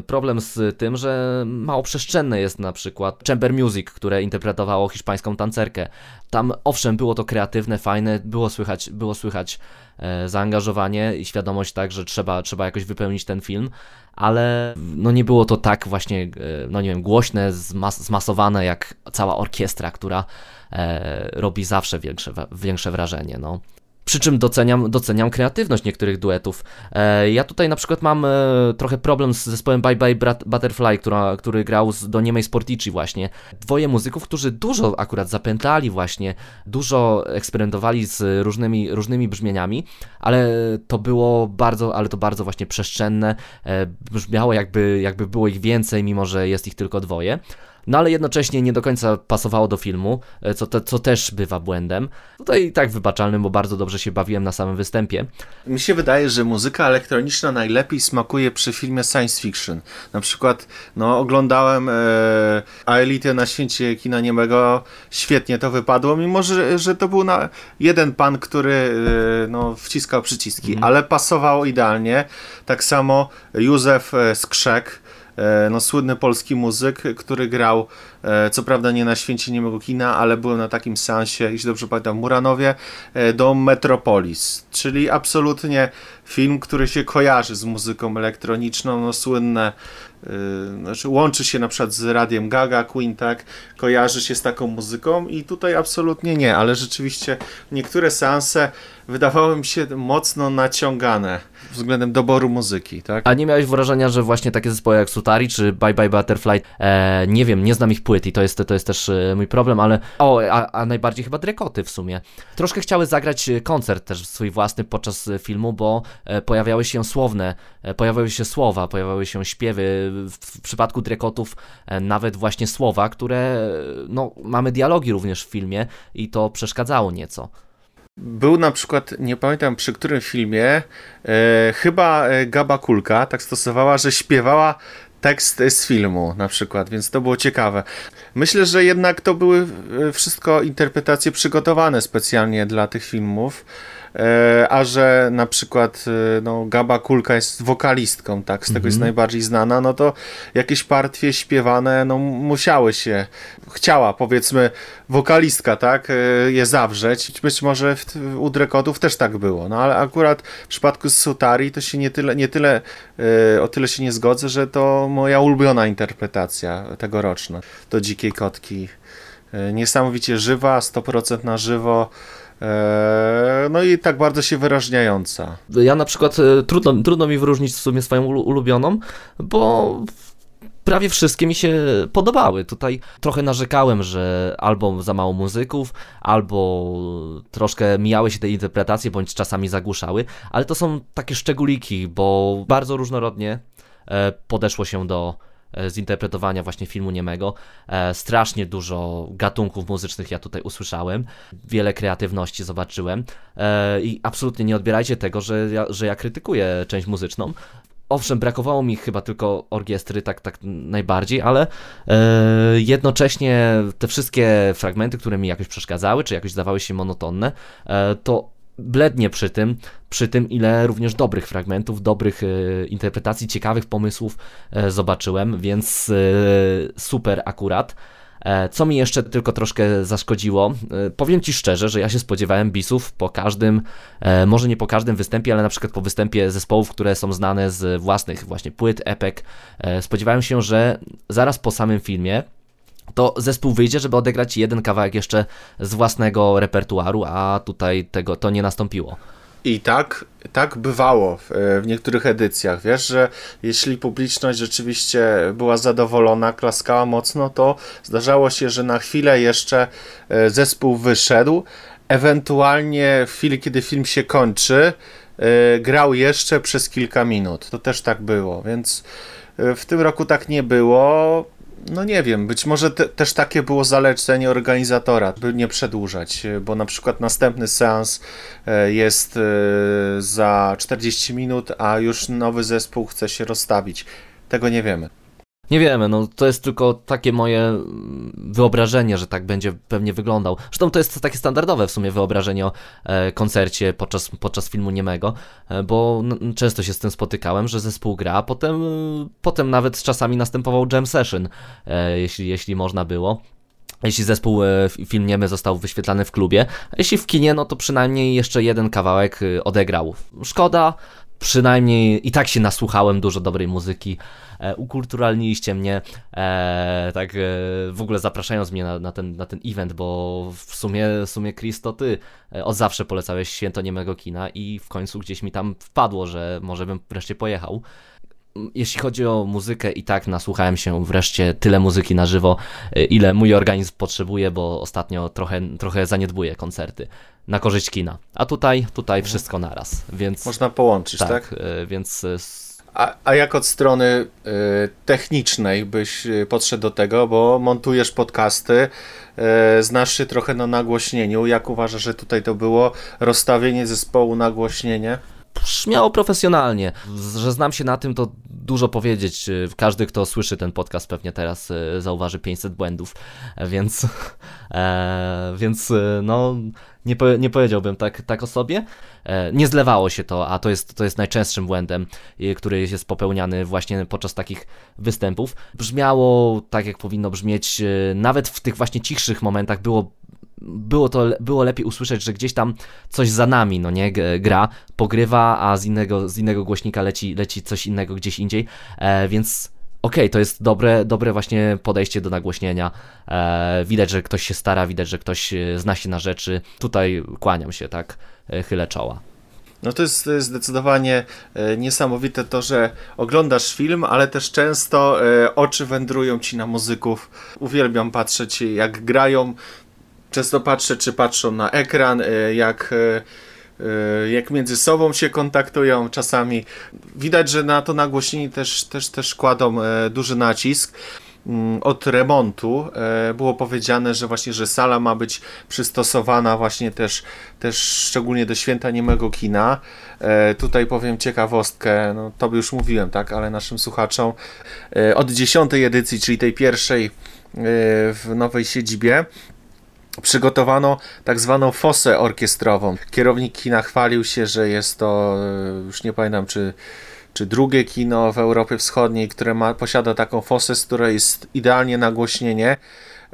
problem z tym, że mało przestrzenne jest na przykład Chamber Music, które interpretowało hiszpańską tancerkę. Tam owszem było to kreatywne, fajne, było słychać, było słychać e, zaangażowanie i świadomość tak, że trzeba, trzeba jakoś wypełnić ten film, ale no nie było to tak właśnie, e, no nie wiem, głośne, zmas zmasowane jak cała orkiestra, która robi zawsze większe, większe wrażenie. No. Przy czym doceniam, doceniam kreatywność niektórych duetów. E, ja tutaj na przykład mam e, trochę problem z zespołem Bye Bye Butterfly, która, który grał z, do niemej Sportici właśnie. Dwoje muzyków, którzy dużo akurat zapętali właśnie, dużo eksperymentowali z różnymi, różnymi brzmieniami, ale to było bardzo, ale to bardzo właśnie przestrzenne, e, brzmiało jakby, jakby było ich więcej, mimo że jest ich tylko dwoje no ale jednocześnie nie do końca pasowało do filmu, e, co, te, co też bywa błędem. Tutaj i tak wybaczalnym, bo bardzo dobrze się bawiłem na samym występie. Mi się wydaje, że muzyka elektroniczna najlepiej smakuje przy filmie science fiction. Na przykład, no, oglądałem e, Aelitę na święcie kina niemego, świetnie to wypadło, mimo że, że to był na, jeden pan, który e, no, wciskał przyciski, mm. ale pasowało idealnie. Tak samo Józef e, Skrzek, no, słynny polski muzyk, który grał, e, co prawda nie na święcie niemego kina, ale był na takim seansie, jeśli dobrze pamiętam, w Muranowie, e, do Metropolis, czyli absolutnie film, który się kojarzy z muzyką elektroniczną, no słynne znaczy łączy się na przykład z radiem Gaga, Queen, tak, kojarzy się z taką muzyką i tutaj absolutnie nie, ale rzeczywiście niektóre seanse wydawały mi się mocno naciągane względem doboru muzyki, tak? A nie miałeś wrażenia, że właśnie takie zespoły jak Sutari czy Bye Bye Butterfly, e, nie wiem, nie znam ich płyt i to jest, to jest też e, mój problem, ale o, a, a najbardziej chyba Drekoty w sumie. Troszkę chciały zagrać e, koncert też swój własny podczas e, filmu, bo pojawiały się słowne, pojawiały się słowa, pojawiały się śpiewy, w, przypadku Drekotów nawet właśnie słowa, które, no, mamy dialogi również w filmie i to przeszkadzało nieco. Był na przykład, nie pamiętam przy którym filmie, e, chyba e, Gaba Kulka tak stosowała, że śpiewała tekst z filmu na przykład, więc to było ciekawe. Myślę, że jednak to były e, wszystko interpretacje przygotowane specjalnie dla tych filmów. E, a że na przykład e, no, Gaba Kulka jest wokalistką, tak, z tego jest mhm. najbardziej znana, no to jakieś partie śpiewane, no musiały się, chciała powiedzmy wokalistka, tak, e, je zawrzeć. Być może w, u Drekotów też tak było, no ale akurat w przypadku Sutari to się nie tyle, nie tyle, o tyle się nie zgodzę, że to moja ulubiona interpretacja tegoroczna do Dzikiej Kotki. Niesamowicie żywa, 100% na żywo, no i tak bardzo się wyrażniająca. Ja na przykład e, trudno, trudno mi wyróżnić w sumie swoją ulubioną, bo prawie wszystkie mi się podobały. Tutaj trochę narzekałem, że albo za mało muzyków, albo troszkę mijały się te interpretacje, bądź czasami zagłuszały, ale to są takie szczególiki, bo bardzo różnorodnie e, podeszło się do zinterpretowania właśnie filmu niemego. E, strasznie dużo gatunków muzycznych ja tutaj usłyszałem, wiele kreatywności zobaczyłem e, i absolutnie nie odbierajcie tego, że ja, że ja krytykuję część muzyczną. Owszem, brakowało mi chyba tylko orkiestry, tak, tak najbardziej, ale jednocześnie te wszystkie fragmenty, które mi jakoś przeszkadzały, czy jakoś zdawały się monotonne, to blednie przy tym, przy tym ile również dobrych fragmentów, dobrych e, interpretacji, ciekawych pomysłów e, zobaczyłem, więc e, super akurat. Co mi jeszcze tylko troszkę zaszkodziło, powiem Ci szczerze, że ja się spodziewałem bisów po każdym, może nie po każdym występie, ale na przykład po występie zespołów, które są znane z własnych właśnie płyt, epek. Spodziewałem się, że zaraz po samym filmie to zespół wyjdzie, żeby odegrać jeden kawałek jeszcze z własnego repertuaru, a tutaj tego to nie nastąpiło. I tak, tak bywało w, w, niektórych edycjach, wiesz, że jeśli publiczność rzeczywiście była zadowolona, klaskała mocno, to zdarzało się, że na chwilę jeszcze e, zespół wyszedł, ewentualnie w chwili, kiedy film się kończy, e, grał jeszcze przez kilka minut. To też tak było, więc e, w tym roku tak nie było no nie wiem, być może te, też takie było zalecenie organizatora, by nie przedłużać, bo na przykład następny seans e, jest e, za 40 minut, a już nowy zespół chce się rozstawić. Tego nie wiemy. Nie wiemy, no to jest tylko takie moje wyobrażenie, że tak będzie pewnie wyglądał. Zresztą to jest takie standardowe w sumie wyobrażenie o e, koncercie podczas, podczas filmu niemego, e, bo n- często się z tym spotykałem, że zespół gra, a potem, e, potem nawet czasami następował jam session, e, jeśli, jeśli można było jeśli zespół e, film niemy został wyświetlany w klubie, a jeśli w kinie, no to przynajmniej jeszcze jeden kawałek e, odegrał. Szkoda, przynajmniej i tak się nasłuchałem dużo dobrej muzyki. E, ukulturalniliście mnie, e, tak e, w ogóle zapraszając mnie na, na, ten, na ten event, bo w sumie, w sumie Chris, to ty e, od zawsze polecałeś Święto Niemego Kina i w końcu gdzieś mi tam wpadło, że może bym wreszcie pojechał jeśli chodzi o muzykę, i tak nasłuchałem się wreszcie tyle muzyki na żywo, y, ile mój organizm potrzebuje, bo ostatnio trochę, trochę zaniedbuję koncerty na korzyść kina. A tutaj, tutaj wszystko naraz, więc... Można połączyć, tak? tak? Y, więc... y, A, a jak od strony y, technicznej byś podszedł do tego, bo montujesz podcasty, y, znasz się trochę na nagłośnieniu. Jak uważasz, że tutaj to było rozstawienie zespołu, nagłośnienie? Śmiało profesjonalnie. Że znam się na tym, to dużo powiedzieć. Każdy, kto słyszy ten podcast, pewnie teraz e, zauważy 500 błędów, więc, e, więc e, no, nie, nie powiedziałbym tak, tak o sobie. E, nie zlewało się to, a to jest, to jest najczęstszym błędem, który jest popełniany właśnie podczas takich występów. Brzmiało tak, jak powinno brzmieć, nawet w tych właśnie cichszych momentach było było to było lepiej usłyszeć, że gdzieś tam coś za nami, no nie, gra, pogrywa, a z innego, z innego głośnika leci, leci coś innego gdzieś indziej, e, więc okej, okay, to jest dobre, dobre właśnie podejście do nagłośnienia. E, widać, że ktoś się stara, widać, że ktoś e, zna się na rzeczy. Tutaj kłaniam się, tak, e, chylę czoła. No to jest, zdecydowanie e, niesamowite to, że oglądasz film, ale też często oczy wędrują ci na muzyków. Uwielbiam patrzeć, jak grają. Często patrzę, czy patrzą na ekran, e, jak, e, e, jak między sobą się kontaktują. Czasami widać, że na to nagłośnienie też, też, też kładą duży nacisk mm, od remontu było powiedziane, że właśnie, że sala ma być przystosowana właśnie też, też szczególnie do święta niemego kina. Tutaj powiem ciekawostkę, no to by już mówiłem, tak, ale naszym słuchaczom od dziesiątej edycji, czyli tej pierwszej w nowej siedzibie przygotowano tak zwaną fosę orkiestrową. Kierownik kina chwalił się, że jest to, e, już nie pamiętam czy, czy drugie kino w Europie Wschodniej, które ma, posiada taką fosę, z której jest idealnie nagłośnienie.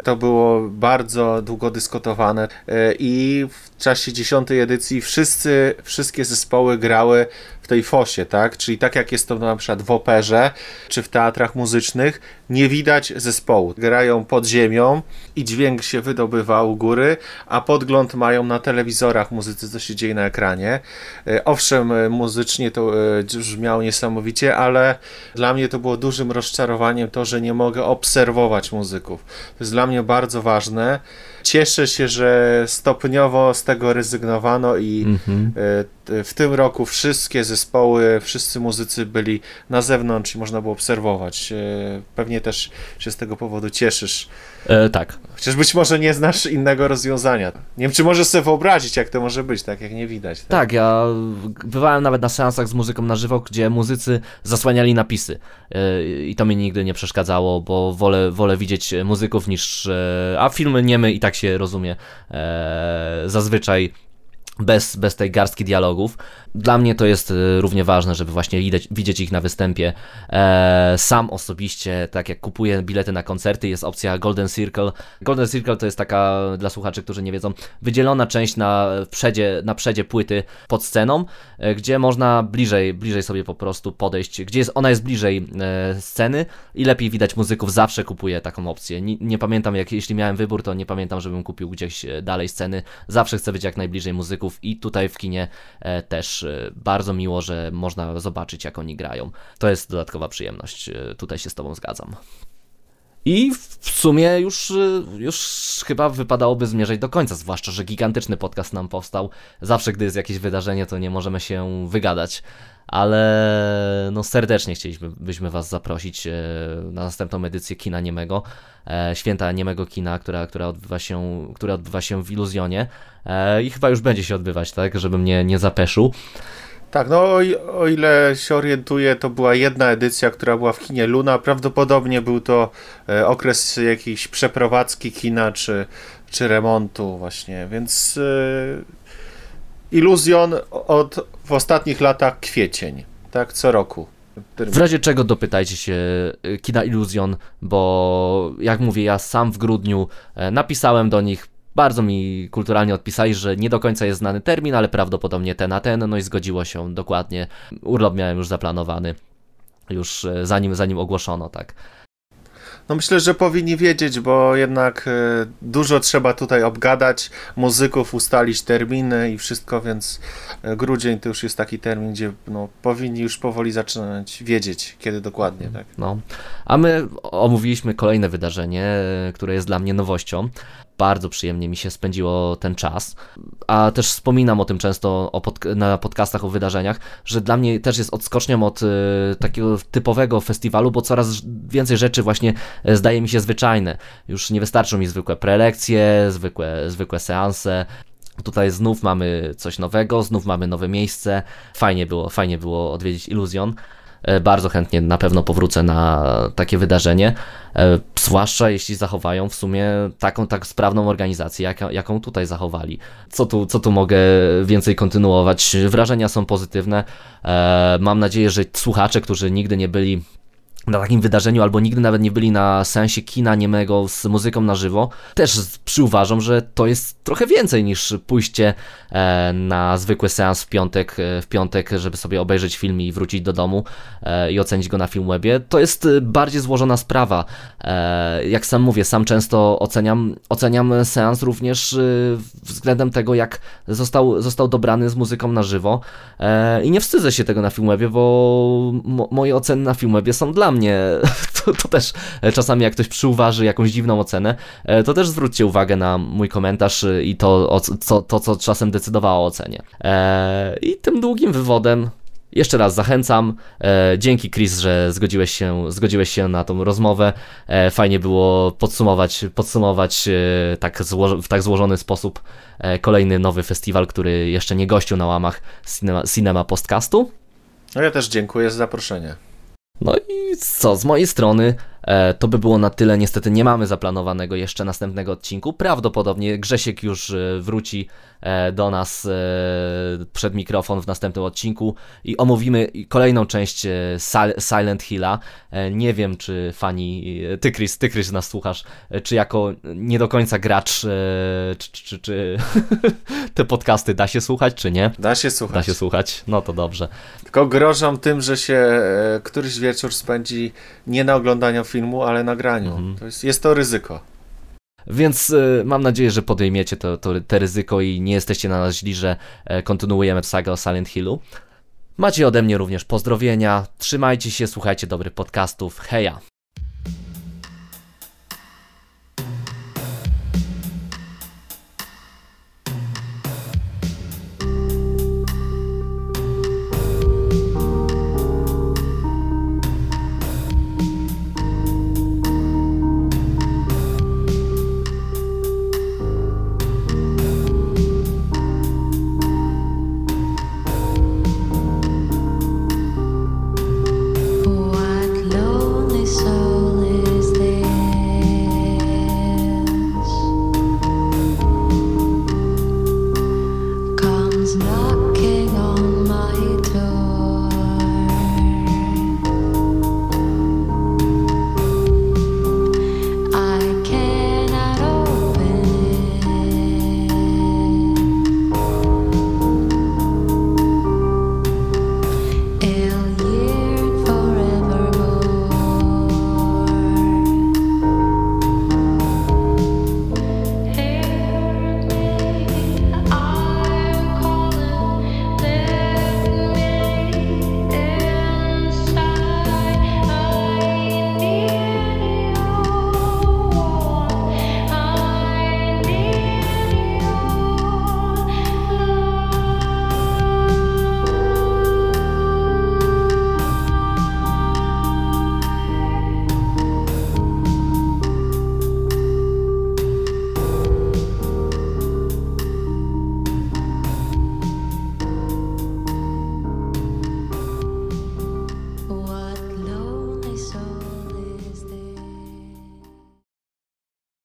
To było bardzo długo dyskutowane e, i w czasie dziesiątej edycji wszyscy, wszystkie zespoły grały w tej fosie, tak? Czyli tak jak jest to na przykład w operze czy w teatrach muzycznych, nie widać zespołu. Grają pod ziemią i dźwięk się wydobywa u góry, a podgląd mają na telewizorach muzycy, co się dzieje na ekranie. E, owszem, e, muzycznie to brzmiało niesamowicie, ale dla mnie to było dużym rozczarowaniem to, że nie mogę obserwować muzyków. To jest dla mnie bardzo ważne. Cieszę się, że stopniowo z tego rezygnowano i mhm. W tym roku wszystkie zespoły, wszyscy muzycy byli na zewnątrz i można było obserwować. E, pewnie też się z tego powodu cieszysz. E, tak. Chociaż być może nie znasz innego rozwiązania. Nie wiem, czy możesz sobie wyobrazić, jak to może być, tak jak nie widać. Tak, tak ja bywałem nawet na seansach z muzyką na żywo, gdzie muzycy zasłaniali napisy. E, I to mi nigdy nie przeszkadzało, bo wolę, wolę widzieć muzyków niż. E, a filmy niemy i tak się rozumie. E, zazwyczaj bez, bez tej garstki dialogów. Dla mnie to jest e, równie ważne, żeby właśnie widzieć, widzieć ich na występie. E, sam osobiście, tak jak kupuję bilety na koncerty, jest opcja Golden Circle. Golden Circle to jest taka, dla słuchaczy, którzy nie wiedzą, wydzielona część na przedzie, na przedzie płyty pod sceną, e, gdzie można bliżej, bliżej sobie po prostu podejść, gdzie jest, ona jest bliżej e, sceny i lepiej widać muzyków. Zawsze kupuję taką opcję. Nie, nie pamiętam, jak, jeśli miałem wybór, to nie pamiętam, żebym kupił gdzieś dalej sceny. Zawsze chcę być jak najbliżej muzyków i tutaj w kinie e, też bardzo miło, że można zobaczyć, jak oni grają. To jest dodatkowa przyjemność. E, tutaj się z Tobą zgadzam. I w sumie już, e, już chyba wypadałoby zmierzać do końca, zwłaszcza, że gigantyczny podcast nam powstał. Zawsze, gdy jest jakieś wydarzenie, to nie możemy się wygadać ale no serdecznie chcielibyśmy Was zaprosić e, na następną edycję Kina Niemego, e, Święta Niemego Kina, która, która, odbywa, się, która odbywa się w Iluzjonie e, i chyba już będzie się odbywać, tak, żebym nie, nie zapeszył. Tak, no o, o, ile się orientuję, to była jedna edycja, która była w kinie Luna. Prawdopodobnie był to okres jakiejś przeprowadzki kina czy, czy remontu właśnie, więc Iluzjon od w ostatnich latach kwiecień, tak, co roku. W razie czego dopytajcie się e, Kina Iluzjon, bo jak mówię, ja sam w grudniu e, napisałem do nich, bardzo mi kulturalnie odpisali, że nie do końca jest znany termin, ale prawdopodobnie ten a ten, no i zgodziło się dokładnie. Urlop miałem już zaplanowany, już e, zanim, zanim ogłoszono, tak. No myślę, że powinni wiedzieć, bo jednak e, dużo trzeba tutaj obgadać, muzyków ustalić terminy i wszystko, więc e, grudzień to już jest taki termin, gdzie no, powinni już powoli zaczynać wiedzieć, kiedy dokładnie. Tak? No. A my omówiliśmy kolejne wydarzenie, które jest dla mnie nowością bardzo przyjemnie mi się spędziło ten czas. A też wspominam o tym często o pod, na podcastach o wydarzeniach, że dla mnie też jest odskocznią od y, takiego typowego festiwalu, bo coraz więcej rzeczy właśnie e, zdaje mi się zwyczajne. Już nie wystarczą mi zwykłe prelekcje, zwykłe, zwykłe seanse. Tutaj znów mamy coś nowego, znów mamy nowe miejsce. Fajnie było, fajnie było odwiedzić Iluzjon. E, bardzo chętnie na pewno powrócę na takie wydarzenie, e, zwłaszcza jeśli zachowają w sumie taką tak sprawną organizację, jaką, jaką tutaj zachowali. Co tu, co tu mogę więcej kontynuować? Wrażenia są pozytywne. E, mam nadzieję, że słuchacze, którzy nigdy nie byli na takim wydarzeniu, albo nigdy nawet nie byli na sensie kina niemego z muzyką na żywo, też przyuważam, że to jest trochę więcej niż pójście e, na zwykły seans w piątek, e, w piątek, żeby sobie obejrzeć film i wrócić do domu e, i ocenić go na Filmwebie. To jest bardziej złożona sprawa. Jak sam mówię, sam często oceniam, oceniam seans również względem tego, jak został, został dobrany z muzyką na żywo i nie wstydzę się tego na Filmwebie, bo moje oceny na Filmwebie są dla mnie mnie, to, to, też e, czasami jak ktoś przyuważy jakąś dziwną ocenę, e, to też zwróćcie uwagę na mój komentarz e, i to, o, co, to co czasem decydowało o ocenie. I tym długim wywodem jeszcze raz zachęcam. dzięki Chris, że zgodziłeś się, zgodziłeś się na tą rozmowę. fajnie było podsumować, podsumować tak zło, w tak złożony sposób kolejny nowy festiwal, który jeszcze nie gościł na łamach Cinema, Cinema Postcastu. No ja też dziękuję za zaproszenie. No i co, z mojej strony E, to by było na tyle. Niestety nie mamy zaplanowanego jeszcze następnego odcinku. Prawdopodobnie Grzesiek już e, wróci do nas przed mikrofon w następnym odcinku i omówimy kolejną część Silent Hilla. Nie wiem, czy fani, ty Chris, ty Chris nas słuchasz, czy jako nie do końca gracz, czy, czy, czy te podcasty da się słuchać, czy nie? Da się słuchać. Da się słuchać, no to dobrze. Tylko grożą tym, że się któryś wieczór spędzi nie na oglądaniu filmu, ale nagraniu. Mhm. To jest, jest to ryzyko. Więc y, mam nadzieję, że podejmiecie to, to, te ryzyko i nie jesteście na nas źli, że e, kontynuujemy sagę o Silent Hillu. Macie ode mnie również pozdrowienia. Trzymajcie się, słuchajcie dobrych podcastów. Heja!